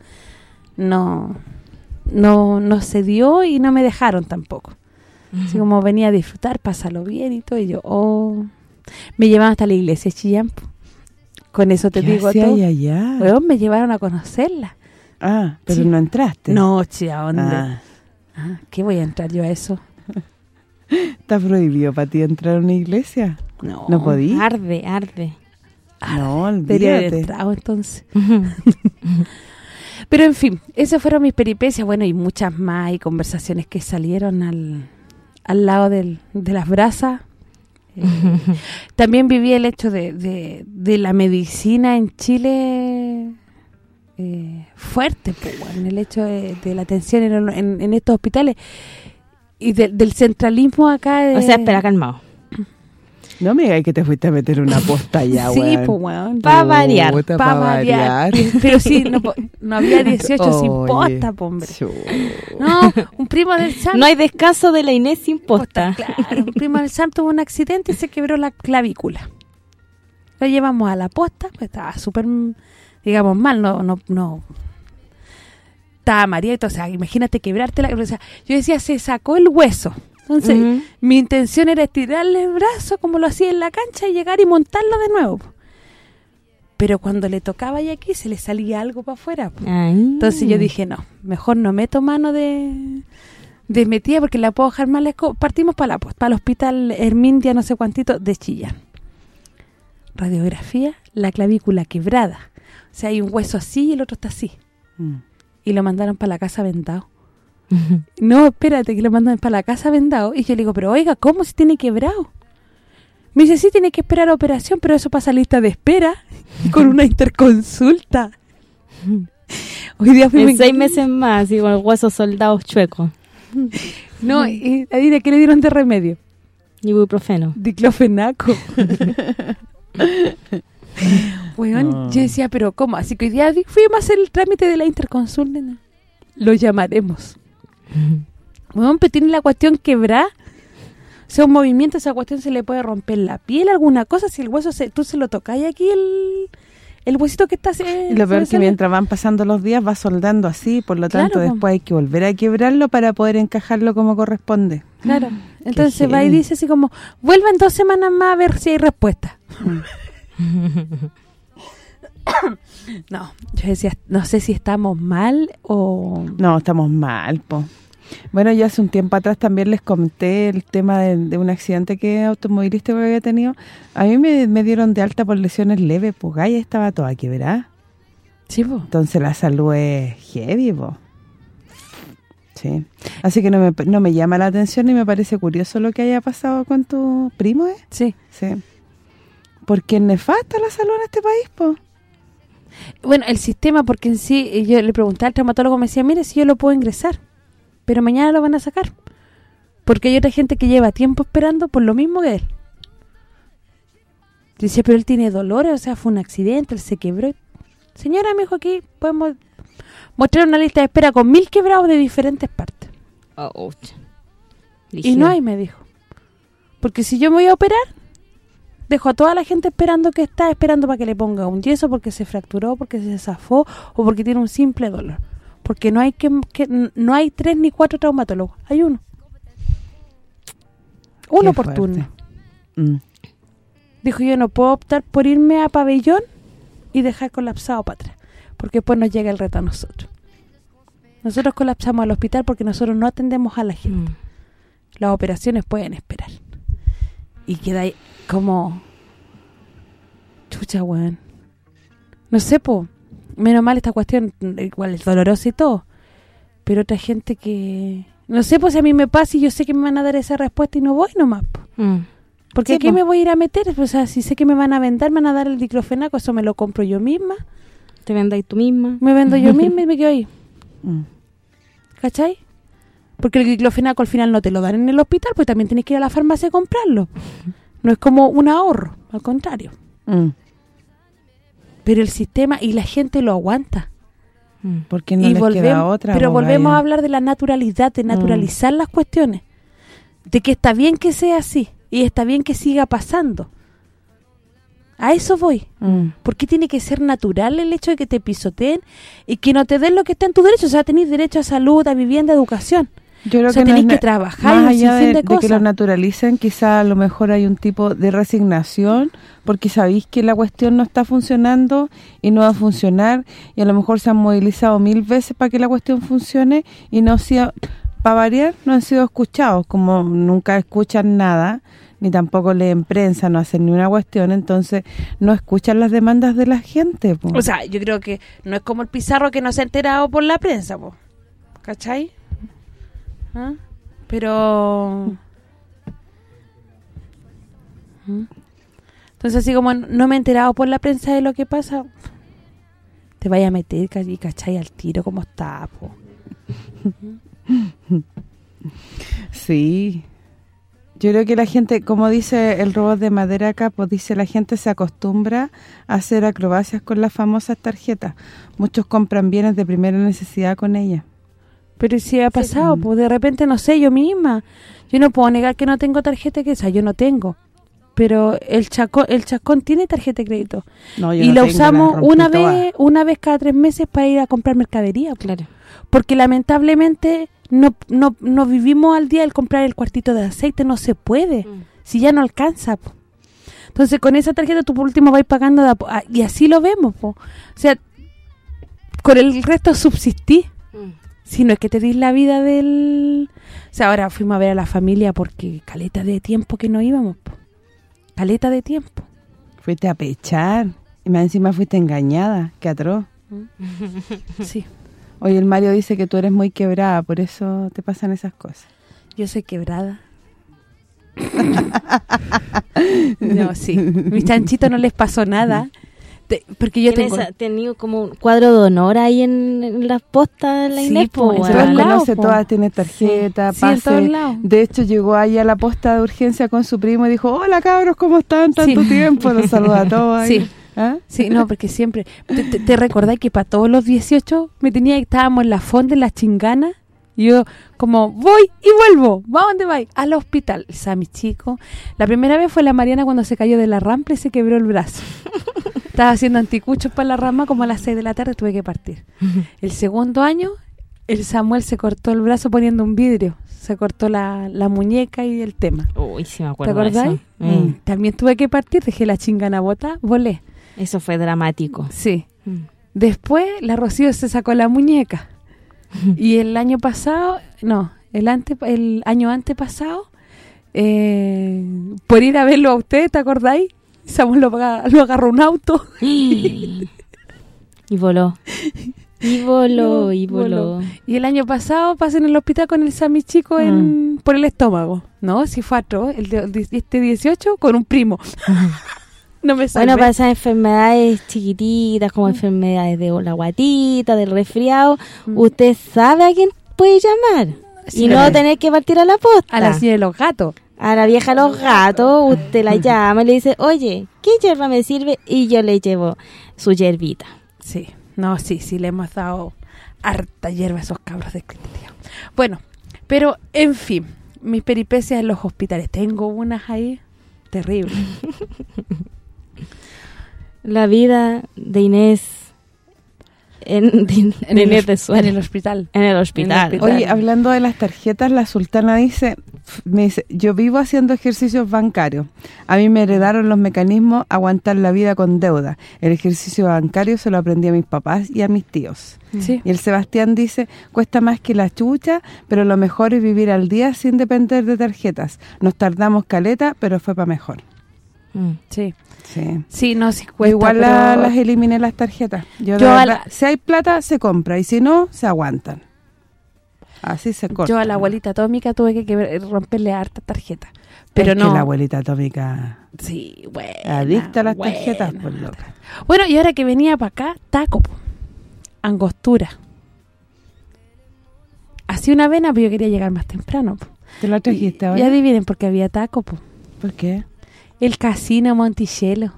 Speaker 8: no, no, no se dio y no me dejaron tampoco. Así como venía a disfrutar, pásalo bien y todo, y yo, oh... Me llevaron hasta la iglesia de Chillán. Con eso te
Speaker 4: ¿Qué
Speaker 8: digo todo.
Speaker 4: allá?
Speaker 8: Weón, me llevaron a conocerla.
Speaker 4: Ah, pero
Speaker 8: Sí.
Speaker 4: no entraste.
Speaker 8: No, chi, ¿a dónde?
Speaker 4: Ah,
Speaker 8: Ah, ¿Qué voy a entrar yo a eso?
Speaker 4: ¿Está prohibido para ti entrar a una iglesia?
Speaker 8: No.
Speaker 4: ¿No podí?
Speaker 5: Arde, arde.
Speaker 4: No, olvídate.
Speaker 8: entrado entonces. Pero en fin, esas fueron mis peripecias, bueno, y muchas más, y conversaciones que salieron al, al lado del, de las brasas. Eh, también viví el hecho de, de, de la medicina en Chile eh, fuerte, pues, bueno, el hecho de, de la atención en, en- en estos hospitales y de- del centralismo acá. de-
Speaker 5: O sea, espera, calmado.
Speaker 4: No me digas que te fuiste a meter una posta ya,
Speaker 8: Sí,
Speaker 4: weón.
Speaker 8: pues, weón.
Speaker 5: Pa' variar,
Speaker 8: Pa'
Speaker 4: pa'
Speaker 8: variar. Pero sí, no, no había 18 sin posta, po, hombre. No, un primo del Sam.
Speaker 5: No hay descanso de la Inés sin posta.
Speaker 8: Claro, un primo del Sam tuvo un accidente y se quebró la clavícula. Lo llevamos a la posta, pues estaba súper, digamos, mal, no, no, no. Estaba María o sea, imagínate quebrarte la o sea, yo decía, se sacó el hueso. Entonces, mi intención era estirarle el brazo como lo hacía en la cancha y llegar y montarlo de nuevo. Pero cuando le tocaba y aquí se le salía algo para afuera.
Speaker 5: Ay.
Speaker 8: Entonces yo dije, no, mejor no meto mano de, de metida porque la puedo dejar mal. Partimos para la para el hospital Hermindia, no sé cuántito, de Chillán. Radiografía, la clavícula quebrada. O sea, hay un hueso así y el otro está así.
Speaker 4: Mm.
Speaker 8: Y lo mandaron para la casa vendado. No, espérate, que lo mandan para la casa vendado. Y yo le digo, pero oiga, ¿cómo se tiene quebrado? Me dice, sí, tiene que esperar a operación, pero eso pasa lista de espera con una interconsulta. Hoy día fui
Speaker 5: En seis meses más, y con el hueso soldados chuecos.
Speaker 8: No, y adivina, ¿qué le dieron de remedio?
Speaker 5: Ibuprofeno.
Speaker 8: Diclofenaco. Weón,
Speaker 4: No.
Speaker 8: yo decía, pero ¿cómo? Así que hoy día fuimos a hacer el trámite de la interconsulta. ¿no? Lo llamaremos. Weón, pero tiene la cuestión quebrada. O sea, un movimiento, esa cuestión se le puede romper la piel, alguna cosa. Si el hueso, se, tú se lo tocas y aquí el, el huesito que está... eh,
Speaker 4: Y lo peor es que mientras van pasando los días va soldando así, por lo tanto después hay que volver a quebrarlo para poder encajarlo como corresponde.
Speaker 8: Claro. Entonces va y dice así como, vuelvan dos semanas más a ver si hay respuesta. no, yo decía, no sé si estamos mal o...
Speaker 4: No, estamos mal, po. Bueno, yo hace un tiempo atrás también les comenté el tema de, de un accidente que automovilístico que había tenido. A mí me, me dieron de alta por lesiones leves, pues Gaia estaba toda quebrada.
Speaker 8: Sí, po.
Speaker 4: Entonces la salud es heavy, po. Sí. Así que no me, no me llama la atención y me parece curioso lo que haya pasado con tu primo, ¿eh?
Speaker 8: Sí.
Speaker 4: Sí. Porque es nefasta la salud en este país, po.
Speaker 8: Bueno, el sistema, porque en sí, eh, yo le pregunté al traumatólogo, me decía, mire, si yo lo puedo ingresar, pero mañana lo van a sacar. Porque hay otra gente que lleva tiempo esperando por lo mismo que él. Dice, pero él tiene dolores, o sea, fue un accidente, él se quebró. Señora, me dijo aquí, podemos mostrar una lista de espera con mil quebrados de diferentes partes.
Speaker 5: Oh,
Speaker 8: Y no hay, me dijo. Porque si yo me voy a operar, dejo a toda la gente esperando que está, esperando para que le ponga un yeso porque se fracturó, porque se zafó o porque tiene un simple dolor. Porque no hay que, que- no hay tres ni cuatro traumatólogos, hay uno. Uno
Speaker 4: Qué
Speaker 8: por
Speaker 4: fuerte.
Speaker 8: turno.
Speaker 4: Mm.
Speaker 8: Dijo, yo no puedo optar por irme a pabellón y dejar colapsado para atrás, porque después nos llega el reto a nosotros. Nosotros colapsamos al hospital porque nosotros no atendemos a la gente. Las operaciones pueden esperar. Y queda ahí como... Chucha, weón. No sé, po. Menos mal esta cuestión, igual es dolorosa y todo. Pero otra gente que... No sé, pues si a mí me pasa y yo sé que me van a dar esa respuesta y no voy nomás, po.
Speaker 5: Mm.
Speaker 8: Porque
Speaker 5: Sí,
Speaker 8: ¿a qué
Speaker 5: po.
Speaker 8: me voy a ir a meter? O sea, si sé que me van a vender, me van a dar el diclofenaco, eso me lo compro yo misma.
Speaker 5: Te vendáis tú misma.
Speaker 8: Me vendo yo misma y me quedo ahí.
Speaker 4: Mm.
Speaker 8: ¿Cachai? Porque el diclofenaco al final no te lo dan en el hospital, pues también tienes que ir a la farmacia a comprarlo. No es como un ahorro, al contrario.
Speaker 4: Mm.
Speaker 8: Pero el sistema y la gente lo aguanta.
Speaker 5: Mm.
Speaker 4: Porque no
Speaker 8: y
Speaker 4: les
Speaker 8: volvemos,
Speaker 4: queda otra.
Speaker 8: pero volvemos a hablar de la naturalidad, de naturalizar las cuestiones. De que está bien que sea así y está bien que siga pasando. A eso voy.
Speaker 4: Mm.
Speaker 8: ¿Por qué tiene que ser natural el hecho de que te pisoteen y que no te den lo que está en tu derecho? O sea, tenéis derecho a salud, a vivienda, a educación.
Speaker 4: Yo creo
Speaker 8: O sea,
Speaker 4: que no
Speaker 8: tenéis
Speaker 4: es
Speaker 8: que trabajar
Speaker 4: más allá de,
Speaker 8: de
Speaker 4: de que lo naturalicen, quizá a lo mejor hay un tipo de resignación porque sabéis que la cuestión no está funcionando y no va a funcionar y a lo mejor se han movilizado mil veces para que la cuestión funcione y no sea para variar, no han sido escuchados, como nunca escuchan nada, ni tampoco leen prensa, no hacen ni una cuestión, entonces no escuchan las demandas de la gente. po.
Speaker 8: O sea, yo creo que no es como el Pizarro que no se ha enterado por la prensa, po. ¿cachai? ¿Ah? Pero... ¿Mm? Entonces, así como no me he enterado por la prensa de lo que pasa, te vaya a meter, y ¿cachai? Al tiro, como está, po.
Speaker 4: Sí. Yo creo que la gente, como dice el robot de madera acá, pues dice la gente se acostumbra a hacer acrobacias con las famosas tarjetas. Muchos compran bienes de primera necesidad con ellas.
Speaker 8: Pero ¿y si ha pasado, pues de repente, no sé, yo misma. Yo no puedo negar que no tengo tarjeta que esa, yo no tengo. Pero el chacón, el chascón tiene tarjeta de crédito.
Speaker 4: No, yo
Speaker 8: y
Speaker 4: no
Speaker 8: la
Speaker 4: tengo,
Speaker 8: usamos una vez una vez cada tres meses para ir a comprar mercadería. pues.
Speaker 5: Claro.
Speaker 8: Porque lamentablemente no, no, no vivimos al día el comprar el cuartito de aceite, no se puede.
Speaker 5: Mm.
Speaker 8: Si ya no alcanza, po. Entonces con esa tarjeta tú por último vas pagando de ah, y así lo vemos, po. O sea, con el resto subsistí.
Speaker 5: Mm.
Speaker 8: Si no es que te dis la vida del... O sea, ahora fuimos a ver a la familia porque caleta de tiempo que no íbamos, po. Caleta de tiempo.
Speaker 4: Fuiste a pechar. Y más encima fuiste engañada. Qué atroz.
Speaker 8: Sí,
Speaker 4: Oye, el Mario dice que tú eres muy quebrada, por eso te pasan esas cosas.
Speaker 8: yo soy quebrada. no, sí. Mis chanchitos no les pasó nada. Te- porque yo tengo...
Speaker 5: a- tenido como un cuadro de honor ahí en, en las postas de la
Speaker 8: Sí,
Speaker 5: Inés,
Speaker 8: po, en lados,
Speaker 4: conoce
Speaker 8: po.
Speaker 4: todas, tiene tarjeta,
Speaker 8: Sí, en
Speaker 4: pase.
Speaker 8: todos lados.
Speaker 4: De hecho, llegó ahí a la posta de urgencia con su primo y dijo, hola cabros, ¿cómo están? Tanto
Speaker 8: Sí.
Speaker 4: tiempo, los saluda a todos. ahí.
Speaker 8: Sí.
Speaker 4: ¿Ah?
Speaker 8: Sí, no, porque siempre... ¿Te, te, te recordáis que para todos los 18 me tenía estábamos en la fonda, en la chingana? Y yo como, voy y vuelvo. ¿Va a dónde vais? Al hospital. O sea, mi chico... La primera vez fue la Mariana cuando se cayó de la rampa y se quebró el brazo. estaba haciendo anticuchos para la rama como a las 6 de la tarde tuve que partir. El segundo año, el Samuel se cortó el brazo poniendo un vidrio. Se cortó la, la muñeca y el tema.
Speaker 5: Uy, sí me
Speaker 8: ¿Te
Speaker 5: acuerdo de
Speaker 8: acordáis?
Speaker 5: eso. Mm.
Speaker 8: También tuve que partir, dejé la chingana bota, volé.
Speaker 5: Eso fue dramático.
Speaker 8: Sí.
Speaker 5: Mm.
Speaker 8: Después la Rocío se sacó la muñeca. y el año pasado, no, el ante el año antepasado, eh, por ir a verlo a usted, ¿te acordáis? Samuel lo, lo agarró un auto.
Speaker 5: Y voló. Y voló, y voló.
Speaker 8: Y el año pasado pasé en el hospital con el Sammy chico en,
Speaker 5: Mm.
Speaker 8: por el estómago. No, si fue atroz, el de, este 18 con un primo. no me salvé.
Speaker 5: Bueno, para esas enfermedades chiquititas, como enfermedades de la guatita, del resfriado, usted sabe a quién puede llamar.
Speaker 8: Sí,
Speaker 5: y no tener que partir a la posta.
Speaker 8: a la señora de los gatos.
Speaker 5: A la vieja los gatos, usted la llama y le dice, oye, ¿qué hierba me sirve? Y yo le llevo su hierbita.
Speaker 8: Sí, no, sí, sí, le hemos dado harta hierba a esos cabros de criterio. Bueno, pero, en fin, mis peripecias en los hospitales. Tengo unas ahí terribles.
Speaker 5: La vida de Inés en, de, de
Speaker 8: el hospital.
Speaker 5: En el hospital.
Speaker 8: hospital.
Speaker 4: Oye, hablando de las tarjetas, la sultana dice, me dice, yo vivo haciendo ejercicios bancarios. A mí me heredaron los mecanismos aguantar la vida con deuda. El ejercicio bancario se lo aprendí a mis papás y a mis tíos.
Speaker 8: Sí.
Speaker 4: Y el Sebastián dice, cuesta más que la chucha, pero lo mejor es vivir al día sin depender de tarjetas. Nos tardamos caleta, pero fue para mejor.
Speaker 5: Mm.
Speaker 8: Sí.
Speaker 4: Sí.
Speaker 8: Sí, no, sí cuesta,
Speaker 4: igual la-
Speaker 8: pero-
Speaker 4: las eliminé las tarjetas. Yo,
Speaker 8: la-
Speaker 4: si hay plata, se compra. Y si no, se aguantan. Así se corta.
Speaker 8: Yo a la abuelita atómica tuve que romperle harta tarjeta. Pero
Speaker 4: Es que
Speaker 8: no.
Speaker 4: la abuelita atómica
Speaker 8: Sí, bueno.
Speaker 4: adicta a las tarjetas, pues loca.
Speaker 8: Bueno, y ahora que venía para acá, taco, angostura. Así una vena, pero yo quería llegar más temprano. po.
Speaker 4: ¿Te la trajiste ahora?
Speaker 8: Y adivinen por qué había taco, po.
Speaker 4: ¿Por qué?
Speaker 8: El casino Monticello.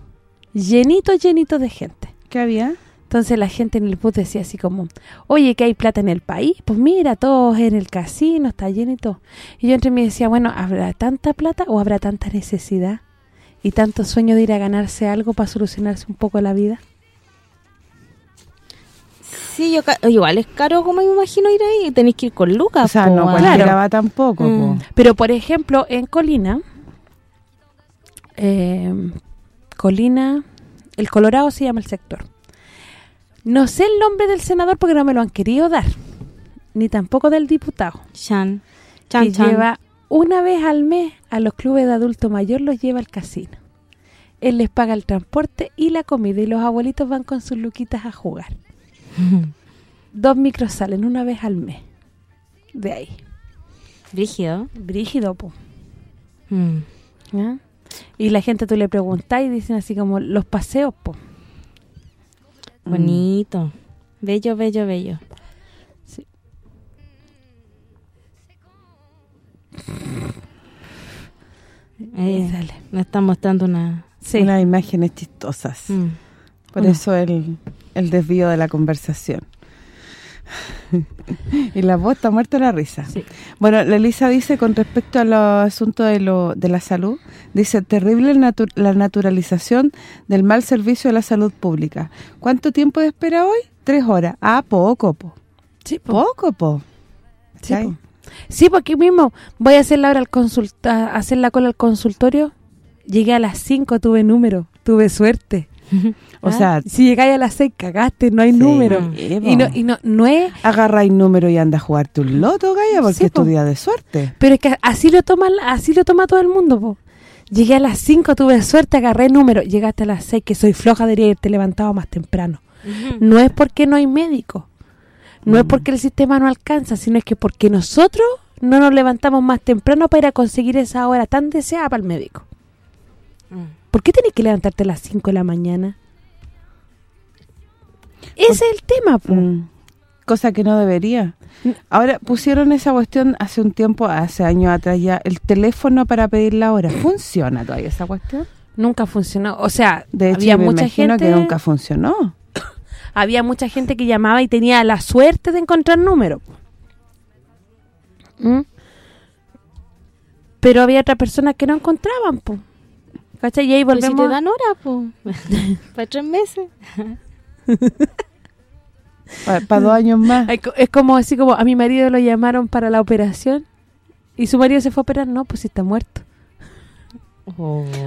Speaker 8: Llenito, llenito de gente.
Speaker 4: ¿Qué había?
Speaker 8: Entonces la gente en el bus decía así como, oye, que hay plata en el país, pues mira, todos en el casino, está lleno y todo. Y yo entre mí decía, bueno, ¿habrá tanta plata o habrá tanta necesidad? Y tanto sueño de ir a ganarse algo para solucionarse un poco la vida.
Speaker 5: Sí, yo igual es caro como me imagino ir ahí. Tenéis que ir con Lucas.
Speaker 4: O sea,
Speaker 5: po,
Speaker 4: no cualquiera
Speaker 8: Claro.
Speaker 4: va tampoco.
Speaker 5: Mm.
Speaker 8: Pero, por ejemplo, en Colina, eh, Colina, el Colorado se llama el sector. No sé el nombre del senador porque no me lo han querido dar, ni tampoco del diputado.
Speaker 5: Chan. Chan,
Speaker 8: que
Speaker 5: chan.
Speaker 8: lleva una vez al mes a los clubes de adulto mayor los lleva al casino. Él les paga el transporte y la comida y los abuelitos van con sus luquitas a jugar. Dos micros salen una vez al mes. De ahí.
Speaker 5: Brígido.
Speaker 8: Brígido, po.
Speaker 5: Mm.
Speaker 8: ¿ya? Y la gente tú le preguntas y dicen así como los paseos, po.
Speaker 5: Bonito. Bello, bello, bello.
Speaker 8: Sí.
Speaker 5: Eh,
Speaker 8: Dale.
Speaker 5: me están mostrando una...
Speaker 8: Sí.
Speaker 4: Unas imágenes chistosas.
Speaker 5: Mm.
Speaker 4: Por
Speaker 5: Una-
Speaker 4: eso el, el desvío de la conversación. y la voz está muerta la risa.
Speaker 8: Sí.
Speaker 4: Bueno, la Elisa dice con respecto a los asuntos de, lo, de la salud, dice, terrible natu- la naturalización del mal servicio de la salud pública. ¿Cuánto tiempo de espera hoy? Tres horas. Ah, poco, po.
Speaker 8: Sí, po.
Speaker 4: Poco, po.
Speaker 8: Sí, po. Sí, porque mismo voy a hacer la hora al consulta, hacer la cola al consultorio. Llegué a las 5, tuve número, tuve suerte.
Speaker 4: O
Speaker 8: ¿Ah?
Speaker 4: sea,
Speaker 8: si llegáis a las 6 cagaste, no hay
Speaker 4: Sí,
Speaker 8: número. Y no y no no es,
Speaker 4: agarráis número y anda a jugarte un loto, Gaya, porque
Speaker 8: Sí,
Speaker 4: es tu
Speaker 8: po.
Speaker 4: día de suerte.
Speaker 8: pero es que así lo toma así lo toma todo el mundo, po. Llegué a las 5, tuve suerte, agarré número, llegaste a las 6, que soy floja, debería haberte levantado más temprano. No es porque no hay médico. No es porque el sistema no alcanza, sino es que porque nosotros no nos levantamos más temprano para ir a conseguir esa hora tan deseada para el médico. ¿Por qué tenés que levantarte a las 5 de la mañana? Ese es el tema, po.
Speaker 4: Mm. Cosa que no debería.
Speaker 8: Mm.
Speaker 4: Ahora, pusieron esa cuestión hace un tiempo, hace años atrás ya, el teléfono para pedir la hora. ¿Funciona todavía esa cuestión?
Speaker 8: Nunca funcionó. O sea,
Speaker 4: De hecho,
Speaker 8: había
Speaker 4: me
Speaker 8: mucha gente
Speaker 4: que nunca funcionó.
Speaker 8: había mucha gente que llamaba y tenía la suerte de encontrar número. ¿Mm? Pero había otras personas que no encontraban, po. ¿Cachai? Y ahí
Speaker 5: Pues si
Speaker 8: volvemos...
Speaker 5: te dan hora, pues. Para tres meses.
Speaker 4: Para dos años más.
Speaker 8: Es co- Es como así como a mi marido lo llamaron para la operación y su marido se fue a operar. No, pues si está muerto.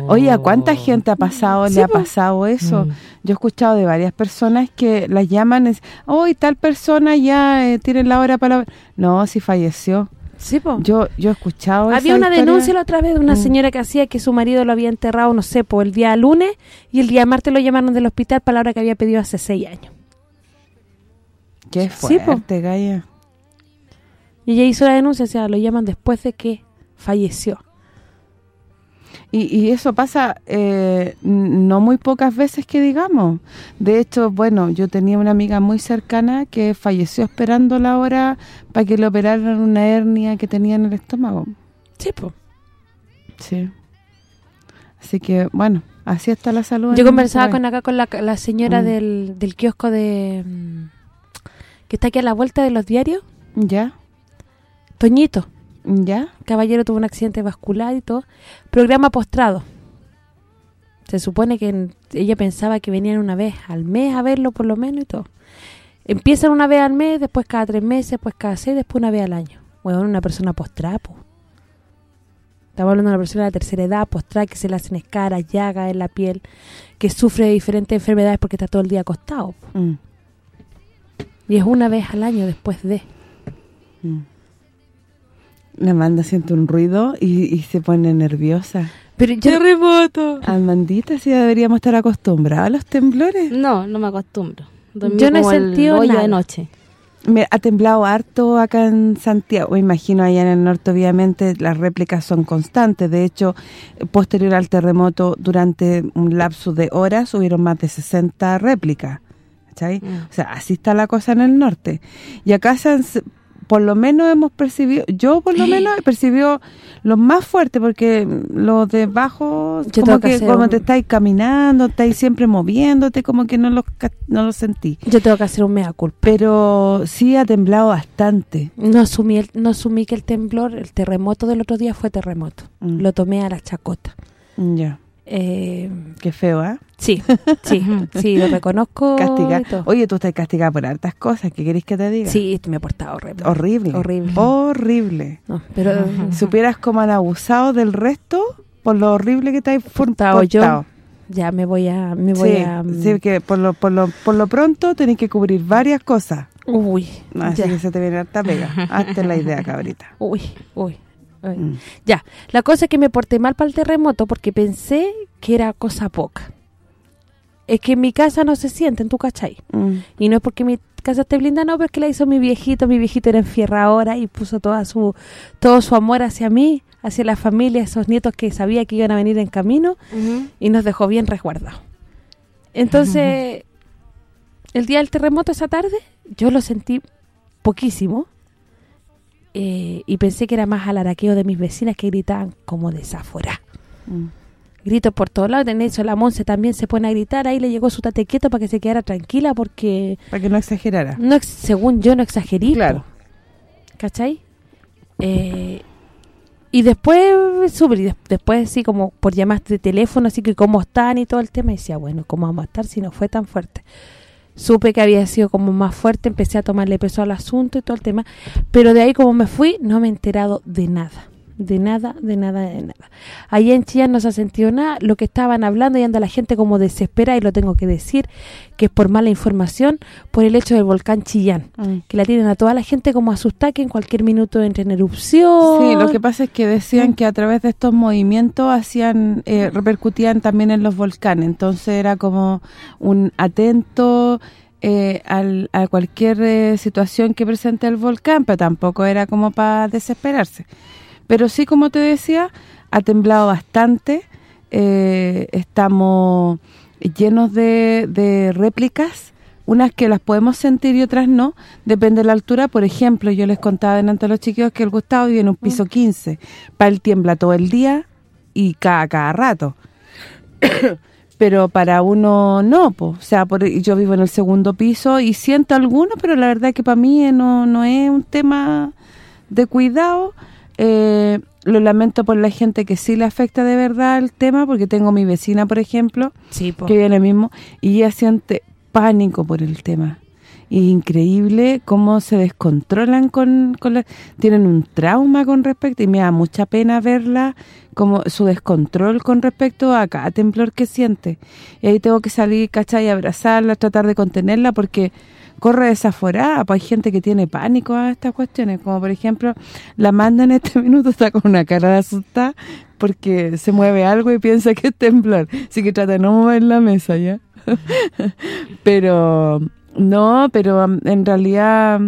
Speaker 4: Oye, ¿a cuánta gente ha pasado,
Speaker 8: Sí,
Speaker 4: le ha pasado eso?
Speaker 5: Mm.
Speaker 4: Yo he escuchado de varias personas que las llaman, es, hoy tal persona ya eh, tiene la hora para... la-". No, si falleció.
Speaker 8: Sí, po.
Speaker 4: Yo yo he escuchado
Speaker 8: Había una
Speaker 4: historia.
Speaker 8: denuncia la otra vez de una
Speaker 4: Mm.
Speaker 8: señora que hacía que su marido lo había enterrado, no sé, por el día lunes y el día martes lo llamaron del hospital para la hora que había pedido hace seis años.
Speaker 4: Qué
Speaker 8: Sí, po.
Speaker 4: fuerte, Gaya.
Speaker 8: Y ella hizo la denuncia, o sea, lo llaman después de que falleció.
Speaker 4: Y, y eso pasa eh, no muy pocas veces que digamos. De hecho, bueno, yo tenía una amiga muy cercana que falleció esperando la hora para que le operaran una hernia que tenía en el estómago.
Speaker 8: Sí, po.
Speaker 4: Sí. Así que, bueno, así está la salud.
Speaker 8: Yo conversaba
Speaker 4: nuestro
Speaker 8: con acá con la, la señora
Speaker 4: Mm.
Speaker 8: del, del kiosco de... mm, que está aquí a la vuelta de los diarios.
Speaker 4: ¿Ya?
Speaker 8: Toñito,
Speaker 4: ¿Ya?
Speaker 8: caballero tuvo un accidente vascular y todo. Programa postrado. Se supone que ella pensaba que venían una vez al mes a verlo por lo menos y todo. Empiezan una vez al mes, después cada tres meses, después cada seis, después una vez al año. Bueno, una persona postrada, po. Estamos hablando de una persona de la tercera edad, postrada, que se le hacen escaras, llagas en la piel, que sufre de diferentes enfermedades porque está todo el día acostado.
Speaker 4: Mm,
Speaker 8: Y es una vez al año después de...
Speaker 4: mm. La Amanda siente un ruido y, y se pone nerviosa.
Speaker 8: Pero yo,
Speaker 5: remoto!
Speaker 4: Amandita, sí deberíamos estar acostumbrados a los temblores.
Speaker 5: No, no me acostumbro. Dormí
Speaker 8: Yo no he sentido nada.
Speaker 5: de noche.
Speaker 4: Mira, ha temblado harto acá en Santiago. Me imagino allá en el norte, obviamente, las réplicas son constantes. De hecho, posterior al terremoto, durante un lapso de horas, hubieron más de 60 réplicas. ¿Cachai?
Speaker 5: Mm.
Speaker 4: O sea, así está la cosa en el norte. Y acá, se han- por lo menos hemos percibido, yo por lo menos he percibido los más fuertes, porque los de bajo,
Speaker 8: Yo
Speaker 4: como
Speaker 8: que
Speaker 4: que como
Speaker 8: un-
Speaker 4: te estáis caminando, estáis siempre moviéndote, como que no los, no los sentí.
Speaker 8: yo tengo que hacer un mea culpa.
Speaker 4: Pero sí ha temblado bastante.
Speaker 8: No asumí, el- no asumí que el temblor, el terremoto del otro día fue terremoto.
Speaker 4: Mm.
Speaker 8: Lo tomé a la chacota.
Speaker 4: Ya,
Speaker 8: Eh,
Speaker 4: qué feo, ¿ah?
Speaker 8: Sí, sí, sí, lo reconozco. Todo.
Speaker 4: Oye, tú estás castigada por hartas cosas, ¿qué querés que te diga?
Speaker 8: Sí, me he portado horrible.
Speaker 4: Horrible.
Speaker 8: Horrible.
Speaker 4: Horrible.
Speaker 8: No, pero
Speaker 4: Supieras cómo han abusado del resto por lo horrible que te has
Speaker 8: Portado yo. ya me voy a... Me voy
Speaker 4: Sí,
Speaker 8: a mm,
Speaker 4: sí, que por lo, por lo, por lo pronto tenés que cubrir varias cosas.
Speaker 8: Uy,
Speaker 4: Así que se te viene harta pega. Hazte la idea, cabrita.
Speaker 8: Uy, uy, uy.
Speaker 4: Mm.
Speaker 8: Ya, la cosa es que me porté mal para el terremoto porque pensé que era cosa poca. Es que en mi casa no se sienten, ¿tú cachai?
Speaker 4: Mm.
Speaker 8: Y no es porque mi casa esté blindada, no, pero es que la hizo mi viejito. Mi viejito era enfierradora y puso toda su todo su amor hacia mí, hacia la familia, esos nietos que sabía que iban a venir en camino y nos dejó bien resguardados. Entonces, el día del terremoto esa tarde, yo lo sentí poquísimo eh, y pensé que era más al araqueo de mis vecinas que gritaban como desaforá.
Speaker 4: Mm.
Speaker 8: Gritos por todos lados, en eso la Monse también se pone a gritar, ahí le llegó su tate quieto para que se quedara tranquila porque,
Speaker 4: Para que no exagerara.
Speaker 8: no según yo, no exageré.
Speaker 4: Claro.
Speaker 8: ¿Cachai? Eh, y después, des- después sí como por llamadas de teléfono, así que cómo están y todo el tema, y decía, bueno, ¿cómo vamos a estar si no fue tan fuerte? Supe que había sido como más fuerte, empecé a tomarle peso al asunto y todo el tema, pero de ahí como me fui, no me he enterado de nada, de nada, de nada, de nada. Allá en Chillán no se ha sentido nada, lo que estaban hablando y anda la gente como desespera, y lo tengo que decir, que es por mala información, por el hecho del volcán Chillán que la tienen a toda la gente como asustada que en cualquier minuto entre en erupción.
Speaker 4: Sí, lo que pasa es que decían que a través de estos movimientos hacían eh, repercutían también en los volcanes, entonces era como un atento eh, al, a cualquier eh, situación que presente el volcán, pero tampoco era como para desesperarse. Pero sí, como te decía, ha temblado bastante, eh, estamos llenos de, de réplicas, unas que las podemos sentir y otras no, depende de la altura. Por ejemplo, yo les contaba delante a los chiquillos que el Gustavo vive en un piso 15. Para él tiembla todo el día y cada, cada rato. pero para uno no, po. o sea, por, yo vivo en el segundo piso y siento alguno, pero la verdad que para mí no, no es un tema de cuidado. Eh, lo lamento por la gente que sí le afecta de verdad el tema, porque tengo mi vecina, por ejemplo,
Speaker 8: Sí, po.
Speaker 4: que viene mismo, y ella siente pánico por el tema. Y increíble cómo se descontrolan con, con la, tienen un trauma con respecto y me da mucha pena verla como su descontrol con respecto a cada temblor que siente. Y ahí tengo que salir, ¿cachai? Y abrazarla, tratar de contenerla porque corre desaforada, pues hay gente que tiene pánico a estas cuestiones, como por ejemplo, la manda en este minuto está con una cara de asustada porque se mueve algo y piensa que es temblor, así que trata de no mover la mesa, ¿ya? pero, no, pero um, en realidad,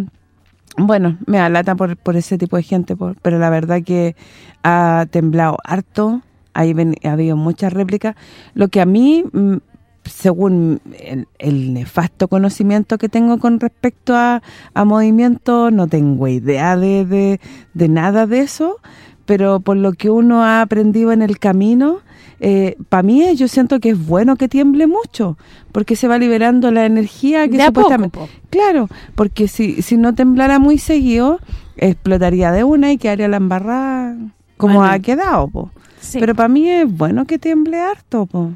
Speaker 4: bueno, me da lata por, por ese tipo de gente, pero la verdad que ha temblado harto, ahí ha habido muchas réplicas, lo que a mí mm, según el, el nefasto conocimiento que tengo con respecto a, a movimientos, no tengo idea de, de, de nada de eso, pero por lo que uno ha aprendido en el camino, para mí eh, yo siento que es bueno que tiemble mucho, porque se va liberando la energía que
Speaker 8: De poco,
Speaker 4: supuestamente...
Speaker 8: po.
Speaker 4: Claro, porque si, si no temblara muy seguido, explotaría de una y quedaría la embarrada como
Speaker 8: Bueno.
Speaker 4: ha quedado, po.
Speaker 8: Sí.
Speaker 4: Pero para mí es bueno que tiemble harto, po.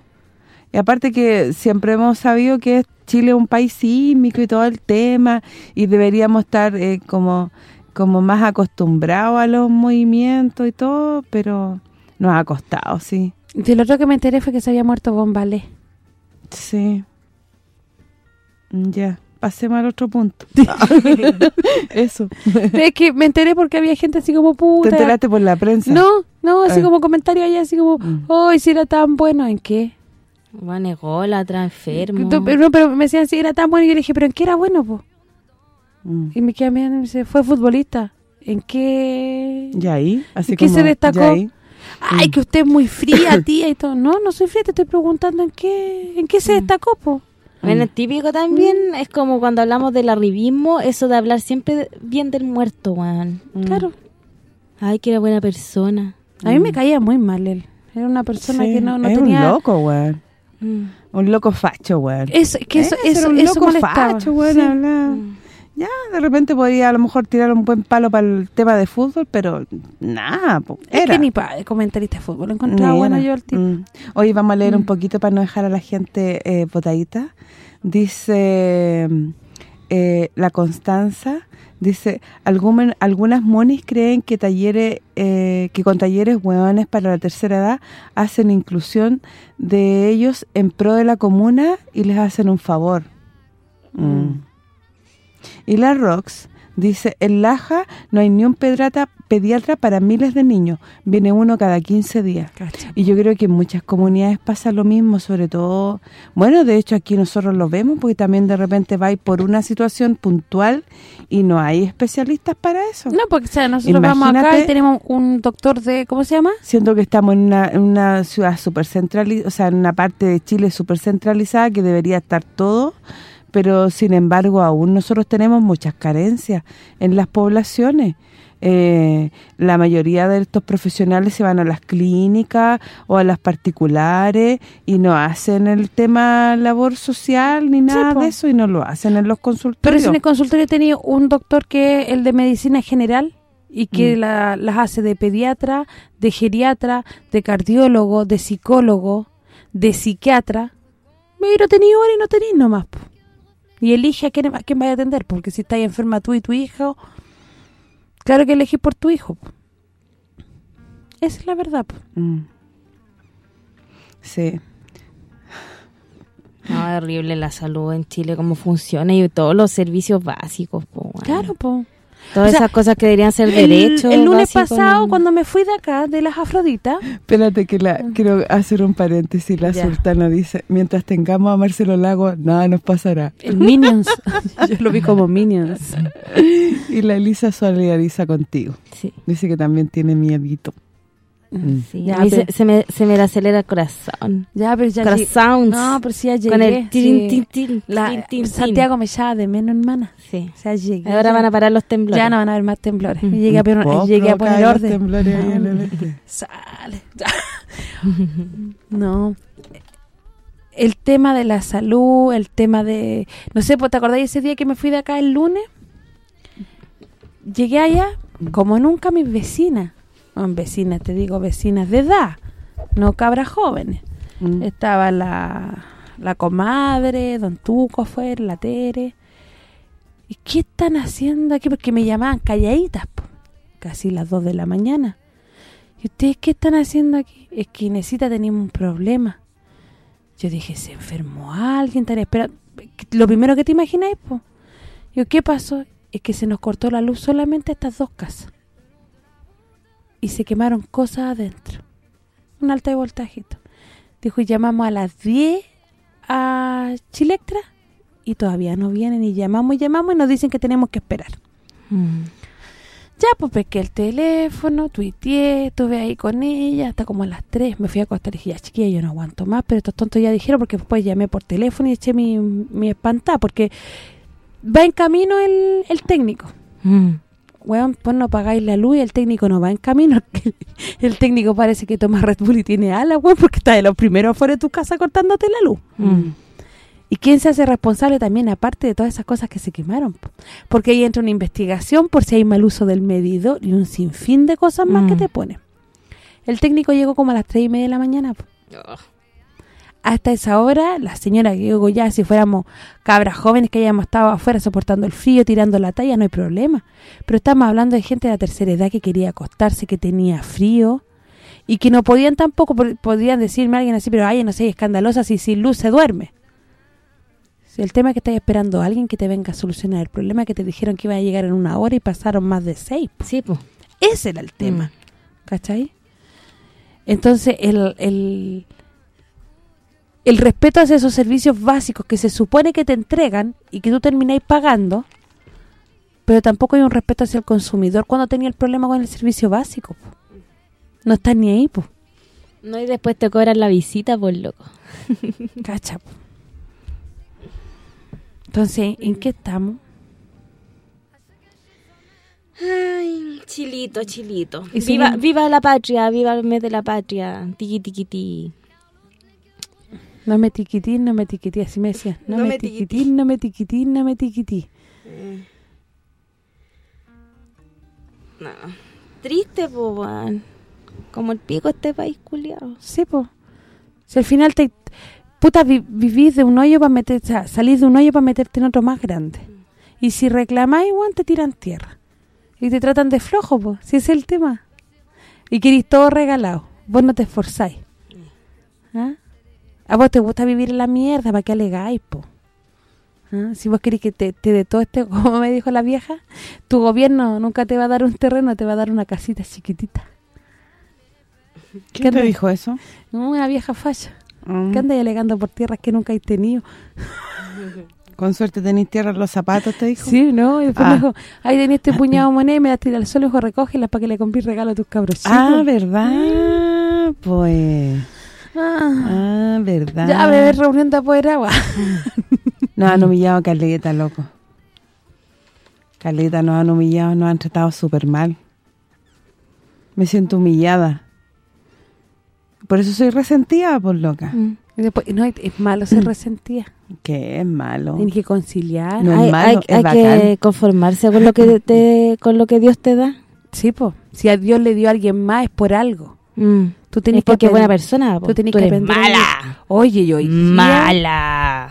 Speaker 4: Y aparte que siempre hemos sabido que Chile es un país sísmico y todo el tema y deberíamos estar eh, como como más acostumbrados a los movimientos y todo, pero nos ha costado, sí.
Speaker 8: De lo otro que me enteré fue que se había muerto Bombalé.
Speaker 4: Sí. Mm, Ya, pasemos al otro punto. Eso.
Speaker 8: es que me enteré porque había gente así como
Speaker 4: ¿Te
Speaker 8: puta.
Speaker 4: enteraste por la prensa?
Speaker 8: No, no, así
Speaker 4: Ah.
Speaker 8: como comentario allá, así como,
Speaker 4: Mm.
Speaker 8: ¡ay, si era tan bueno! ¿En qué?
Speaker 5: Bueno, ególatra, enfermo.
Speaker 8: No, pero, no, pero me decían, si era tan bueno, y yo le dije, ¿pero en qué era bueno, po?
Speaker 4: Mm.
Speaker 8: Y me quedé mirando y me dice, fue futbolista. ¿En qué?
Speaker 4: ¿Y ahí? Así
Speaker 8: ¿En qué
Speaker 4: como,
Speaker 8: se destacó?
Speaker 4: ¿ya ahí?
Speaker 8: Ay,
Speaker 4: Mm.
Speaker 8: que usted es muy fría, tía, y todo. No, no soy fría, te estoy preguntando en qué en qué se destacó, po.
Speaker 5: Bueno, típico también es como cuando hablamos del arribismo, eso de hablar siempre bien del muerto, weón.
Speaker 4: Mm.
Speaker 8: Claro.
Speaker 5: Ay, que era buena persona.
Speaker 8: A mí me caía muy mal él. Era una persona
Speaker 4: Sí,
Speaker 8: que no, no
Speaker 4: es
Speaker 8: tenía...
Speaker 4: un loco, weón.
Speaker 5: Mm.
Speaker 4: Un loco facho, weón.
Speaker 8: Eso, que eso, eso,
Speaker 4: era un
Speaker 8: eso
Speaker 4: loco
Speaker 8: molestaba.
Speaker 4: facho, weón,
Speaker 8: Sí.
Speaker 4: hablaba. Ya, de repente podía a lo mejor tirar un buen palo para el tema de fútbol, pero nada, po,
Speaker 8: Es
Speaker 4: era.
Speaker 8: que ni para comentarista de fútbol lo encontraba
Speaker 4: Ni
Speaker 8: bueno
Speaker 4: era.
Speaker 8: yo el tipo.
Speaker 4: Mm. Hoy vamos a leer un
Speaker 8: Mm.
Speaker 4: poquito para no dejar a la gente eh, botadita. Dice eh, la Constanza, dice, "Algún- algunas monis creen que talleres eh, que con talleres hueones para la tercera edad hacen inclusión de ellos en pro de la comuna y les hacen un favor. Mm. Y la Rox dice, en Laja no hay ni un pedrata, pediatra para miles de niños, viene uno cada 15 días.
Speaker 8: Cacha.
Speaker 4: Y yo creo que en muchas comunidades pasa lo mismo, sobre todo, bueno, de hecho aquí nosotros lo vemos, porque también de repente vais por una situación puntual y no hay especialistas para eso.
Speaker 8: No, porque o sea, nosotros vamos acá y tenemos un doctor de, ¿cómo se llama?
Speaker 4: Siento que estamos en una, en una ciudad súper centralizada, o sea, en una parte de Chile súper centralizada que debería estar todo, pero sin embargo aún nosotros tenemos muchas carencias en las poblaciones. Eh, la mayoría de estos profesionales se van a las clínicas o a las particulares y no hacen el tema labor social ni nada de eso y no lo hacen en los
Speaker 8: Pero
Speaker 4: consultorios.
Speaker 8: si en el consultorio he tenido un doctor que es el de medicina general y que
Speaker 4: Mm.
Speaker 8: la- las hace de pediatra, de geriatra, de cardiólogo, de psicólogo, de psiquiatra. Pero tení hora y no tenís nomás. po. Y elige a quién, a quién vaya a atender, porque si estás enferma tú y tu hijo, claro que elegís por tu hijo. Esa es la verdad.
Speaker 4: Mm. Sí.
Speaker 5: No, horrible la salud en Chile, cómo funciona y todos los servicios básicos, po.
Speaker 8: Claro, po.
Speaker 5: Todas
Speaker 8: O sea,
Speaker 5: esas cosas que deberían ser
Speaker 8: El,
Speaker 5: derechos
Speaker 8: el lunes pasado,
Speaker 5: no-
Speaker 8: cuando me fui de acá, de las Afroditas,
Speaker 4: Espérate que la quiero hacer un paréntesis. La
Speaker 8: Ya.
Speaker 4: sultana dice, mientras tengamos a Marcelo Lago, nada nos pasará.
Speaker 8: el Minions, yo lo vi como Minions.
Speaker 4: Y la Elisa solidariza contigo.
Speaker 5: Sí,
Speaker 4: Dice que también tiene miedito. Mm.
Speaker 5: sí.
Speaker 8: Ya,
Speaker 5: a mí se,
Speaker 8: pero-
Speaker 5: se me, se me le acelera el corazón.
Speaker 8: Ya, pero ya.
Speaker 5: Corazón.
Speaker 8: No, pero sí ya llegué.
Speaker 5: Con el tin, tin,
Speaker 8: La-
Speaker 5: tin, tin, tin.
Speaker 8: Santiago me echaba de menos, hermana.
Speaker 5: Sí.
Speaker 8: O sea, llegué.
Speaker 5: Ahora
Speaker 8: ya.
Speaker 5: van a parar los temblores.
Speaker 8: Ya no van a haber más temblores.
Speaker 5: Mm.
Speaker 8: Llegué a poner,
Speaker 4: ¿Puedo
Speaker 8: llegué a poner orden.
Speaker 4: temblores ahí en el
Speaker 8: No,
Speaker 4: este?
Speaker 8: Sale. no. El tema de la salud, el tema de... No sé, pues, ¿te acordás ese día que me fui de acá el lunes? Llegué allá, como nunca, mis vecinas. Son vecinas, te digo, vecinas de edad, no cabras jóvenes.
Speaker 4: Mm.
Speaker 8: Estaba la, la comadre, don Tuco afuera, la Tere. ¿Y qué están haciendo aquí? Porque me llamaban calladitas, po, casi las 2 de la mañana. ¿Y ustedes qué están haciendo aquí? Es que Inesita tenía un problema. Yo dije, ¿se enfermó alguien? Estaré esperando. Lo primero que te imagináis, pues. Yo, ¿qué pasó? Es que se nos cortó la luz solamente a estas dos casas. Y se quemaron cosas adentro. Un alta de voltajito. Dijo, y llamamos a las 10 a Chilectra y todavía no vienen. Y llamamos y llamamos y nos dicen que tenemos que esperar.
Speaker 5: Mm.
Speaker 8: Ya, pues pesqué el teléfono, tuiteé, estuve ahí con ella hasta como a las 3. Me fui a acostar y dije, ya chiquilla, yo no aguanto más, pero estos tontos ya dijeron porque después llamé por teléfono y eché mi, mi espantada porque va en camino el, el técnico.
Speaker 5: Mm.
Speaker 8: Weón, pues no pagáis la luz y el técnico no va en camino. El técnico parece que toma Red Bull y tiene alas, weón, porque está de los primeros afuera de tu casa cortándote la luz.
Speaker 5: Mm.
Speaker 8: ¿Y quién se hace responsable también, aparte de todas esas cosas que se quemaron? po? Porque ahí entra una investigación por si hay mal uso del medidor y un sinfín de cosas más
Speaker 5: Mm.
Speaker 8: que te pone. El técnico llegó como a las tres y media de la mañana. po. Hasta esa hora, la señora que llegó ya, si fuéramos cabras jóvenes que hayamos estado afuera soportando el frío, tirando la talla, no hay problema. Pero estamos hablando de gente de la tercera edad que quería acostarse, que tenía frío y que no podían tampoco, podían decirme a alguien así, pero ay, no sé, escandalosa, si sin luz se duerme. El tema es que estás esperando a alguien que te venga a solucionar el problema que te dijeron que iba a llegar en una hora y pasaron más de seis.
Speaker 5: Sí, pues.
Speaker 8: Ese era el tema, ¿cachai? Entonces, el, el, el respeto hacia esos servicios básicos que se supone que te entregan y que tú termináis pagando, pero tampoco hay un respeto hacia el consumidor cuando tenía el problema con el servicio básico. po. No estás ni ahí, pues.
Speaker 5: No, y después te cobran la visita, por loco.
Speaker 8: Cacha. po. Entonces, ¿en qué estamos?
Speaker 5: Ay, chilito, chilito.
Speaker 8: Si
Speaker 5: Viva, viva la patria, viva el mes de la patria. Tiqui, tiqui, ti.
Speaker 8: No me tiquití, no me tiquití, así me decían. No,
Speaker 5: No
Speaker 8: me tiquití, no me tiquití, no me tiquití.
Speaker 5: No. Triste, po, weón. Como el pico este país culiado.
Speaker 8: Sí, pues. Si al final te... Puta, vi- vivís de un hoyo para meter... O sea, salís de un hoyo para meterte en otro más grande. Y si reclamáis, igual te tiran tierra. Y te tratan de flojo, pues. Si ese es el tema. Y queréis todo regalado. Vos no te esforzáis. ¿Ah? A vos te gusta vivir en la mierda, ¿para qué alegáis, po? ¿Ah? Si vos querés que te, te de todo este, como me dijo la vieja, tu gobierno nunca te va a dar un terreno, te va a dar una casita chiquitita.
Speaker 4: ¿Quién te dijo eso?
Speaker 8: Una vieja falla.
Speaker 4: Mm.
Speaker 8: que anda alegando por tierras que nunca hay tenido.
Speaker 4: Con suerte tenéis tierra en los zapatos, te dijo.
Speaker 8: Sí, ¿no? Y después
Speaker 4: Ah.
Speaker 8: me dijo, ahí tenés este puñado de moneda y me las tira al suelo, hijo, recógelas para que le compré regalo a tus cabros.
Speaker 4: Ah, ¿verdad? Pues...
Speaker 8: Ah.
Speaker 4: Ah, ¿verdad?
Speaker 8: Ya, bebé, reunión de apoderagua.
Speaker 4: Nos han humillado Caleta, loco. Caleta, nos han humillado, nos han tratado súper mal. Me siento humillada. Por eso soy resentida, por loca.
Speaker 8: Y después, no, es malo ser resentida.
Speaker 4: Que es malo.
Speaker 8: Tienes que conciliar.
Speaker 4: No es
Speaker 5: hay,
Speaker 4: malo,
Speaker 5: hay-
Speaker 4: es
Speaker 5: hay
Speaker 4: bacán.
Speaker 5: que conformarse con lo que te, con lo que Dios te da.
Speaker 8: Sí, pues. Si a Dios le dio a alguien más es por algo.
Speaker 5: Mm.
Speaker 8: Tú tenés
Speaker 5: es porque
Speaker 8: que
Speaker 5: es buena persona. po.
Speaker 8: Tú tenés
Speaker 5: Tú
Speaker 8: que
Speaker 5: eres mala.
Speaker 8: Oye, yo
Speaker 5: Mala.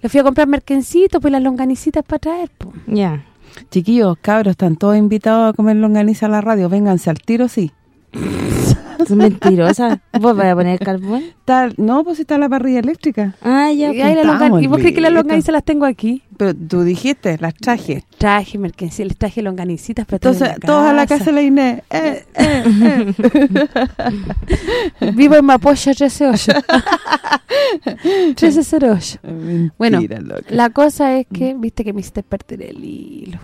Speaker 8: Le fui a comprar merquencitos, pues las longanicitas para traer, pues.
Speaker 5: Ya.
Speaker 4: Chiquillos, cabros, están todos invitados a comer longaniza a la radio. Vénganse al tiro, sí.
Speaker 5: Es mentirosa. ¿Vos vas a poner carbón?
Speaker 4: No, pues está la parrilla eléctrica.
Speaker 5: Ah, ya.
Speaker 8: Y, la longan- ¿Y vos crees que las longanizas las tengo aquí?
Speaker 4: Pero tú dijiste, las traje.
Speaker 8: Traje mercancía, les traje longanicitas para
Speaker 4: Entonces,
Speaker 8: en
Speaker 4: todos a la casa de la Inés. Eh, eh, eh.
Speaker 8: Vivo en Mapocho 138. 1308. Bueno,
Speaker 4: loca.
Speaker 8: La cosa es que, viste que me hiciste perder el hilo.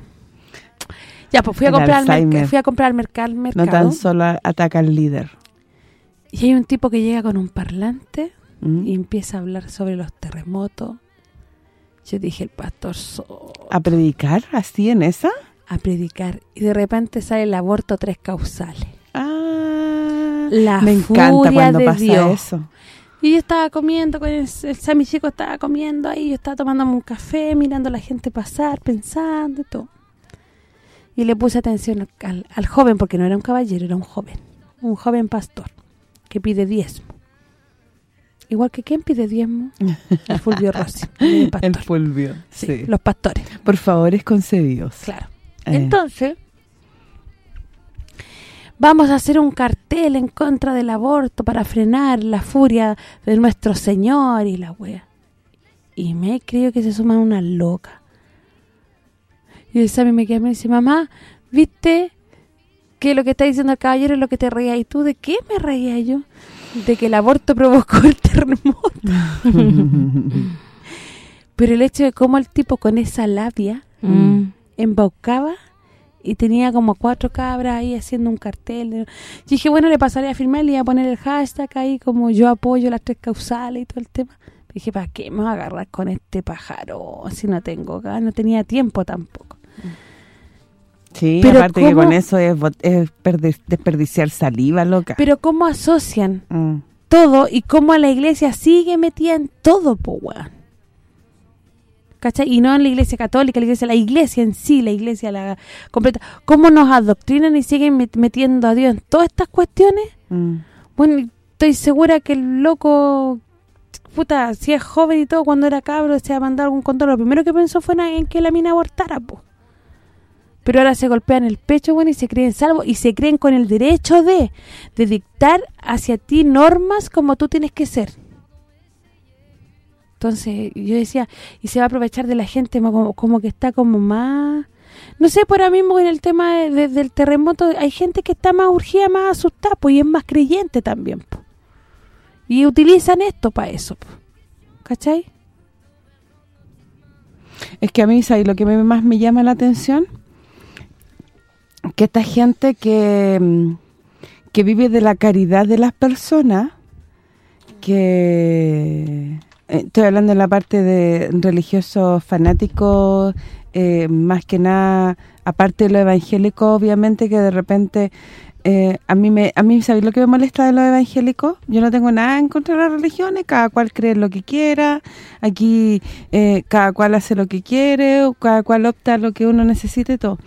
Speaker 8: Ya, pues fui a comprar al fui a comprar al mercado,
Speaker 4: No tan solo ataca al líder.
Speaker 8: y hay un tipo que llega con un parlante
Speaker 4: ¿Mm?
Speaker 8: y empieza a hablar sobre los terremotos. Yo dije, el pastor so-
Speaker 4: ¿A predicar así en esa?
Speaker 8: a predicar y de repente sale el aborto tres causales.
Speaker 4: Ah,
Speaker 8: La
Speaker 4: me encanta cuando
Speaker 8: de
Speaker 4: pasa
Speaker 8: Dios.
Speaker 4: eso.
Speaker 8: Y yo estaba comiendo, con el, el Sammy chico estaba comiendo ahí, yo estaba tomándome un café, mirando a la gente pasar, pensando y todo. Y le puse atención al, al joven, porque no era un caballero, era un joven, un joven pastor, que pide diezmo. Igual que ¿quién pide diezmo? El Fulvio Rossi, el pastor.
Speaker 4: El Fulvio,
Speaker 8: Sí,
Speaker 4: sí.
Speaker 8: los pastores,
Speaker 4: Por favores concedidos.
Speaker 8: claro.
Speaker 4: Eh.
Speaker 8: Entonces, vamos a hacer un cartel en contra del aborto para frenar la furia de nuestro Señor y la wea. Y me creo que se suman una loca. Y el Sammy me queda y me dice, mamá, ¿viste que lo que está diciendo el caballero es lo que te reía? ¿Y tú de qué me reía yo? De que el aborto provocó el terremoto. Pero el hecho de cómo el tipo con esa labia
Speaker 5: Mm.
Speaker 8: embaucaba y tenía como cuatro cabras ahí haciendo un cartel. Yo dije, bueno, le pasaré a firmar, le iba a poner el hashtag ahí como yo apoyo las tres causales y todo el tema. Dije, ¿para qué me voy a agarrar con este pájaro si no tengo ganas? No tenía tiempo tampoco.
Speaker 4: Sí,
Speaker 8: Pero
Speaker 4: aparte que con eso es, desperdiciar saliva, loca.
Speaker 8: Pero ¿cómo asocian
Speaker 4: Mm.
Speaker 8: todo y cómo la iglesia sigue metida en todo, po, weón? ¿Cachai? Y no en la iglesia católica, la iglesia, la iglesia en sí, la iglesia la completa. ¿Cómo nos adoctrinan y siguen met- metiendo a Dios en todas estas cuestiones?
Speaker 4: Mm.
Speaker 8: Bueno, estoy segura que el loco, puta, si es joven y todo, cuando era cabro se ha mandado algún control, lo primero que pensó fue en que la mina abortara, po. Pero ahora se golpean el pecho, bueno, y se creen salvo, y se creen con el derecho de, dictar hacia ti normas como tú tienes que ser. Entonces, yo decía, y se va a aprovechar de la gente como, como que está como más... No sé, por ahora mismo en el tema de- de- del terremoto hay gente que está más urgida, más asustada, pues, y es más creyente también, pues. Y utilizan esto para eso, pues. ¿cachai?
Speaker 4: Es que a mí, ¿sabes? Lo que más me llama la atención, que esta gente que, mm, que vive de la caridad de las personas, que... eh, Estoy hablando en la parte de religiosos fanáticos, eh, más que nada, aparte de lo evangélico, obviamente, que de repente... eh, a mí me a mí ¿sabéis lo que me molesta de los evangélicos? Yo no tengo nada en contra de las religiones, cada cual cree lo que quiera, aquí cada cual hace lo que quiere, o cada cual opta lo que uno necesite todo.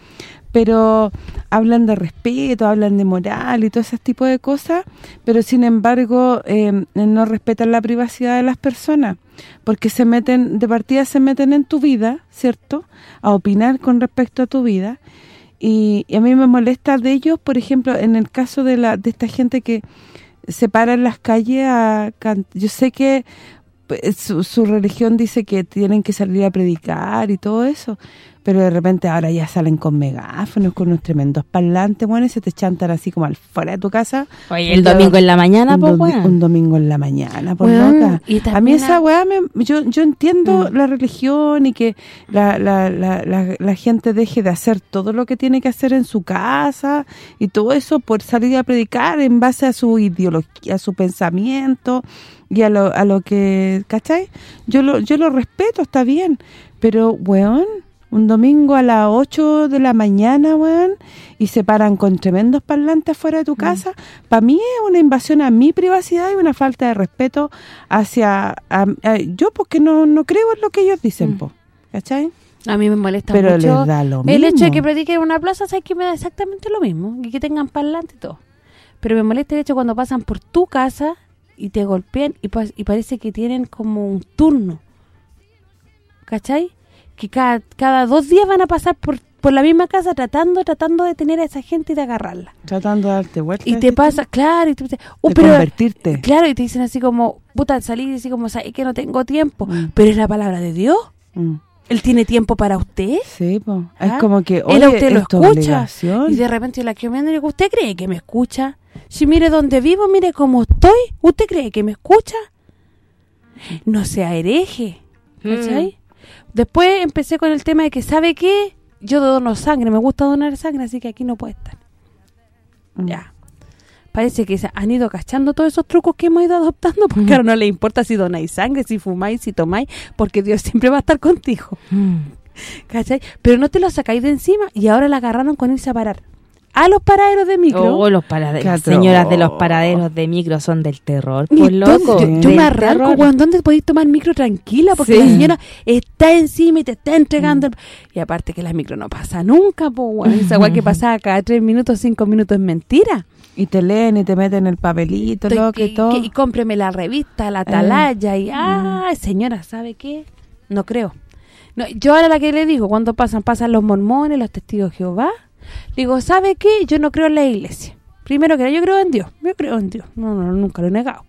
Speaker 4: Pero hablan de respeto, hablan de moral y todo ese tipo de cosas, pero sin embargo eh, no respetan la privacidad de las personas, porque se meten, de partida se meten en tu vida, ¿cierto? A opinar con respecto a tu vida, y, y a mí me molesta de ellos, por ejemplo, en el caso de la de esta gente que se para en las calles a yo sé que pues, su, su religión dice que tienen que salir a predicar y todo eso, pero de repente ahora ya salen con megáfonos, con unos tremendos parlantes, bueno, y se te chantan así como al fuera de tu casa.
Speaker 5: Oye, el domingo en la mañana, pues, weón.
Speaker 4: un domingo en la mañana, por loca.
Speaker 8: y
Speaker 4: A mí esa weá, me- yo, yo entiendo
Speaker 8: Mm.
Speaker 4: la religión y que la, la, la, la, la gente deje de hacer todo lo que tiene que hacer en su casa y todo eso por salir a predicar en base a su ideología, a su pensamiento y a lo, a lo que, ¿cachai? Yo lo, yo lo respeto, está bien, pero, weón, un domingo a las 8 de la mañana, weón, y se paran con tremendos parlantes fuera de tu casa, para mí es una invasión a mi privacidad y una falta de respeto hacia... a- a- yo porque no no creo en lo que ellos dicen,
Speaker 8: Mm.
Speaker 4: po, ¿cachai?
Speaker 8: A mí me molesta
Speaker 4: Pero
Speaker 8: mucho
Speaker 4: les da lo
Speaker 8: el hecho de
Speaker 4: mismo.
Speaker 8: que prediquen en una plaza, ¿sabes que me da exactamente lo mismo? Y que tengan parlante y todo. Pero me molesta el hecho cuando pasan por tu casa y te golpean y, y parece que tienen como un turno. ¿Cachai? Que cada, cada dos días van a pasar por, por la misma casa tratando tratando de tener a esa gente y de agarrarla.
Speaker 4: Tratando de darte vueltas.
Speaker 8: Y te pasa, claro, y "Oh,
Speaker 4: de
Speaker 8: pero
Speaker 4: convertirte.
Speaker 8: Claro, y te dicen así como, puta, salir y así como, ¿sabes que no tengo tiempo?
Speaker 4: Mm.
Speaker 8: Pero es la palabra de Dios.
Speaker 4: Mm.
Speaker 8: ¿Él tiene tiempo para usted?
Speaker 4: Sí, po.
Speaker 8: ¿Ah?
Speaker 4: es como que,
Speaker 8: Él
Speaker 4: oye,
Speaker 8: usted lo escucha.
Speaker 4: obligación.
Speaker 8: Y de repente la viendo y digo, ¿usted cree que me escucha? Si mire dónde vivo, mire cómo estoy, ¿usted cree que me escucha? No sea hereje, ¿cachai? Después empecé con el tema de que, ¿sabe qué? Yo dono sangre, me gusta donar sangre, así que aquí no puede estar.
Speaker 4: Mm.
Speaker 8: Ya. Parece que se han ido cachando todos esos trucos que hemos ido adoptando, porque ahora no le importa si donáis sangre, si fumáis, si tomáis, porque Dios siempre va a estar contigo.
Speaker 5: Mm.
Speaker 8: ¿Cachai? Pero no te lo sacáis de encima y ahora la agarraron con irse a parar a los paraderos de micro.
Speaker 5: Oh, los paraderos. Las señoras de los paraderos de micro son del terror.
Speaker 8: Dónde-
Speaker 5: loco.
Speaker 8: Yo, me arranco, weón. ¿Dónde podéis tomar micro tranquila? Porque
Speaker 5: Sí.
Speaker 8: la señora está encima y te está entregando. el- Y aparte que la micro no pasa nunca, pues, weón. Esa weá que pasaba cada tres minutos, cinco minutos es mentira.
Speaker 4: Y te leen y te meten el papelito,
Speaker 8: Estoy-
Speaker 4: lo que
Speaker 8: y,
Speaker 4: todo.
Speaker 8: que- y cómpreme la revista, la atalaya. Y, ah, señora, ¿sabe qué? No creo. No, yo ahora la que le digo, cuando pasan, pasan los mormones, los testigos de Jehová. Digo, ¿sabe qué? Yo no creo en la iglesia. Primero que nada, yo creo en Dios. Yo creo en Dios. No, no, nunca lo he negado.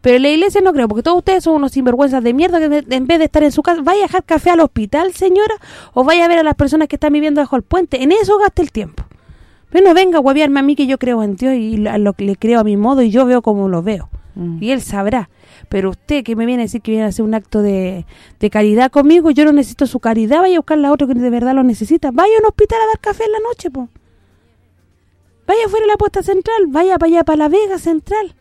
Speaker 8: Pero en la iglesia no creo, porque todos ustedes son unos sinvergüenzas de mierda que en- vez de estar en su casa, vaya a dejar café al hospital, señora, o vaya a ver a las personas que están viviendo bajo el puente. En eso gaste el tiempo. Pero no venga a huevearme a mí que yo creo en Dios y lo que le creo a mi modo y yo veo como lo veo.
Speaker 4: Mm.
Speaker 8: Y él sabrá. Pero usted que me viene a decir que viene a hacer un acto de, de caridad conmigo, yo no necesito su caridad, vaya a buscar a otro que de verdad lo necesita. Vaya a un hospital a dar café en la noche, po. Vaya fuera de la puesta central, vaya para allá, para la Vega Central.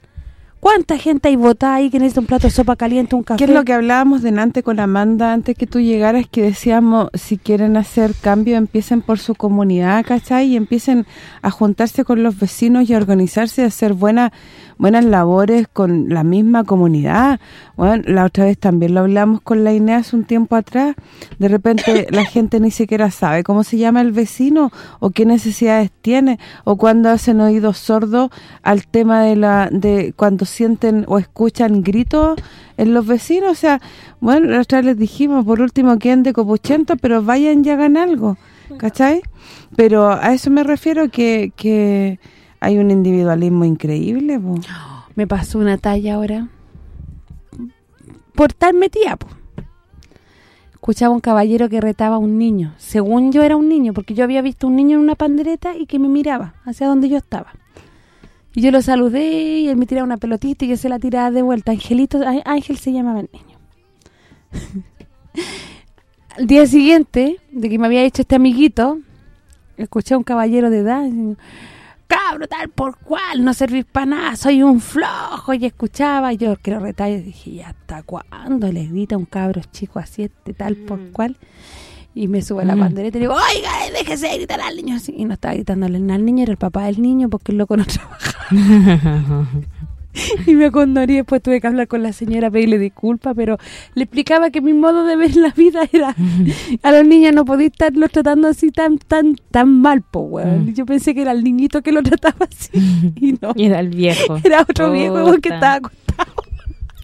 Speaker 8: ¿Cuánta gente hay votada ahí que necesita un plato de sopa caliente, un café?
Speaker 4: ¿Qué es lo que hablábamos delante con Amanda antes que tú llegaras? Que decíamos, si quieren hacer cambio, empiecen por su comunidad, ¿cachai? Y empiecen a juntarse con los vecinos y a organizarse y a hacer buenas buenas labores con la misma comunidad. Bueno, la otra vez también lo hablamos con la Inés hace un tiempo atrás. De repente la gente ni siquiera sabe cómo se llama el vecino o qué necesidades tiene o cuando hacen oídos sordos al tema de la de cuando sienten o escuchan gritos en los vecinos. O sea, bueno, vez les dijimos, por último, queden de copuchento, pero vayan y hagan algo, ¿cachai? Pero a eso me refiero que, que hay un individualismo increíble.
Speaker 8: Me pasó una talla ahora. Por estar metida, po. Escuchaba un caballero que retaba a un niño. Según yo era un niño, porque yo había visto un niño en una pandereta y que me miraba hacia donde yo estaba. Y yo lo saludé y él me tiraba una pelotita y yo se la tiraba de vuelta. Angelito, Ángel se llamaba el niño. Al día siguiente, de que me había hecho este amiguito, escuché a un caballero de edad cabro tal por cual, no servís para nada, soy un flojo, y escuchaba, y yo que lo retalla, dije, ¿y hasta cuándo le grita un cabro chico así, este tal por cual? Y me sube a la bandereta y digo, oiga, déjese de gritar al niño así, y no estaba gritándole al niño, era el papá del niño, porque el loco no trabajaba. y me condorí, después tuve que hablar con la señora, pedirle disculpas, pero le explicaba que mi modo de ver la vida era, a los niños no podía estarlos tratando así tan tan tan mal, po, weón. Yo pensé que era el niñito que lo trataba así, y no.
Speaker 5: Y era el viejo.
Speaker 8: Era otro viejo weón, que
Speaker 5: Puta.
Speaker 8: estaba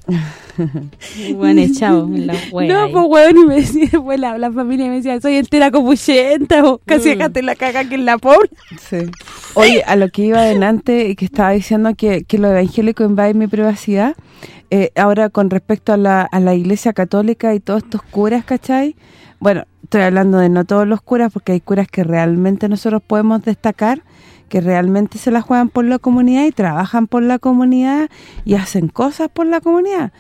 Speaker 8: acostado.
Speaker 5: Buen echado en la
Speaker 8: No,
Speaker 5: ahí.
Speaker 8: pues weón, y me decía, pues la, la familia me decía, soy entera copuchenta, o casi
Speaker 5: Mm.
Speaker 8: dejaste la caga que en la pobre.
Speaker 4: Sí. Oye, a lo que iba adelante y que estaba diciendo que, que lo evangélico invade mi privacidad, eh, ahora con respecto a la, a la iglesia católica y todos estos curas, ¿cachai? Bueno, estoy hablando de no todos los curas, porque hay curas que realmente nosotros podemos destacar, que realmente se la juegan por la comunidad y trabajan por la comunidad y hacen cosas por la comunidad.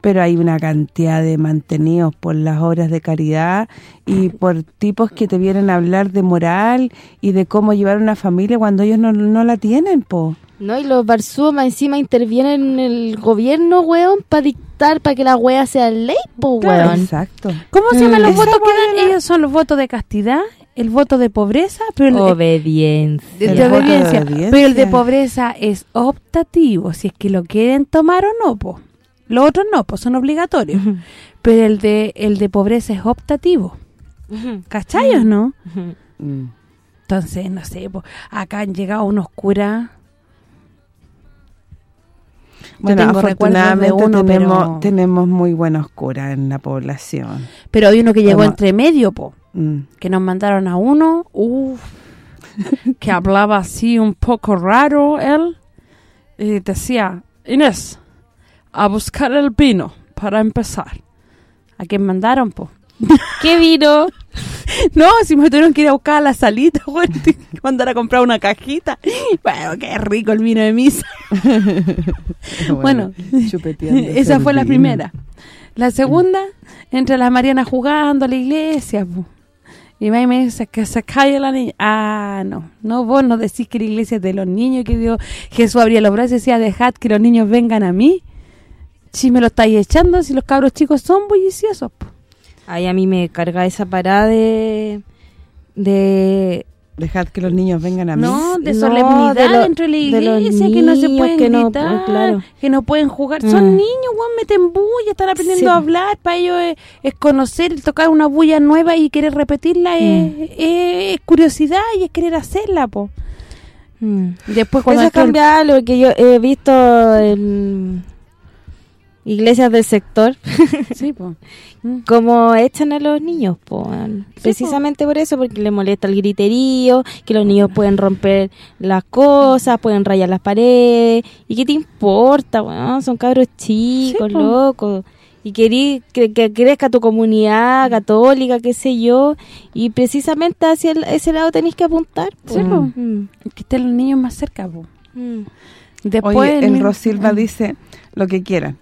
Speaker 4: Pero hay una cantidad de mantenidos por las obras de caridad y por tipos que te vienen a hablar de moral y de cómo llevar una familia cuando ellos no, no la tienen, po.
Speaker 5: No, y los Barzúa más encima intervienen en el gobierno, weón, para dictar, para que la wea sea ley, po, weón.
Speaker 4: Exacto.
Speaker 8: ¿Cómo se llaman los
Speaker 4: Esa
Speaker 8: votos que dan? Ellos son los votos de castidad, el voto de pobreza, pero el,
Speaker 5: Obediencia.
Speaker 8: de,
Speaker 4: El
Speaker 8: obediencia,
Speaker 4: obediencia.
Speaker 8: pero el de pobreza es optativo, si es que lo quieren tomar o no, po. Los otros no, pues son obligatorios. Pero el de el de pobreza es optativo. ¿Cachai o no?
Speaker 4: Mm.
Speaker 8: Entonces, no sé, po, acá han llegado unos curas
Speaker 4: Bueno,
Speaker 8: tengo recuerdos de
Speaker 4: afortunadamente
Speaker 8: uno,
Speaker 4: tenemos,
Speaker 8: pero-
Speaker 4: tenemos muy buenos curas en la población.
Speaker 8: Pero hay uno que llegó
Speaker 4: Como-
Speaker 8: entre medio, po.
Speaker 4: Mm.
Speaker 8: que nos mandaron a uno, que hablaba así un poco raro él, y decía, Inés, a buscar el vino para empezar. ¿A quién mandaron, po?
Speaker 5: ¿Qué vino?
Speaker 8: No, si me tuvieron que ir a buscar a la salita, güey, mandar a comprar una cajita. Bueno, qué rico el vino de misa. Bueno, esa fue la primera. La segunda, entre las Marianas jugando a la iglesia, po. Va y me dice se calle la niña. Ah, no. No, vos no decís que la iglesia es de los niños, que Dios, Jesús abría los brazos y decía, dejad que los niños vengan a mí. Si me lo estáis echando, si los cabros chicos son bulliciosos, po.
Speaker 5: Ay, a mí me carga esa parada de, de
Speaker 4: Dejad que los niños vengan a mí.
Speaker 8: No, de
Speaker 5: No,
Speaker 8: solemnidad
Speaker 5: de lo-
Speaker 8: dentro de la
Speaker 5: de
Speaker 8: iglesia, que no se pueden
Speaker 5: que no- claro.
Speaker 8: que no pueden jugar. Son
Speaker 5: Mm.
Speaker 8: niños, weón, meten bulla, están aprendiendo
Speaker 5: Sí.
Speaker 8: a hablar. Para ellos es, es conocer, tocar una bulla nueva y querer repetirla. Es,
Speaker 5: Mm.
Speaker 8: es- es curiosidad y es querer hacerla, po.
Speaker 5: Mm.
Speaker 8: Después cuando
Speaker 5: Eso es
Speaker 8: entró el-
Speaker 5: cambiarlo, porque yo he visto en iglesias del sector
Speaker 8: Sí, po. Mm.
Speaker 5: cómo echan a los niños, po, precisamente por eso, porque les molesta el griterío, que los niños pueden romper las cosas, pueden rayar las paredes, y qué te importa, weón? son cabros chicos, locos, y querí que, que crezca tu comunidad católica, qué sé yo, y precisamente hacia el- ese lado tenéis que apuntar. po.
Speaker 8: Sí, po.
Speaker 5: Mm.
Speaker 8: Que estén los niños más cerca, po.
Speaker 5: Mm.
Speaker 8: Después
Speaker 4: Oye, el Rosilva dice lo que quieran,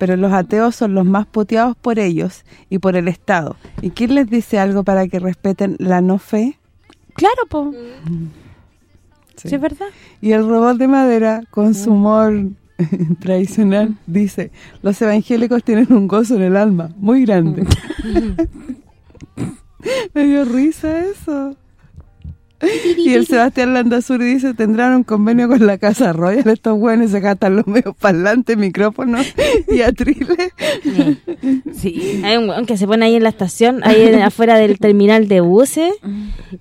Speaker 4: pero los ateos son los más puteados por ellos y por el Estado. ¿Y quién les dice algo para que respeten la no fe?
Speaker 8: Claro, po.
Speaker 4: Sí.
Speaker 8: Sí, es verdad.
Speaker 4: Y el robot de madera, con su humor tradicional, dice, los evangélicos tienen un gozo en el alma muy grande. Me dio risa eso. Y el Sebastián Landazuri dice, tendrán un convenio con la Casa Royal, estos buenos se gastan los medios parlantes, micrófonos y atriles.
Speaker 8: Sí.
Speaker 5: Hay un weón que se pone ahí en la estación, ahí en- afuera del terminal de buses,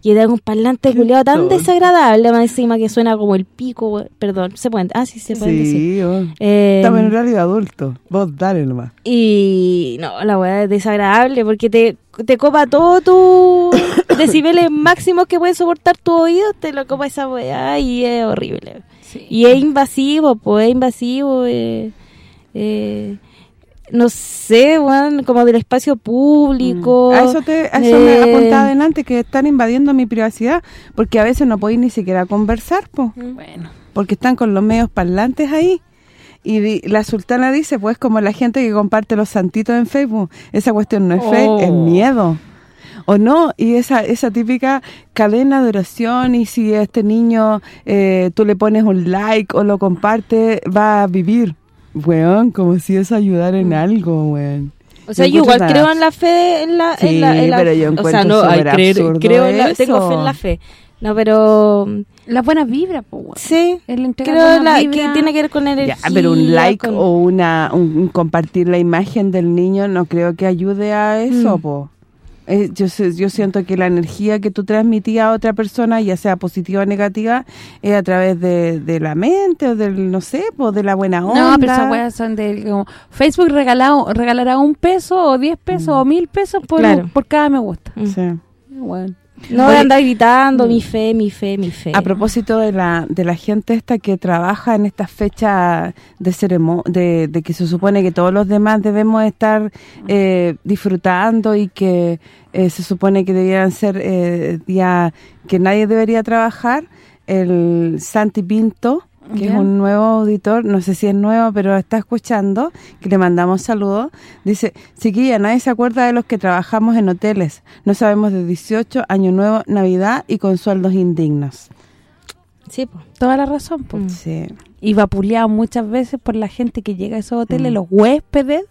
Speaker 5: y da un parlante culiado tan desagradable, más encima que suena como el pico, perdón, se pueden, ah, sí, se pueden decir.
Speaker 4: Sí, oh.
Speaker 5: Eh,
Speaker 4: estamos en de adulto, vos dale nomás.
Speaker 5: y no, la weá es desagradable porque te, te copa todo tu decibeles máximos que pueden soportar tu oído, te lo copa esa weá y es horrible.
Speaker 8: Sí.
Speaker 5: Y es invasivo, pues es invasivo, eh, eh, no sé, weón, como del espacio público.
Speaker 4: A eso, te, a eso me
Speaker 5: eh,
Speaker 4: apuntaba adelante, que están invadiendo mi privacidad, porque a veces no podéis ni siquiera conversar, pues.
Speaker 8: Bueno.
Speaker 4: porque están con los medios parlantes ahí. Y di- la sultana dice, pues como la gente que comparte los santitos en Facebook, esa cuestión no es fe,
Speaker 5: Oh.
Speaker 4: es miedo. O no, y esa esa típica cadena de oración y si a este niño eh, tú le pones un like o lo compartes, va a vivir. Weón, como si eso ayudara en algo, weón.
Speaker 5: O sea,
Speaker 4: Yo
Speaker 5: yo igual
Speaker 4: encuentro
Speaker 5: creo en la fe, en la...
Speaker 4: Sí,
Speaker 5: en la, en la-
Speaker 4: pero yo
Speaker 5: O sea,
Speaker 4: encuentro
Speaker 5: no, ay,
Speaker 4: súper
Speaker 5: creer,
Speaker 4: absurdo
Speaker 5: creo en la, tengo fe en la fe. No, pero...
Speaker 8: Las buenas vibras, po. weón.
Speaker 5: Sí,
Speaker 8: El
Speaker 5: creo la- que tiene que ver con
Speaker 4: Ya,
Speaker 5: energía.
Speaker 4: pero un like
Speaker 5: con-
Speaker 4: o una un, un compartir la imagen del niño no creo que ayude a eso,
Speaker 5: Mm.
Speaker 4: po. Eh, yo siento que la energía que tú transmitías a otra persona, ya sea positiva o negativa, es a través de, de la mente o del, no sé, pues de la buena onda.
Speaker 8: No, pero esas weas son de como Facebook regalado, regalará un peso o diez pesos o mil pesos por,
Speaker 5: Claro.
Speaker 8: por cada me gusta.
Speaker 5: Mm.
Speaker 4: Sí.
Speaker 8: Bueno.
Speaker 5: No
Speaker 4: Oye,
Speaker 5: andar gritando, mi fe, mi fe, mi fe.
Speaker 4: A propósito de la de la gente esta que trabaja en estas fechas de ceremonia, de, de que se supone que todos los demás debemos estar eh, disfrutando y que eh, se supone que debieran ser eh, días que nadie debería trabajar, el Santi Pinto, que es un nuevo auditor, no sé si es nuevo, pero está escuchando, que le mandamos saludos, dice, chiquilla, nadie se acuerda de los que trabajamos en hoteles, no sabemos de 18, Año Nuevo, Navidad y con sueldos indignos.
Speaker 5: Sí, po.
Speaker 8: Toda la razón, po.
Speaker 5: Mm.
Speaker 4: Sí.
Speaker 8: Y vapuleado muchas veces por la gente que llega a esos hoteles,
Speaker 4: Mm.
Speaker 8: los huéspedes,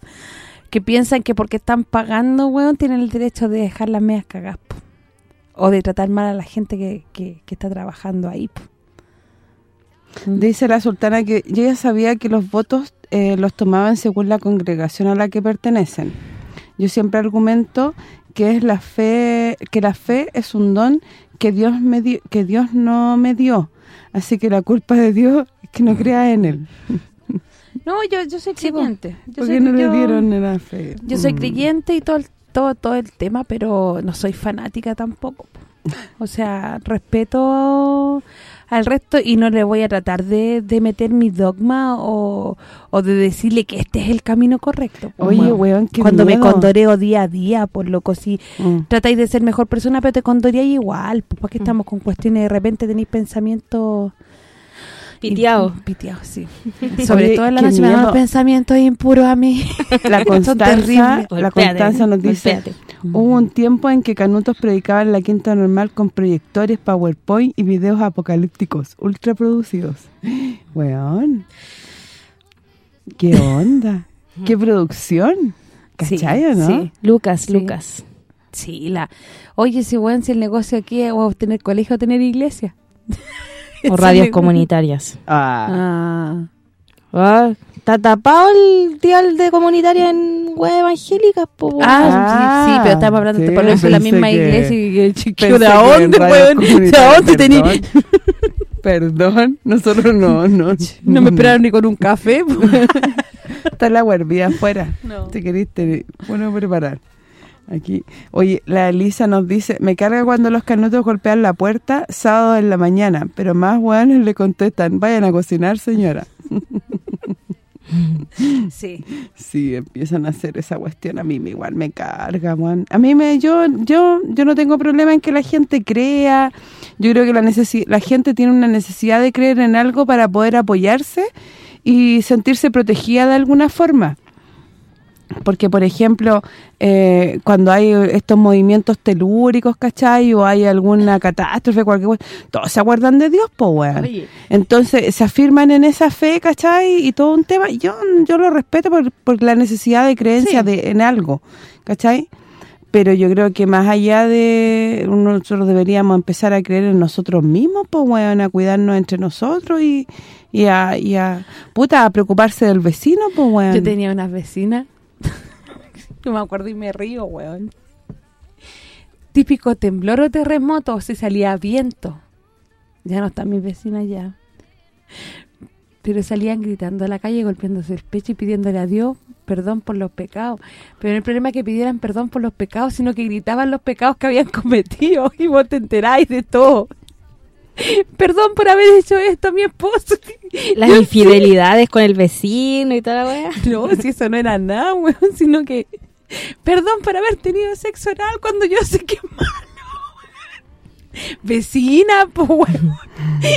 Speaker 8: que piensan que porque están pagando, weón, tienen el derecho de dejar las medias cagadas, po. O de tratar mal a la gente que, que, que está trabajando ahí, po.
Speaker 4: Dice la sultana que yo ya sabía que los votos eh, los tomaban según la congregación a la que pertenecen. Yo siempre argumento que es la fe que la fe es un don que Dios me dio, que Dios no me dio. Así que la culpa de Dios es que no crea en él.
Speaker 8: No, yo, yo soy
Speaker 5: Sí,
Speaker 8: creyente. Yo
Speaker 4: ¿Por
Speaker 8: soy-
Speaker 4: qué no le
Speaker 8: yo-
Speaker 4: dieron la fe?
Speaker 8: Yo soy
Speaker 4: Mm.
Speaker 8: creyente y todo el, todo todo el tema, pero no soy fanática tampoco. po. O sea, respeto al resto y no le voy a tratar de, de meter mi dogma o, o de decirle que este es el camino correcto.
Speaker 4: Oye,
Speaker 8: weón.
Speaker 4: weón, qué
Speaker 8: Cuando me condoreo día a día, por loco, si
Speaker 4: Mm.
Speaker 8: tratáis de ser mejor persona, pero te condoreáis igual. Pues, ¿Para qué estamos con cuestiones? De repente tenéis pensamientos...
Speaker 5: Piteado.
Speaker 8: imp- Piteados, sí. Sobre
Speaker 4: Oye,
Speaker 8: todo en la noche me dan pensamientos impuros a mí.
Speaker 4: La Constanza, la Constanza nos dice,
Speaker 5: golpéate.
Speaker 4: hubo un tiempo en que Canutos predicaba en la quinta normal con proyectores, PowerPoint y videos apocalípticos ultra producidos. Weón. ¿Qué onda? ¿Qué producción?
Speaker 8: Sí,
Speaker 4: ¿Cachai o no?
Speaker 8: sí.
Speaker 5: Lucas,
Speaker 8: Sí.
Speaker 5: Lucas.
Speaker 8: Sí, la... Oye, si weón, si el negocio aquí es o tener colegio o tener iglesia.
Speaker 5: O radios comunitarias.
Speaker 4: Ah,
Speaker 8: Ah.
Speaker 5: Ah, está tapado el dial de comunitaria en web evangélicas, po.
Speaker 8: Ah,
Speaker 4: Ah,
Speaker 8: sí, sí, pero estamos hablando
Speaker 4: sí,
Speaker 8: de por la misma
Speaker 4: que-
Speaker 8: iglesia y el chiquillo de a dónde, weón, de a dónde tenía...
Speaker 4: Perdón, nosotros no, no.
Speaker 8: No me esperaron ni con un café.
Speaker 4: Está la huervía afuera.
Speaker 8: No.
Speaker 4: Te queriste, bueno, preparar. Aquí. Oye, la Elisa nos dice, me carga cuando los canutos golpean la puerta sábado en la mañana, pero más hueones le contestan, vayan a cocinar, señora.
Speaker 8: Sí.
Speaker 4: Sí, empiezan a hacer esa cuestión. A mí me igual me carga, Juan. A mí me yo yo yo no tengo problema en que la gente crea. Yo creo que la necesi la gente tiene una necesidad de creer en algo para poder apoyarse y sentirse protegida de alguna forma. Porque, por ejemplo, eh, cuando hay estos movimientos telúricos, ¿cachai? O hay alguna catástrofe, cualquier cosa, todos se acuerdan de Dios, pues, weón. Entonces, se afirman en esa fe, ¿cachai? Y todo un tema. Yo yo lo respeto por, por la necesidad de creencia
Speaker 8: Sí.
Speaker 4: de en algo, ¿cachai? Pero yo creo que más allá de... Nosotros deberíamos empezar a creer en nosotros mismos, pues, weón, a cuidarnos entre nosotros y, y, a, y a... Puta, a preocuparse del vecino, pues, weón.
Speaker 8: Yo tenía unas vecinas, no me acuerdo y me río, weón. Típico temblor o terremoto, se salía viento. Ya no están mis vecinas ya. Pero salían gritando a la calle, golpeándose el pecho y pidiéndole a Dios perdón por los pecados. Pero el problema es que pidieran perdón por los pecados, sino que gritaban los pecados que habían cometido. Y vos te enteráis de todo. Perdón por haber hecho esto a mi esposo.
Speaker 5: Las infidelidades con el vecino y toda la wea.
Speaker 8: No, si eso no era nada, weón, sino que... Perdón por haber tenido sexo oral cuando yo sé que malo. Vecina, pues, weón.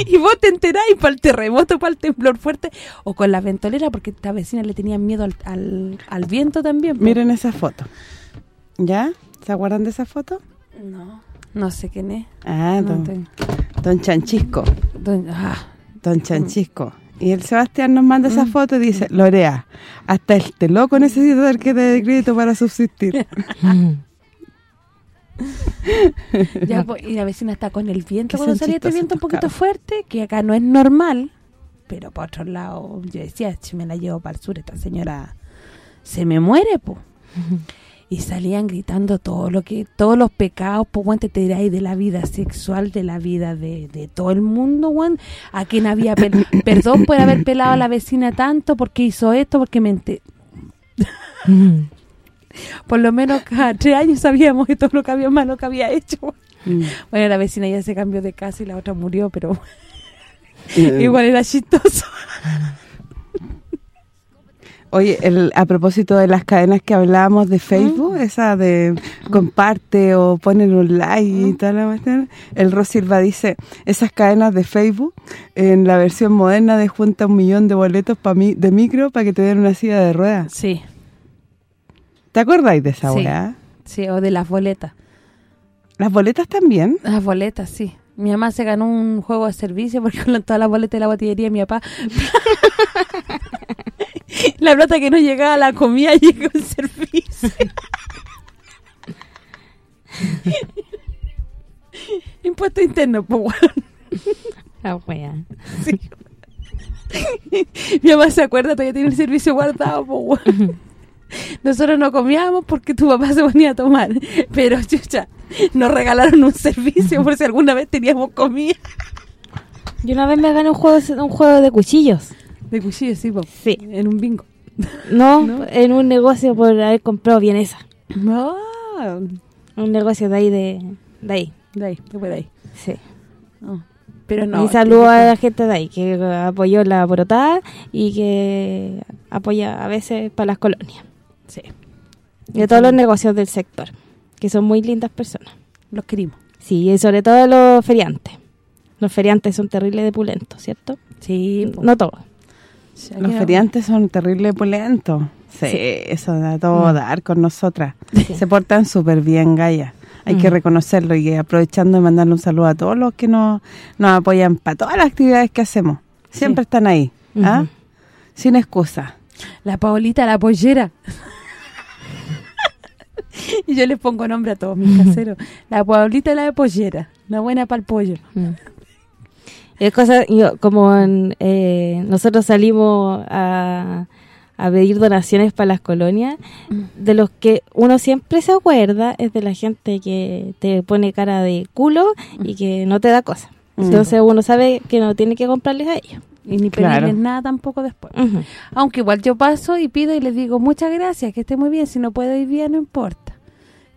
Speaker 8: Y vos te enteráis para el terremoto, para el temblor fuerte, o con la ventolera, porque esta vecina le tenía miedo al, al, al viento también. po.
Speaker 4: Miren esa foto. ¿Ya? ¿Se acuerdan de esa foto?
Speaker 8: No, no sé quién es.
Speaker 4: Ah,
Speaker 8: No tengo-
Speaker 4: don Chanchisco.
Speaker 8: don- ah,
Speaker 4: Don Chanchisco. Y el Sebastián nos manda
Speaker 8: Mm.
Speaker 4: esa foto y dice, Lorea, hasta este loco necesita tarjeta de crédito para subsistir.
Speaker 8: ya, po, y la vecina está con el viento cuando salía este viento un poquito fuerte, que acá no es normal, pero por otro lado, yo decía, si me la llevo para el sur, esta señora se me muere, po. y salían gritando todo lo que todos los pecados, pues, weón, te tiráis de la vida sexual, de la vida de, de todo el mundo, weón. A quien había, pel- perdón por haber pelado a la vecina tanto, porque hizo esto, porque me ente- Por lo menos cada tres años sabíamos de todo lo que había malo que había hecho.
Speaker 4: Mm.
Speaker 8: Bueno, la vecina ya se cambió de casa y la otra murió, pero
Speaker 4: Eh,
Speaker 8: igual era chistoso.
Speaker 4: Oye, el, a propósito de las cadenas que hablábamos de Facebook, esa de comparte o ponen un like y tal, la cuestión, el Ros Silva dice, esas cadenas de Facebook, en la versión moderna de junta un millón de boletos para mí de micro para que te den una silla de ruedas.
Speaker 8: Sí,
Speaker 4: ¿Te acordáis de esa
Speaker 8: Sí.
Speaker 4: weá?
Speaker 8: sí, o de las boletas.
Speaker 4: ¿Las boletas también?
Speaker 8: Las boletas, sí. Mi mamá se ganó un juego de servicio porque con todas las boletas de la botillería mi papá. la plata que no llegaba a la comida llegó el servicio. Impuesto interno, pues bueno.
Speaker 5: La wea.
Speaker 8: Mi mamá se acuerda, todavía tiene el servicio guardado, pues bueno. Nosotros no comíamos porque tu papá se ponía a tomar. Pero, chucha, nos regalaron un servicio por si alguna vez teníamos comida.
Speaker 5: Yo una vez me gané un juego un juego de cuchillos.
Speaker 8: De cuchillo, sí, po.
Speaker 5: Sí.
Speaker 8: En un bingo.
Speaker 5: No,
Speaker 8: ¿No?
Speaker 5: en un negocio por haber comprado vienesa.
Speaker 8: No.
Speaker 5: Un negocio de ahí, de, de ahí.
Speaker 8: De ahí, después de ahí.
Speaker 5: Sí.
Speaker 8: No. Pero no.
Speaker 5: y saludo a la gente de ahí que apoyó la porotada y que apoya a veces para las colonias.
Speaker 8: Sí,
Speaker 5: Y de todos los negocios del sector, que son muy lindas personas.
Speaker 8: los querimos.
Speaker 5: Sí, y sobre todo los feriantes. Los feriantes son terribles de pulentos, ¿cierto?
Speaker 8: Sí.
Speaker 5: No todos.
Speaker 4: Los feriantes son terrible pulentos. Sí,
Speaker 5: Sí.
Speaker 4: eso da todo
Speaker 8: Mm.
Speaker 4: dar con nosotras. Se portan súper bien, Gaia. Hay que
Speaker 5: Mm.
Speaker 4: reconocerlo y aprovechando de mandarle un saludo a todos los que nos, nos apoyan para todas las actividades que hacemos. Siempre están ahí, ¿ah? Sin excusa.
Speaker 8: La Paolita, la pollera. y yo les pongo nombre a todos mis caseros. La Pablita la de pollera, una buena para el pollo.
Speaker 5: Mm. Es cosa, yo, como en, eh, nosotros salimos a, a pedir donaciones para las colonias, de los que uno siempre se acuerda es de la gente que te pone cara de culo y que no te da cosas. Entonces uno sabe que no tiene que comprarles a ellos.
Speaker 8: Y ni
Speaker 4: Claro.
Speaker 8: pedirles nada tampoco después. Aunque igual yo paso y pido y les digo muchas gracias, que esté muy bien. Si no puede ir bien, no importa.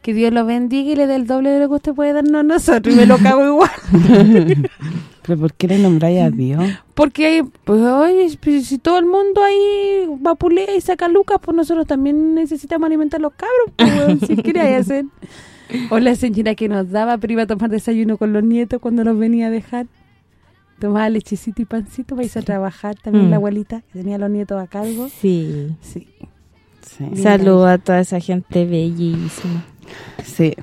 Speaker 8: Que Dios lo bendiga y le dé el doble de lo que usted puede darnos a nosotros. Y me lo cago igual.
Speaker 4: ¿Pero por qué le nombráis a Dios?
Speaker 8: Porque, pues, oye, pues, si todo el mundo ahí vapulea y saca lucas, pues nosotros también necesitamos alimentar a los cabros, pues, si quería hacer. O la señora que nos daba, pero iba a tomar desayuno con los nietos cuando los venía a dejar. Tomaba lechecito y pancito para irse a trabajar. También
Speaker 5: Mm.
Speaker 8: la abuelita, que tenía a los nietos a cargo.
Speaker 5: Sí.
Speaker 8: Sí.
Speaker 4: Sí.
Speaker 5: Saludo a toda esa gente bellísima.
Speaker 4: Sí.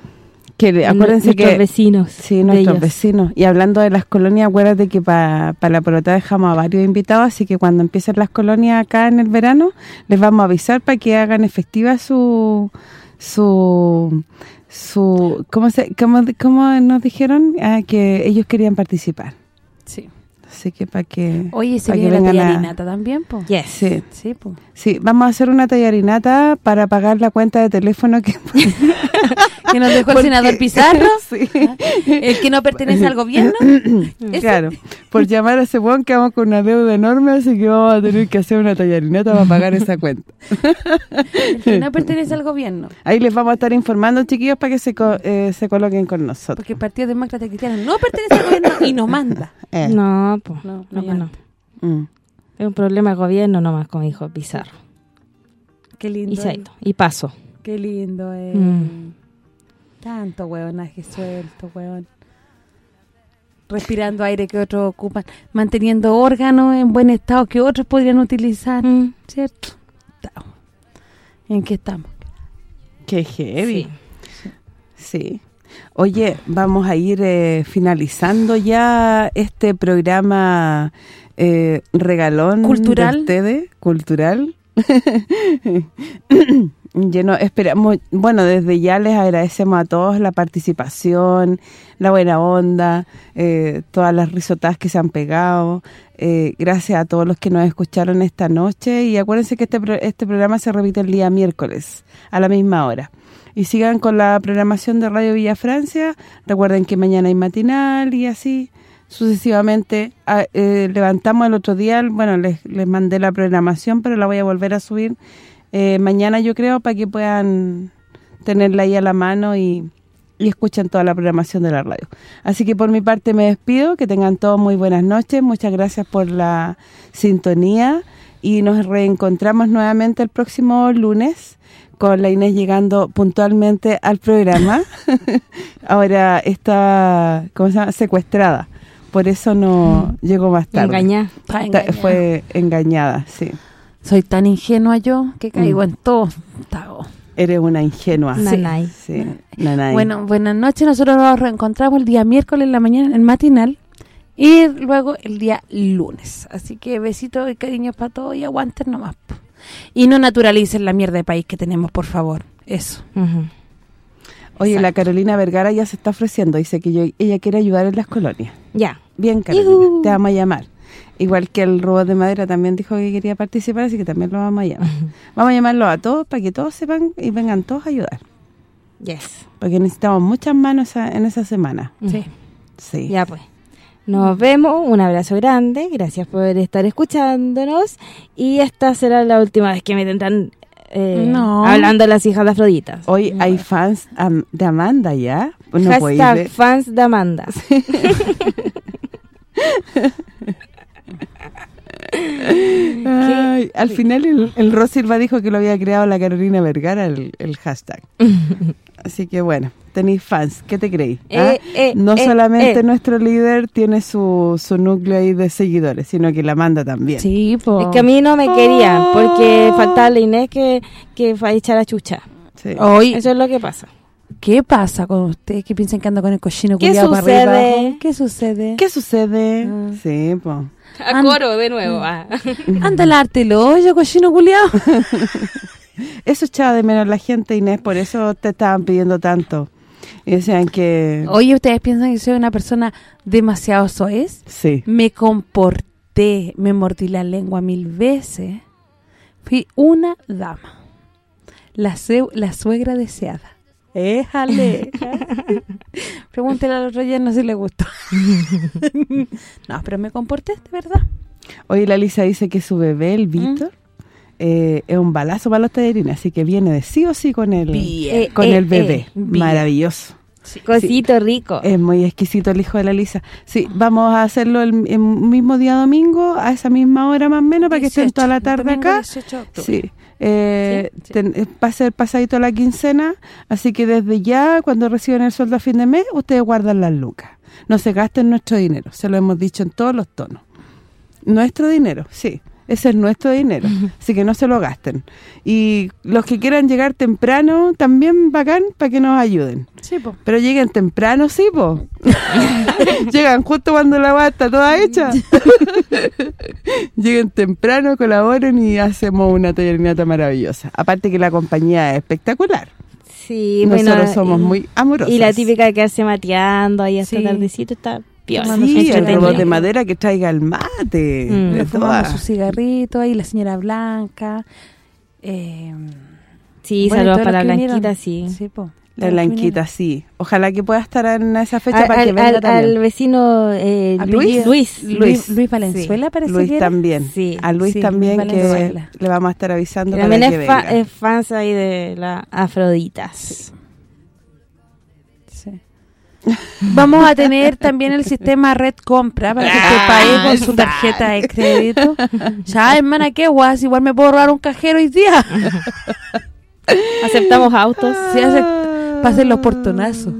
Speaker 4: Que acuérdense
Speaker 5: Nuestros
Speaker 4: que...
Speaker 5: vecinos.
Speaker 4: Sí, nuestros vecinos. Y hablando de las colonias, acuérdate que para la pelota dejamos a varios invitados, así que cuando empiecen las colonias acá en el verano, les vamos a avisar para que hagan efectiva su... su su ¿cómo se cómo, cómo nos dijeron? Ah, que ellos querían participar.
Speaker 8: Sí.
Speaker 4: Así que para que
Speaker 8: Oye, se viene la
Speaker 4: a-
Speaker 8: tallarinata también, pues.
Speaker 5: Yes.
Speaker 4: Sí,
Speaker 8: Sí,
Speaker 4: sí, vamos a hacer una tallarinata para pagar la cuenta de teléfono que
Speaker 8: Que nos dejó el senador Pizarro,
Speaker 4: Sí.
Speaker 8: el que no pertenece al gobierno.
Speaker 4: Claro, por llamar a ese weón que vamos con una deuda enorme, así que vamos a tener que hacer una tallarinata para pagar esa cuenta.
Speaker 8: El que no pertenece al gobierno.
Speaker 4: Ahí les vamos a estar informando, chiquillos, para que se, co- eh, se coloquen con nosotros.
Speaker 8: Porque el Partido Demócrata Cristiano no pertenece al gobierno y no manda.
Speaker 4: Eh,
Speaker 5: No, pues.
Speaker 8: No,
Speaker 5: No,
Speaker 8: no
Speaker 4: mm.
Speaker 5: Es un problema de gobierno nomás, como dijo Pizarro.
Speaker 8: Qué lindo.
Speaker 5: Y, y paso.
Speaker 8: Qué lindo es.
Speaker 5: Mm.
Speaker 8: Tanto huevonaje suelto, huevón. Respirando aire que otros ocupan. Manteniendo órganos en buen estado que otros podrían utilizar.
Speaker 5: Mm.
Speaker 8: ¿Cierto? ¿En qué estamos?
Speaker 4: Qué heavy. Sí. Oye, vamos a ir eh, finalizando ya este programa eh, regalón
Speaker 8: Cultural.
Speaker 4: de ustedes, cultural. Lleno, esperamos, bueno, desde ya les agradecemos a todos la participación, la buena onda, eh, todas las risotadas que se han pegado. eh, gracias a todos los que nos escucharon esta noche y acuérdense que este, este programa se repite el día miércoles a la misma hora. Y sigan con la programación de Radio Villa Francia. Recuerden que mañana hay matinal y así sucesivamente. Ah, eh, levantamos el otro día, bueno, les, les mandé la programación, pero la voy a volver a subir eh, mañana yo creo para que puedan tenerla ahí a la mano y, y escuchen toda la programación de la radio. Así que por mi parte me despido, que tengan todos muy buenas noches, muchas gracias por la sintonía y nos reencontramos nuevamente el próximo lunes con la Inés llegando puntualmente al programa. Ahora está, ¿cómo se llama? Secuestrada. Por eso no llegó más tarde.
Speaker 8: Engañada.
Speaker 4: Fue engañada, sí.
Speaker 8: Soy tan ingenua yo que caigo
Speaker 4: Mm.
Speaker 8: en todo. Tago.
Speaker 4: Eres una ingenua.
Speaker 5: Nanay.
Speaker 4: Sí, nanay.
Speaker 8: Bueno, buenas noches. Nosotros nos reencontramos el día miércoles en la mañana, en el matinal. Y luego el día lunes. Así que besitos y cariños para todos y aguanten nomás. Y no naturalicen la mierda de país que tenemos, por favor. Eso.
Speaker 4: Oye, la. Carolina Vergara ya se está ofreciendo. Dice que yo, ella quiere ayudar en las colonias.
Speaker 5: Ya.
Speaker 4: Bien, Carolina, te vamos a llamar. Igual que el robot de madera también dijo que quería participar, así que también lo vamos a llamar. Vamos a llamarlo a todos para que todos sepan y vengan todos a ayudar.
Speaker 5: Yes.
Speaker 4: Porque necesitamos muchas manos en esa semana.
Speaker 8: Sí.
Speaker 4: Sí.
Speaker 5: Ya pues. Nos vemos, un abrazo grande, gracias por estar escuchándonos y esta será la última vez que me tendrán eh,
Speaker 8: No.
Speaker 5: hablando de las hijas de Afrodita.
Speaker 4: Hoy hay fans am- de Amanda ya. No
Speaker 5: Hashtag fans de Amanda.
Speaker 4: Ay, al final el, el Ros Silva dijo que lo había creado la Carolina Vergara, el, el hashtag. Así que bueno, tenéis fans, ¿qué te creéis?
Speaker 5: Eh,
Speaker 4: ah?
Speaker 5: eh,
Speaker 4: no
Speaker 5: eh,
Speaker 4: solamente
Speaker 5: eh.
Speaker 4: nuestro líder tiene su, su núcleo ahí de seguidores, sino que la manda también.
Speaker 8: Sí, po.
Speaker 5: Es que a mí no me querían porque faltaba la Inés que, que fue a echar a chucha.
Speaker 4: Sí.
Speaker 8: Hoy,
Speaker 5: Eso es lo que pasa.
Speaker 8: ¿Qué pasa con ustedes que piensan que ando con el cochino
Speaker 5: ¿Qué
Speaker 8: culiao para arriba? ¿Qué sucede?
Speaker 4: ¿Qué sucede?
Speaker 8: Ah.
Speaker 4: Sí, pues.
Speaker 5: A coro de nuevo. ah.
Speaker 8: Anda el arte el hoyo, cochino culiao.
Speaker 4: Eso echaba de menos la gente, Inés, por eso te estaban pidiendo tanto. Y decían que...
Speaker 8: Oye, ¿ustedes piensan que soy una persona demasiado soez?
Speaker 4: Sí.
Speaker 8: Me comporté, me mordí la lengua mil veces. Fui una dama. La suegra deseada. Éjale. Pregúntele a los rellenos si le gustó. no, pero me comporté, de verdad.
Speaker 4: Hoy la Lisa dice que su bebé, el Víctor, eh, es un balazo para los tallarines, así que viene de sí o sí con el,
Speaker 8: Bien.
Speaker 4: con
Speaker 5: Eh,
Speaker 4: el
Speaker 5: eh,
Speaker 4: bebé.
Speaker 5: eh.
Speaker 4: Maravilloso.
Speaker 5: Cosito rico.
Speaker 4: Es muy exquisito el hijo de la Lisa. Sí, vamos a hacerlo el, el mismo día domingo, a esa misma hora más o menos, para que estén
Speaker 8: 18,
Speaker 4: toda la tarde acá.
Speaker 8: 18 de octubre.
Speaker 4: Sí. Eh,
Speaker 8: Sí, sí.
Speaker 4: ten- eh, va a ser pasadito la quincena, así que desde ya, cuando reciban el sueldo a fin de mes, ustedes guardan las lucas. No se gasten nuestro dinero, se lo hemos dicho en todos los tonos. Nuestro dinero, sí, ese es nuestro dinero, así que no se lo gasten. Y los que quieran llegar temprano, también bacán, para que nos ayuden.
Speaker 8: Sí, po.
Speaker 4: Pero lleguen temprano, sí, po. Llegan justo cuando la va está toda hecha. lleguen temprano, colaboren y hacemos una tallarinata maravillosa. Aparte que la compañía es espectacular.
Speaker 5: Sí,
Speaker 4: Nosotros
Speaker 5: bueno,
Speaker 4: somos
Speaker 5: y-
Speaker 4: muy amorosos.
Speaker 5: Y la típica de quedarse mateando ahí hasta
Speaker 8: Sí.
Speaker 5: tardecito está piola.
Speaker 4: Sí, el robot de madera que traiga el mate.
Speaker 5: Mm.
Speaker 4: de
Speaker 8: fumamos su cigarrito ahí, la señora Blanca. Eh,
Speaker 5: Sí,
Speaker 8: bueno,
Speaker 5: saludos para la. Blanquita, sí.
Speaker 8: Sí, po.
Speaker 4: La blanquita, sí. Ojalá que pueda estar en esa fecha
Speaker 5: Al,
Speaker 4: para que venga
Speaker 5: al-
Speaker 4: también.
Speaker 5: al vecino eh,
Speaker 4: ¿A
Speaker 5: Luis,
Speaker 4: Luis?
Speaker 5: Luis.
Speaker 8: Luis, Valenzuela parece
Speaker 4: Luis
Speaker 8: que
Speaker 4: también.
Speaker 5: Sí,
Speaker 4: a Luis
Speaker 8: sí,
Speaker 4: también
Speaker 8: Luis
Speaker 4: que le vamos a estar avisando
Speaker 5: También
Speaker 4: para que
Speaker 5: es, fa-
Speaker 4: venga.
Speaker 5: es fans ahí de la Afroditas.
Speaker 8: Vamos a tener también el sistema Red Compra para que usted pague con su tarjeta de crédito. Ya, hermana, qué guas, igual me puedo robar un cajero hoy día.
Speaker 5: Aceptamos autos.
Speaker 8: Sí, hace, pasen los portonazos.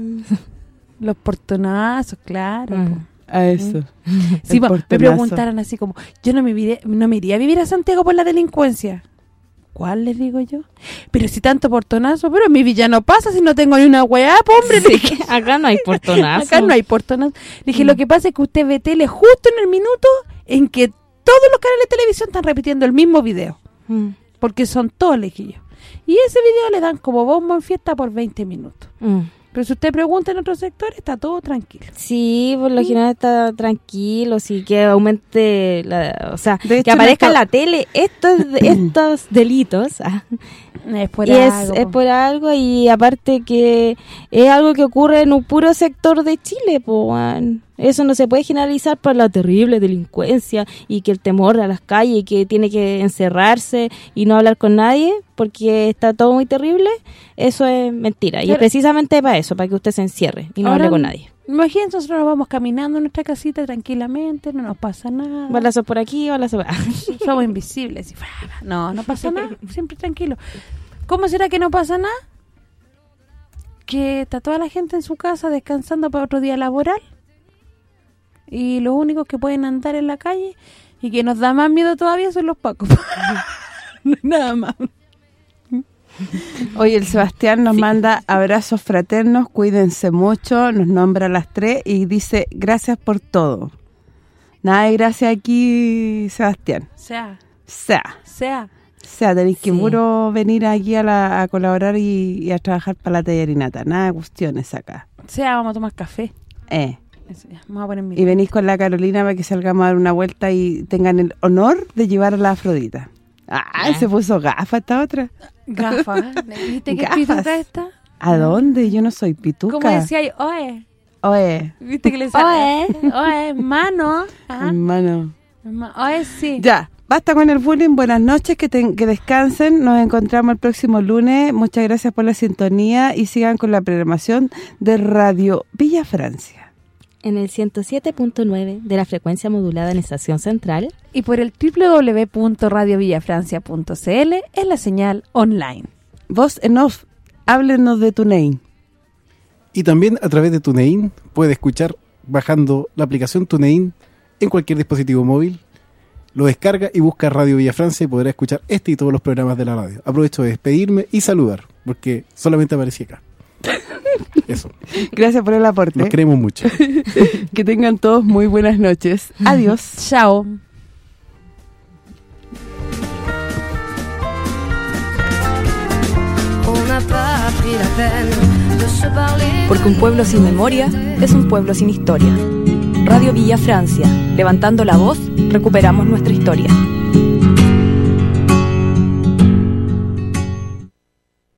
Speaker 8: Los portonazos, claro. Po.
Speaker 4: A eso.
Speaker 8: Sí, me preguntaron así como, yo no me, iré, no me iría a vivir a Santiago por la delincuencia. ¿Cuál les digo yo? Pero si tanto portonazo, pero en mi villa no pasa si no tengo ni una weá, hombre. Dije,
Speaker 5: Acá no hay portonazo.
Speaker 8: Acá no hay portonazo. Le dije,
Speaker 5: Mm.
Speaker 8: lo que pasa es que usted ve tele justo en el minuto en que todos los canales de televisión están repitiendo el mismo video.
Speaker 5: Mm,
Speaker 8: Porque son todos lejillos. Y ese video le dan como bombo en fiesta por 20 minutos.
Speaker 5: mm.
Speaker 8: Pero si usted pregunta en otros sectores, está todo tranquilo.
Speaker 5: Sí, por lo general está tranquilo, sí, que aumente, la, o sea,
Speaker 4: De hecho,
Speaker 5: que aparezca en la tele estos estos delitos. ah,
Speaker 8: Es por
Speaker 5: y es,
Speaker 8: algo,
Speaker 5: es
Speaker 8: po.
Speaker 5: por algo y aparte que es algo que ocurre en un puro sector de Chile, weón. Eso no se puede generalizar por la terrible delincuencia y que el temor a las calles y que tiene que encerrarse y no hablar con nadie porque está todo muy terrible. Eso es mentira. y es precisamente para eso, para que usted se encierre y no
Speaker 8: Ahora,
Speaker 5: hable con nadie.
Speaker 8: Imagínense, nosotros nos vamos caminando en nuestra casita tranquilamente, no nos pasa nada.
Speaker 5: Balazos por aquí, balazos por
Speaker 8: Somos invisibles. y, no, no pasa nada, siempre tranquilo. ¿Cómo será que no pasa nada? Que está toda la gente en su casa descansando para otro día laboral y los únicos que pueden andar en la calle y que nos da más miedo todavía son los pacos. nada más.
Speaker 4: Oye, el Sebastián nos manda abrazos fraternos, cuídense mucho, nos nombra a las tres y dice gracias por todo. Nada de gracias aquí, Sebastián.
Speaker 8: Sea,
Speaker 4: Sea,
Speaker 8: sea.
Speaker 4: sea, tenéis que
Speaker 5: Sí.
Speaker 4: puro venir aquí a, la- a colaborar y, y a trabajar para la tallarinata. Nada de cuestiones acá.
Speaker 8: Sea, vamos a tomar café.
Speaker 4: Eh.
Speaker 8: Eso ya, Vamos a poner mi...
Speaker 4: Y venís con la Carolina para que salgamos a dar una vuelta y tengan el honor de llevar a la Afrodita. Ah, se puso gafa esta otra.
Speaker 8: Gafas. ¿Viste qué pituca está?
Speaker 4: ¿A dónde? Yo no soy pituca.
Speaker 8: ¿Cómo decía yo? Oye.
Speaker 4: Oye,
Speaker 8: ¿Viste que le decía? Oye, mano. Ajá.
Speaker 4: hermano.
Speaker 8: Ma- Oye, sí.
Speaker 4: Ya, basta con el bullying. Buenas noches, que, que descansen. Nos encontramos el próximo lunes. Muchas gracias por la sintonía y sigan con la programación de Radio Villa Francia.
Speaker 5: En el 107.9 de la frecuencia modulada en Estación Central.
Speaker 8: Y por el www.radiovillafrancia.cl es la señal online.
Speaker 4: Vos en off, háblenos de tu name.
Speaker 9: Y también a través de TuneIn puede escuchar bajando la aplicación TuneIn en cualquier dispositivo móvil. Lo descarga y busca Radio Villa Francia y podrá escuchar este y todos los programas de la radio. Aprovecho de despedirme y saludar, porque solamente aparecí acá. Eso,
Speaker 4: Gracias por el aporte.
Speaker 9: los queremos mucho.
Speaker 4: Que tengan todos muy buenas noches. Adiós.
Speaker 8: Chao.
Speaker 10: Porque un pueblo sin memoria es un pueblo sin historia. Radio Villa Francia, levantando la voz, recuperamos nuestra historia.